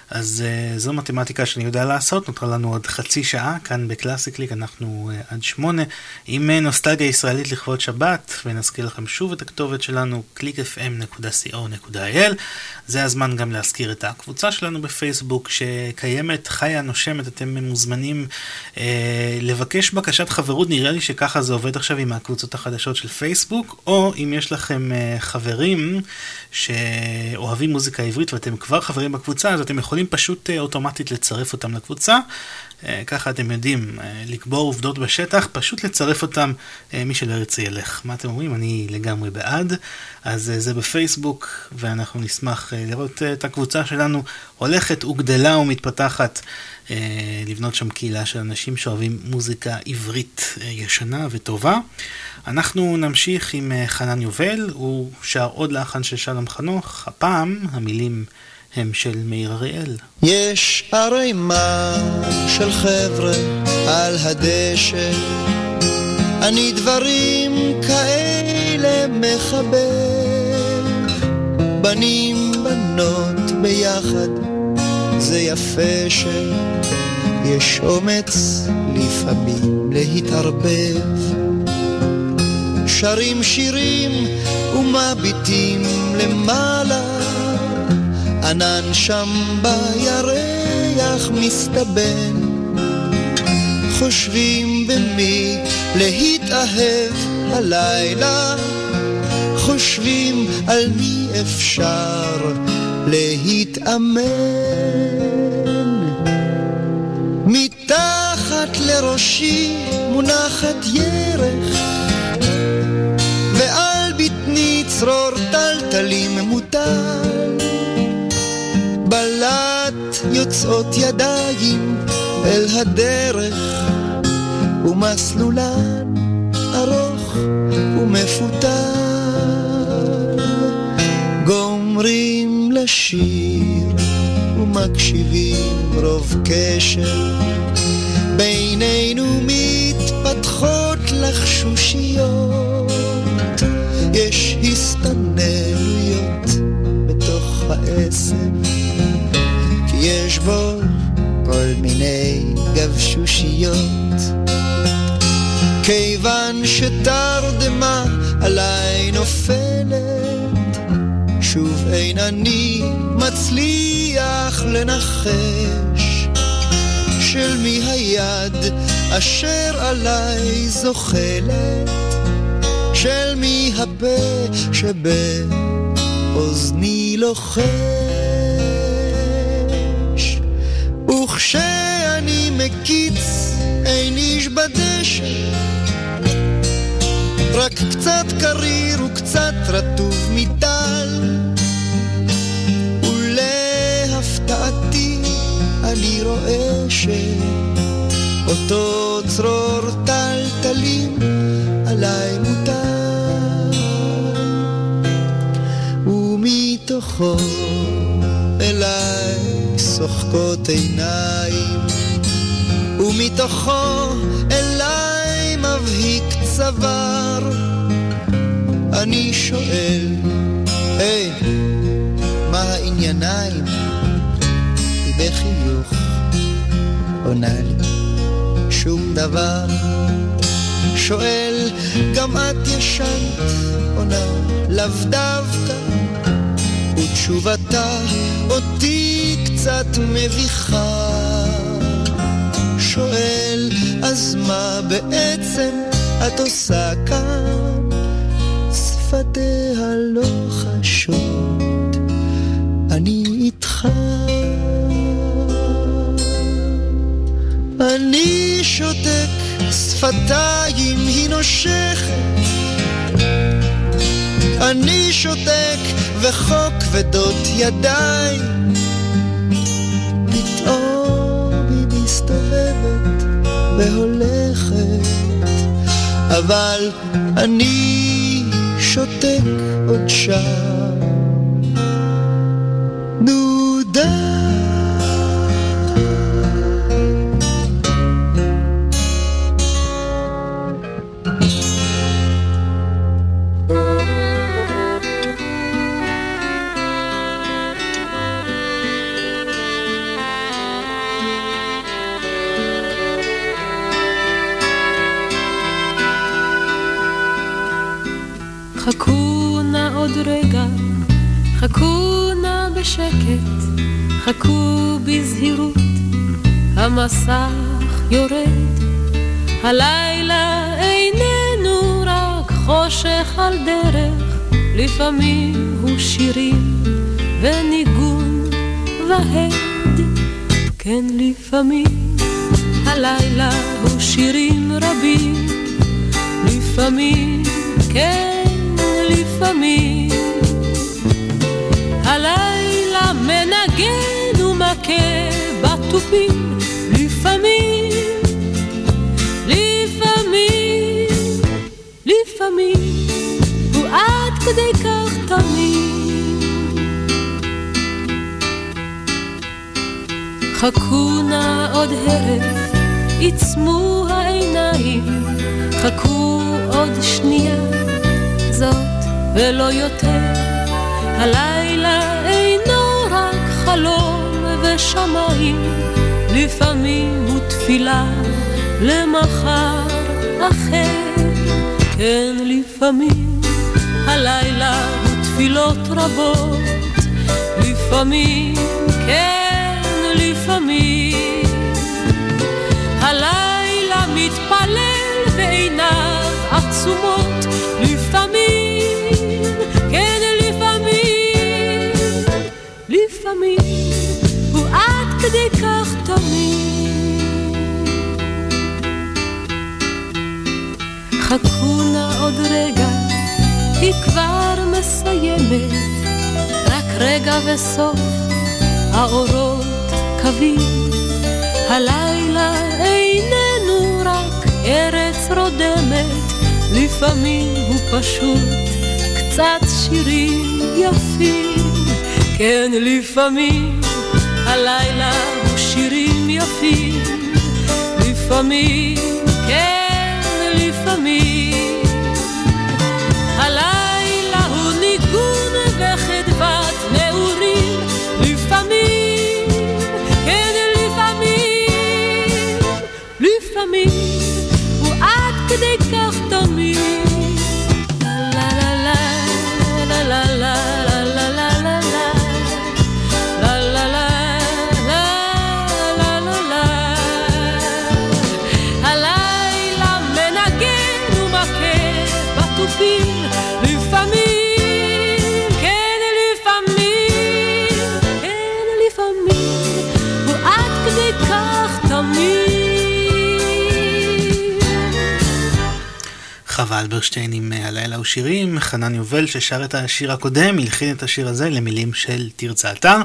[SPEAKER 6] אז אה, זו מתמטיקה שאני יודע לעשות, נותרה לנו עוד חצי שעה כאן בקלאסי קליק, אנחנו עד שמונה. עם נוסטלגיה ישראלית לכבוד שבת, ונזכיר לכם שוב את הכתובת שלנו, www.clickfm.co.il זה הזמן גם להזכיר את הקבוצה שלנו בפייסבוק שקיימת, חיה, נושמת, אתם מוזמנים uh, לבקש בקשת חברות, נראה לי שככה זה עובד עכשיו עם הקבוצות החדשות של פייסבוק, או אם יש לכם uh, חברים שאוהבים מוזיקה עברית ואתם כבר חברים בקבוצה, אז אתם יכולים פשוט אה, אוטומטית לצרף אותם לקבוצה. אה, ככה אתם יודעים, אה, לקבור עובדות בשטח, פשוט לצרף אותם, מי שלא ירצה ילך. מה אתם אומרים? אני לגמרי בעד. אז זה בפייסבוק, ואנחנו נשמח לראות את הקבוצה שלנו הולכת וגדלה ומתפתחת. לבנות שם קהילה של אנשים שאוהבים מוזיקה עברית ישנה וטובה. אנחנו נמשיך עם חנן יובל, הוא שר עוד לחן של שלום חנוך, הפעם המילים הם של מאיר אריאל.
[SPEAKER 38] יש ערימה של חבר'ה על הדשא, אני דברים כאלה מחבר. בנים, בנות ביחד, זה יפה שיש אומץ לפעמים להתערבב. שרים שירים ומביטים למעלה ענן שם בירח מסתבן, חושבים במי להתאהב הלילה, חושבים על מי אפשר להתאמן. מתחת לראשי מונחת ירך, ועל בטני צרור טלטלים מוטל. יוצאות ידיים אל הדרך, ומסלולן ארוך ומפותל. גומרים לשיר ומקשיבים רוב קשר, בינינו מתפתחות לחשושיות, יש הסתננויות בתוך העשב. יש בו שושיות. כיוון שתרדמה עליי נופלת, שוב אין אני מצליח לנחש של מי היד אשר עליי זוחלת, של מי הפה שבאוזני לוחש. מקיץ אין איש בדשא, רק קצת קריר וקצת רטוב מטל. ולהפתעתי אני רואה שאותו צרור טלטלים עליי מוטל. ומתוכו אליי שוחקות עיניים, ומתוכו אליי מבהיק צוואר. אני שואל, היי, מה הענייניים? היא בחיוך עונה לי, שום דבר. שואל, גם את ישנת? עונה, לאו דווקא. ותשובתה אותי קצת מביכה. שואל, אז מה בעצם את עושה כאן? שפתיה לא חשות, אני איתך. אני שותק, שפתיים היא נושכת. אני שותק, וחוק כבדות ידיי. והולכת, אבל אני שותק עוד שם. נו
[SPEAKER 30] המסך יורד. הלילה איננו רק חושך על דרך, לפעמים הוא שירים וניגון והד. כן, לפעמים הלילה הוא שירים רבים, לפעמים כן. לפעמים. הלילה מנגן ומכה בתופים, כדי כך תמיד. חכו נא עוד הרף, עיצמו העיניים, חכו עוד שנייה. זאת ולא יותר. הלילה אינו רק חלום ושמיים, לפעמים הוא תפילה למחר אחר. כן, לפעמים הלילה הוא תפילות רבות, לפעמים, כן, לפעמים. הלילה מתפלל ועיניו עצומות, היא כבר מסיימת, רק רגע וסוף, האורות קווים, הלילה איננו רק ארץ רודמת, לפעמים הוא פשוט קצת שירים יפים. כן, לפעמים הלילה הוא שירים יפים. לפעמים, כן, לפעמים.
[SPEAKER 6] אלברשטיין עם אה, הלילה ושירים, חנן יובל ששר את השיר הקודם, הלחין את השיר הזה למילים של תרצה אתר,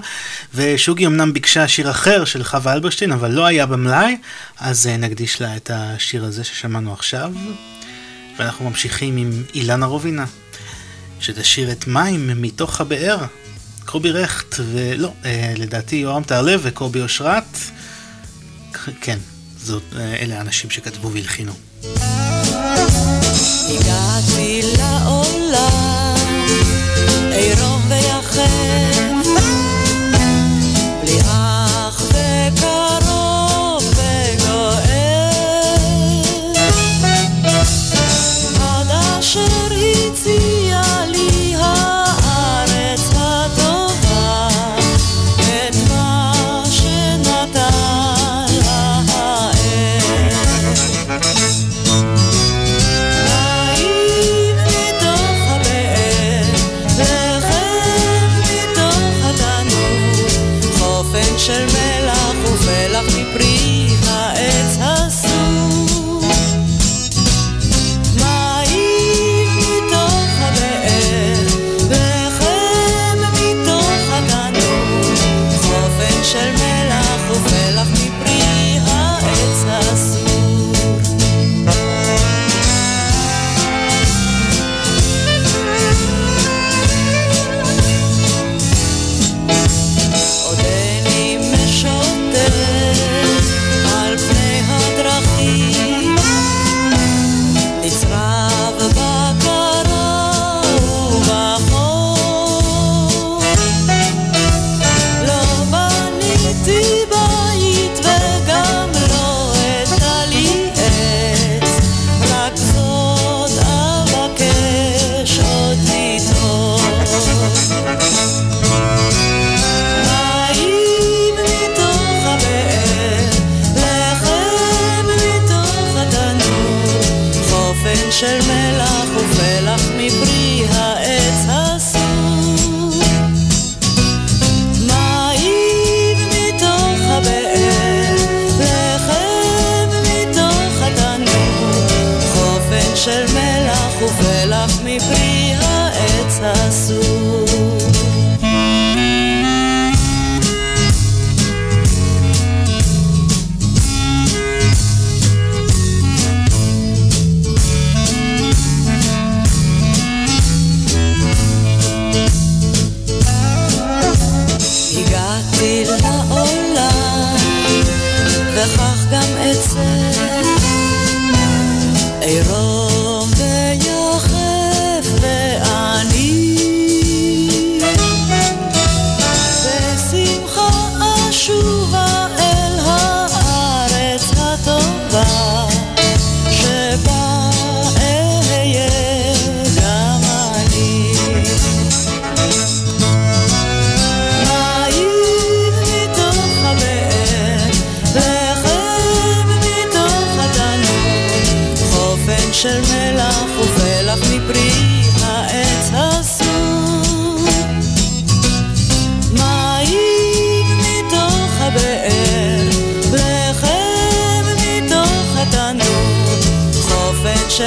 [SPEAKER 6] ושוגי אמנם ביקשה שיר אחר של חווה אלברשטיין, אבל לא היה במלאי, אז אה, נקדיש לה את השיר הזה ששמענו עכשיו, ואנחנו ממשיכים עם אילנה רובינה, שתשיר את מים מתוך הבאר, קובי רכט, ולא, אה, לדעתי יורם טהרלב וקובי אושרת, כן. זאת, אלה האנשים שכתבו והלחינו.
[SPEAKER 28] Oh הגעתי לעולם, עירום ויחד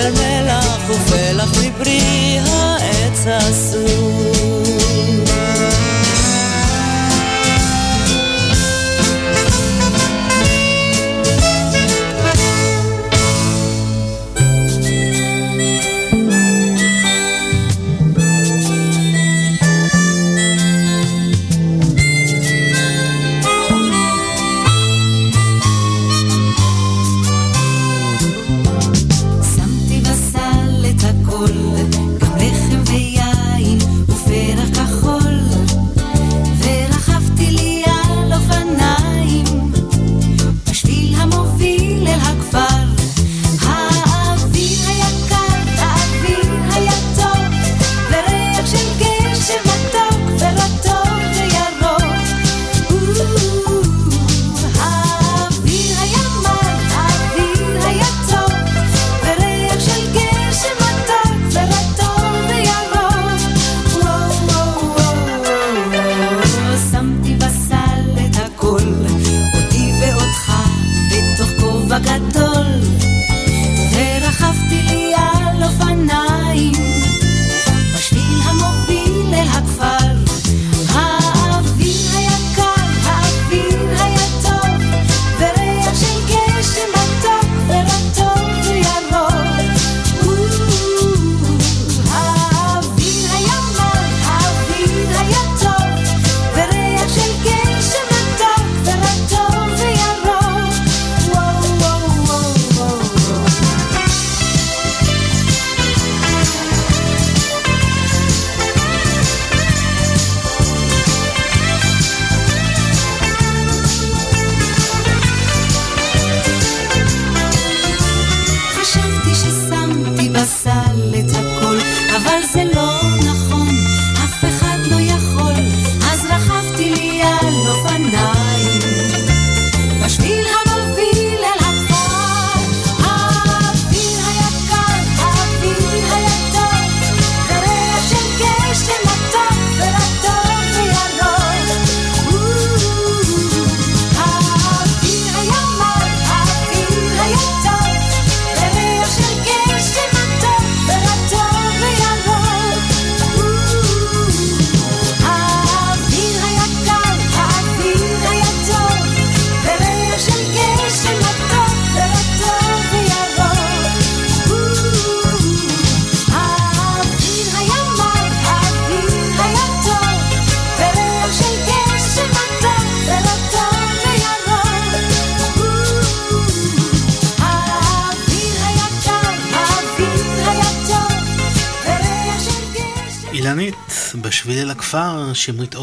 [SPEAKER 28] של מלח ופלח מפרי העץ
[SPEAKER 6] הזה.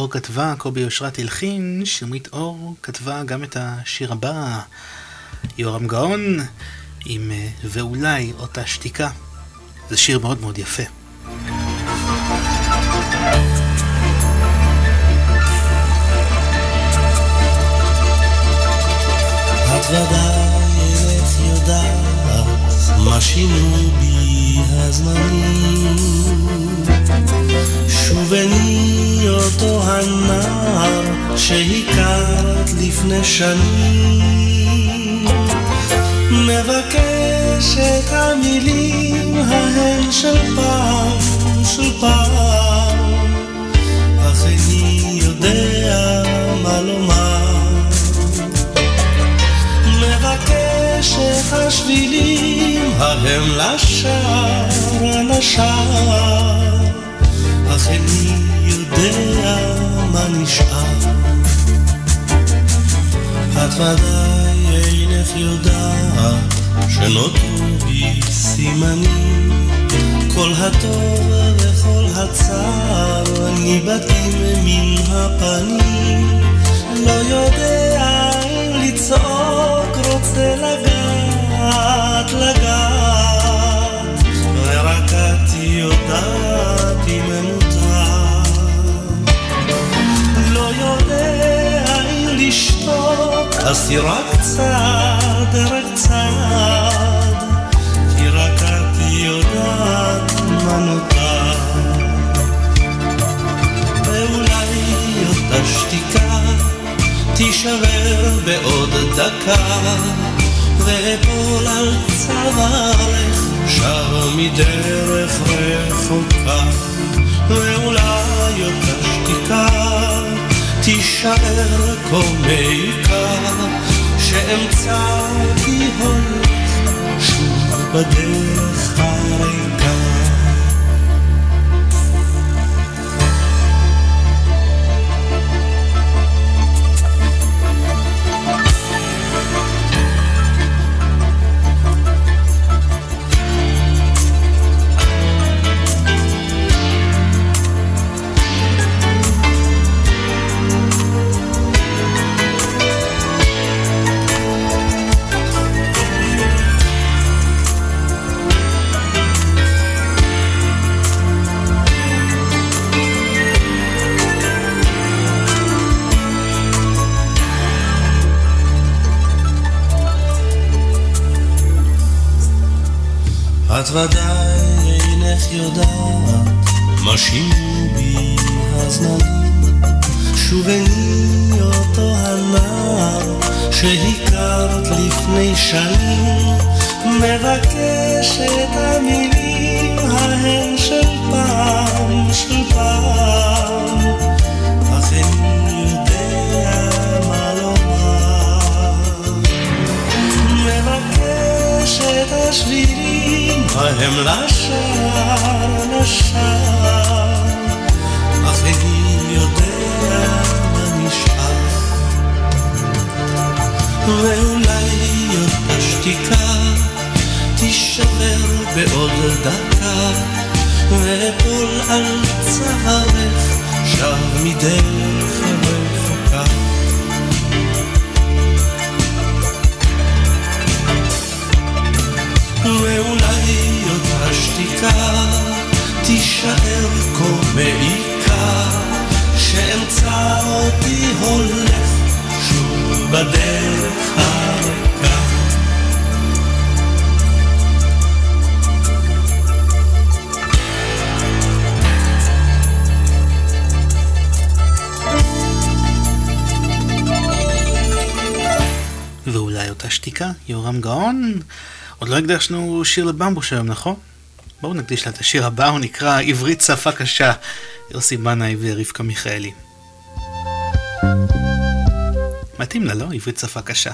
[SPEAKER 6] אור כתבה, קובי אושרת הלחין, שמרית אור כתבה גם את השיר הבא, יורם גאון, עם אה, ואולי אותה שתיקה. זה שיר מאוד מאוד יפה.
[SPEAKER 16] את ודאי אינך יודעת מה שינו בי לפני שנים. מבקש את המילים ההן של פעם, של פעם. אך איני יודע מה לומר. מבקש את השבילים ההם לשער הנשר אך איני יודע מה נשאר. את ודאי אינך יודעת שנותרו בי סימנים. כל הטוב וכל הצער ניבטים מן הפנים. לא יודע אם לצעוק רוצה לגעת לגעת. ורק את יודעת אם לשתוק, אז רק צעד, רק צעד, כי רק את יודעת מה נותר. ואולי אותה שתיקה תישבר בעוד דקה, ואפול על צווארך שר מדרך רחוקה, ואולי אותה שתיקה תישאר קומיקה שאמצע כי הולך שוב בדרך הריקה את ודאי אינך יודעת מה שינו בי הזמנים שובני אותו הנער שהכרת לפני שנים מבקש את המילים ההן של פעם, של פעם. אך איני יודע מה לומר. מבקש את השבילים ההם לשער, לשער אך איני יודע מה נשאר. ואולי אותה שתיקה תישבר בעוד דקה ואפול על צווארך שם מדרך תישאר כה מעיקה שאמצא אותי הולך שוב בדרך הריקה
[SPEAKER 6] ואולי אותה שתיקה, יורם גאון. עוד לא הקדשנו שיר לבמבוש היום, נכון? בואו נקדיש לה את השיר הבא, הוא נקרא עברית שפה קשה, יוסי בנאי ורבקה מיכאלי. מתאים לה, לא? עברית שפה קשה.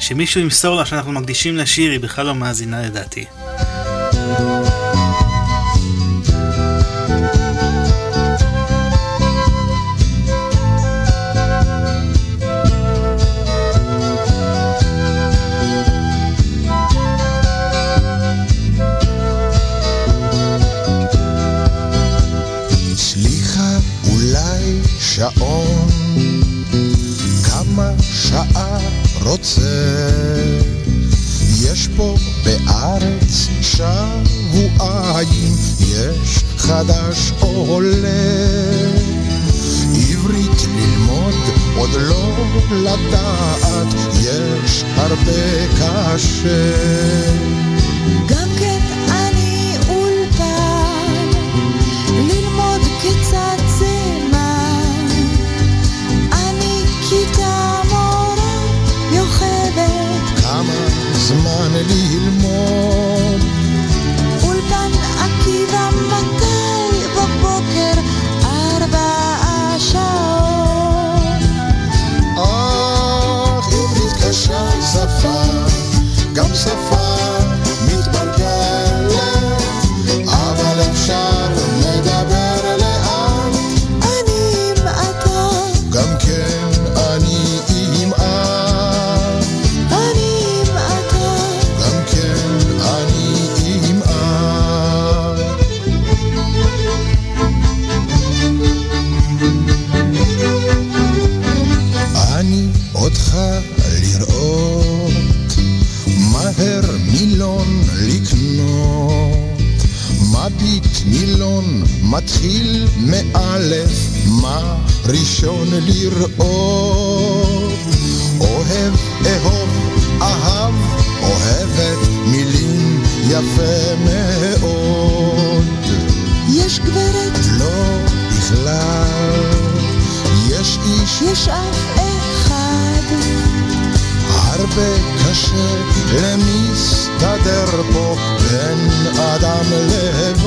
[SPEAKER 6] שמישהו ימסור לה שאנחנו מקדישים לשיר, היא בכלל לא מאזינה לדעתי. חסר.
[SPEAKER 39] יש פה בארץ שבועיים, יש חדש עולה. עברית ללמוד עוד לא לדעת, יש הרבה קשה. زمان لي الموت להתחיל מאלף, מה ראשון לראות? אוהב, אהוב, אהב, אוהבת, מילים יפה מאוד.
[SPEAKER 34] יש גברת?
[SPEAKER 39] לא, בכלל. יש איש?
[SPEAKER 34] יש אף אחד.
[SPEAKER 39] הרבה קשה למסתדר פה בין אדם
[SPEAKER 6] לב...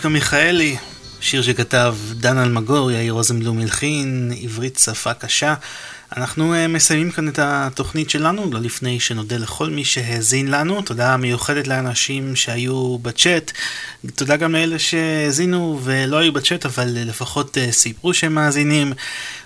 [SPEAKER 6] רבקה מיכאלי, שיר שכתב דן אלמגור, יאיר רוזנבלום הלחין, עברית שפה קשה. אנחנו uh, מסיימים כאן את התוכנית שלנו, לא לפני שנודה לכל מי שהאזין לנו. תודה מיוחדת לאנשים שהיו בצ'אט. תודה גם לאלה שהאזינו ולא היו בצ'אט, אבל לפחות uh, סיפרו שהם מאזינים.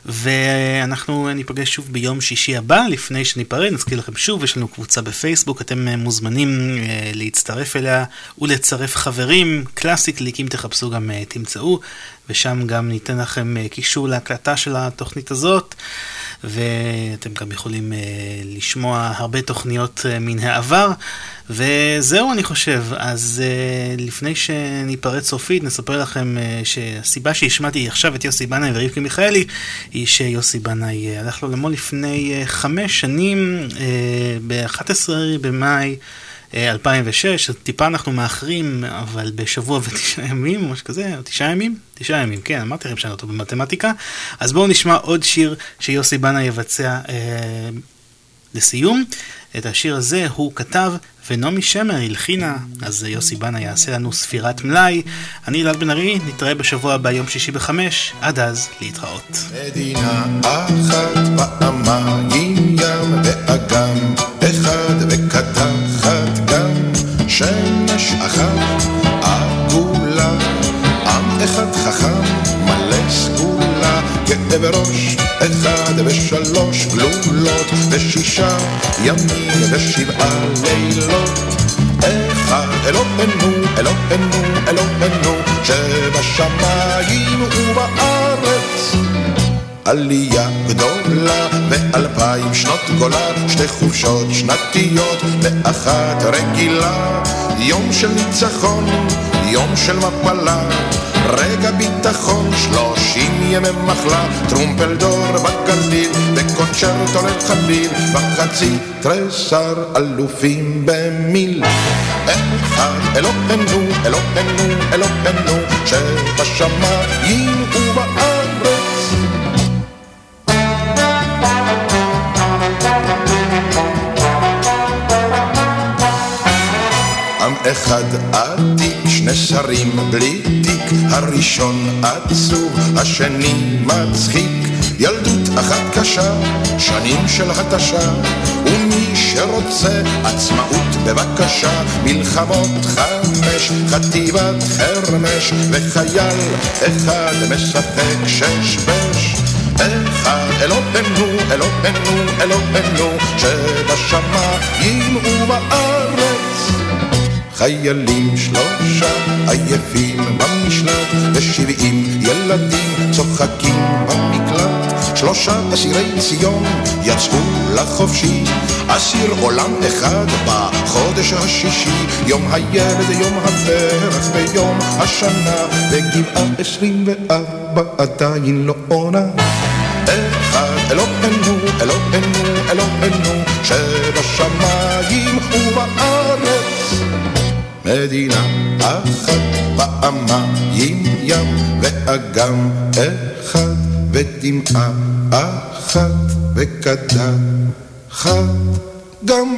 [SPEAKER 6] ואנחנו ניפגש שוב ביום שישי הבא. לפני שניפרד, נזכיר לכם שוב, יש לנו קבוצה בפייסבוק, אתם uh, מוזמנים uh, להצטרף אליה ולצרף חברים. קלאסי קליקים תחפשו גם uh, תמצאו, ושם גם ניתן לכם קישור להקלטה של התוכנית הזאת. ואתם גם יכולים uh, לשמוע הרבה תוכניות uh, מן העבר. וזהו אני חושב, אז uh, לפני שניפרד סופית נספר לכם uh, שהסיבה שהשמעתי עכשיו את יוסי בנאי ורבקי מיכאלי היא שיוסי בנאי uh, הלך לעולמו לפני uh, חמש שנים, uh, ב-11 במאי 2006, אז טיפה אנחנו מאחרים, אבל בשבוע ותשעה ימים, או משהו כזה, או תשעה ימים? תשעה ימים, כן, אמרתי לכם שאני אותו במתמטיקה. אז בואו נשמע עוד שיר שיוסי בנה יבצע אה, לסיום. את השיר הזה הוא כתב ונעמי שמר הלחינה, אז יוסי בנה יעשה לנו ספירת מלאי. אני אלעד בן ארי, נתראה בשבוע הבא, יום שישי בחמש, עד אז, להתראות.
[SPEAKER 39] מדינה אחת פעמיים ים ואגם, אחד גם, שמש אחת עגולה, עם אחד חכם מלא סגולה, גאה בראש אחד ושלוש גלולות, ושישה ימים ושבעה לילות. אחד אלוהינו, אלוהינו, אלוהינו, שבשמיים ובארץ. עלייה גדולה ואלפיים שנות גולה, שתי חופשות שנתיות ואחת רגילה. יום של ניצחון, יום של מפלה, רגע ביטחון, שלושים ימי מחלה, טרומפלדור בגליל, וקונצ'רטו לחליל, בחצי תריסר אלופים במיל. אחד אלוהינו, אלוהינו, אלוהינו, שבשמיים ובארץ. אחד עתיק, שני שרים בלי תיק, הראשון עצוב, השני מצחיק, ילדות אחת קשה, שנים של התשה, ומי שרוצה עצמאות בבקשה, מלחמות חמש, חטיבת חרמש, וחייל אחד משחק שש בש. אחד אלוהינו, אלוהינו, אלוהינו, שבשמיים ובארץ. חיילים שלושה עייפים במשלט, ושבעים ילדים צוחקים במקלט. שלושה אסירי ציון יצאו לחופשי, אסיר עולם אחד בחודש השישי, יום הילד, יום הפרח ויום השנה, וגבעה עשרים וארבע עדיין לא עונה. אחד אלוהינו, אלוהינו, אלוהינו, שבשמיים ובארץ. מדינה אחת פעמיים ים ואגם אחד ודמעה אחת וקדחת גם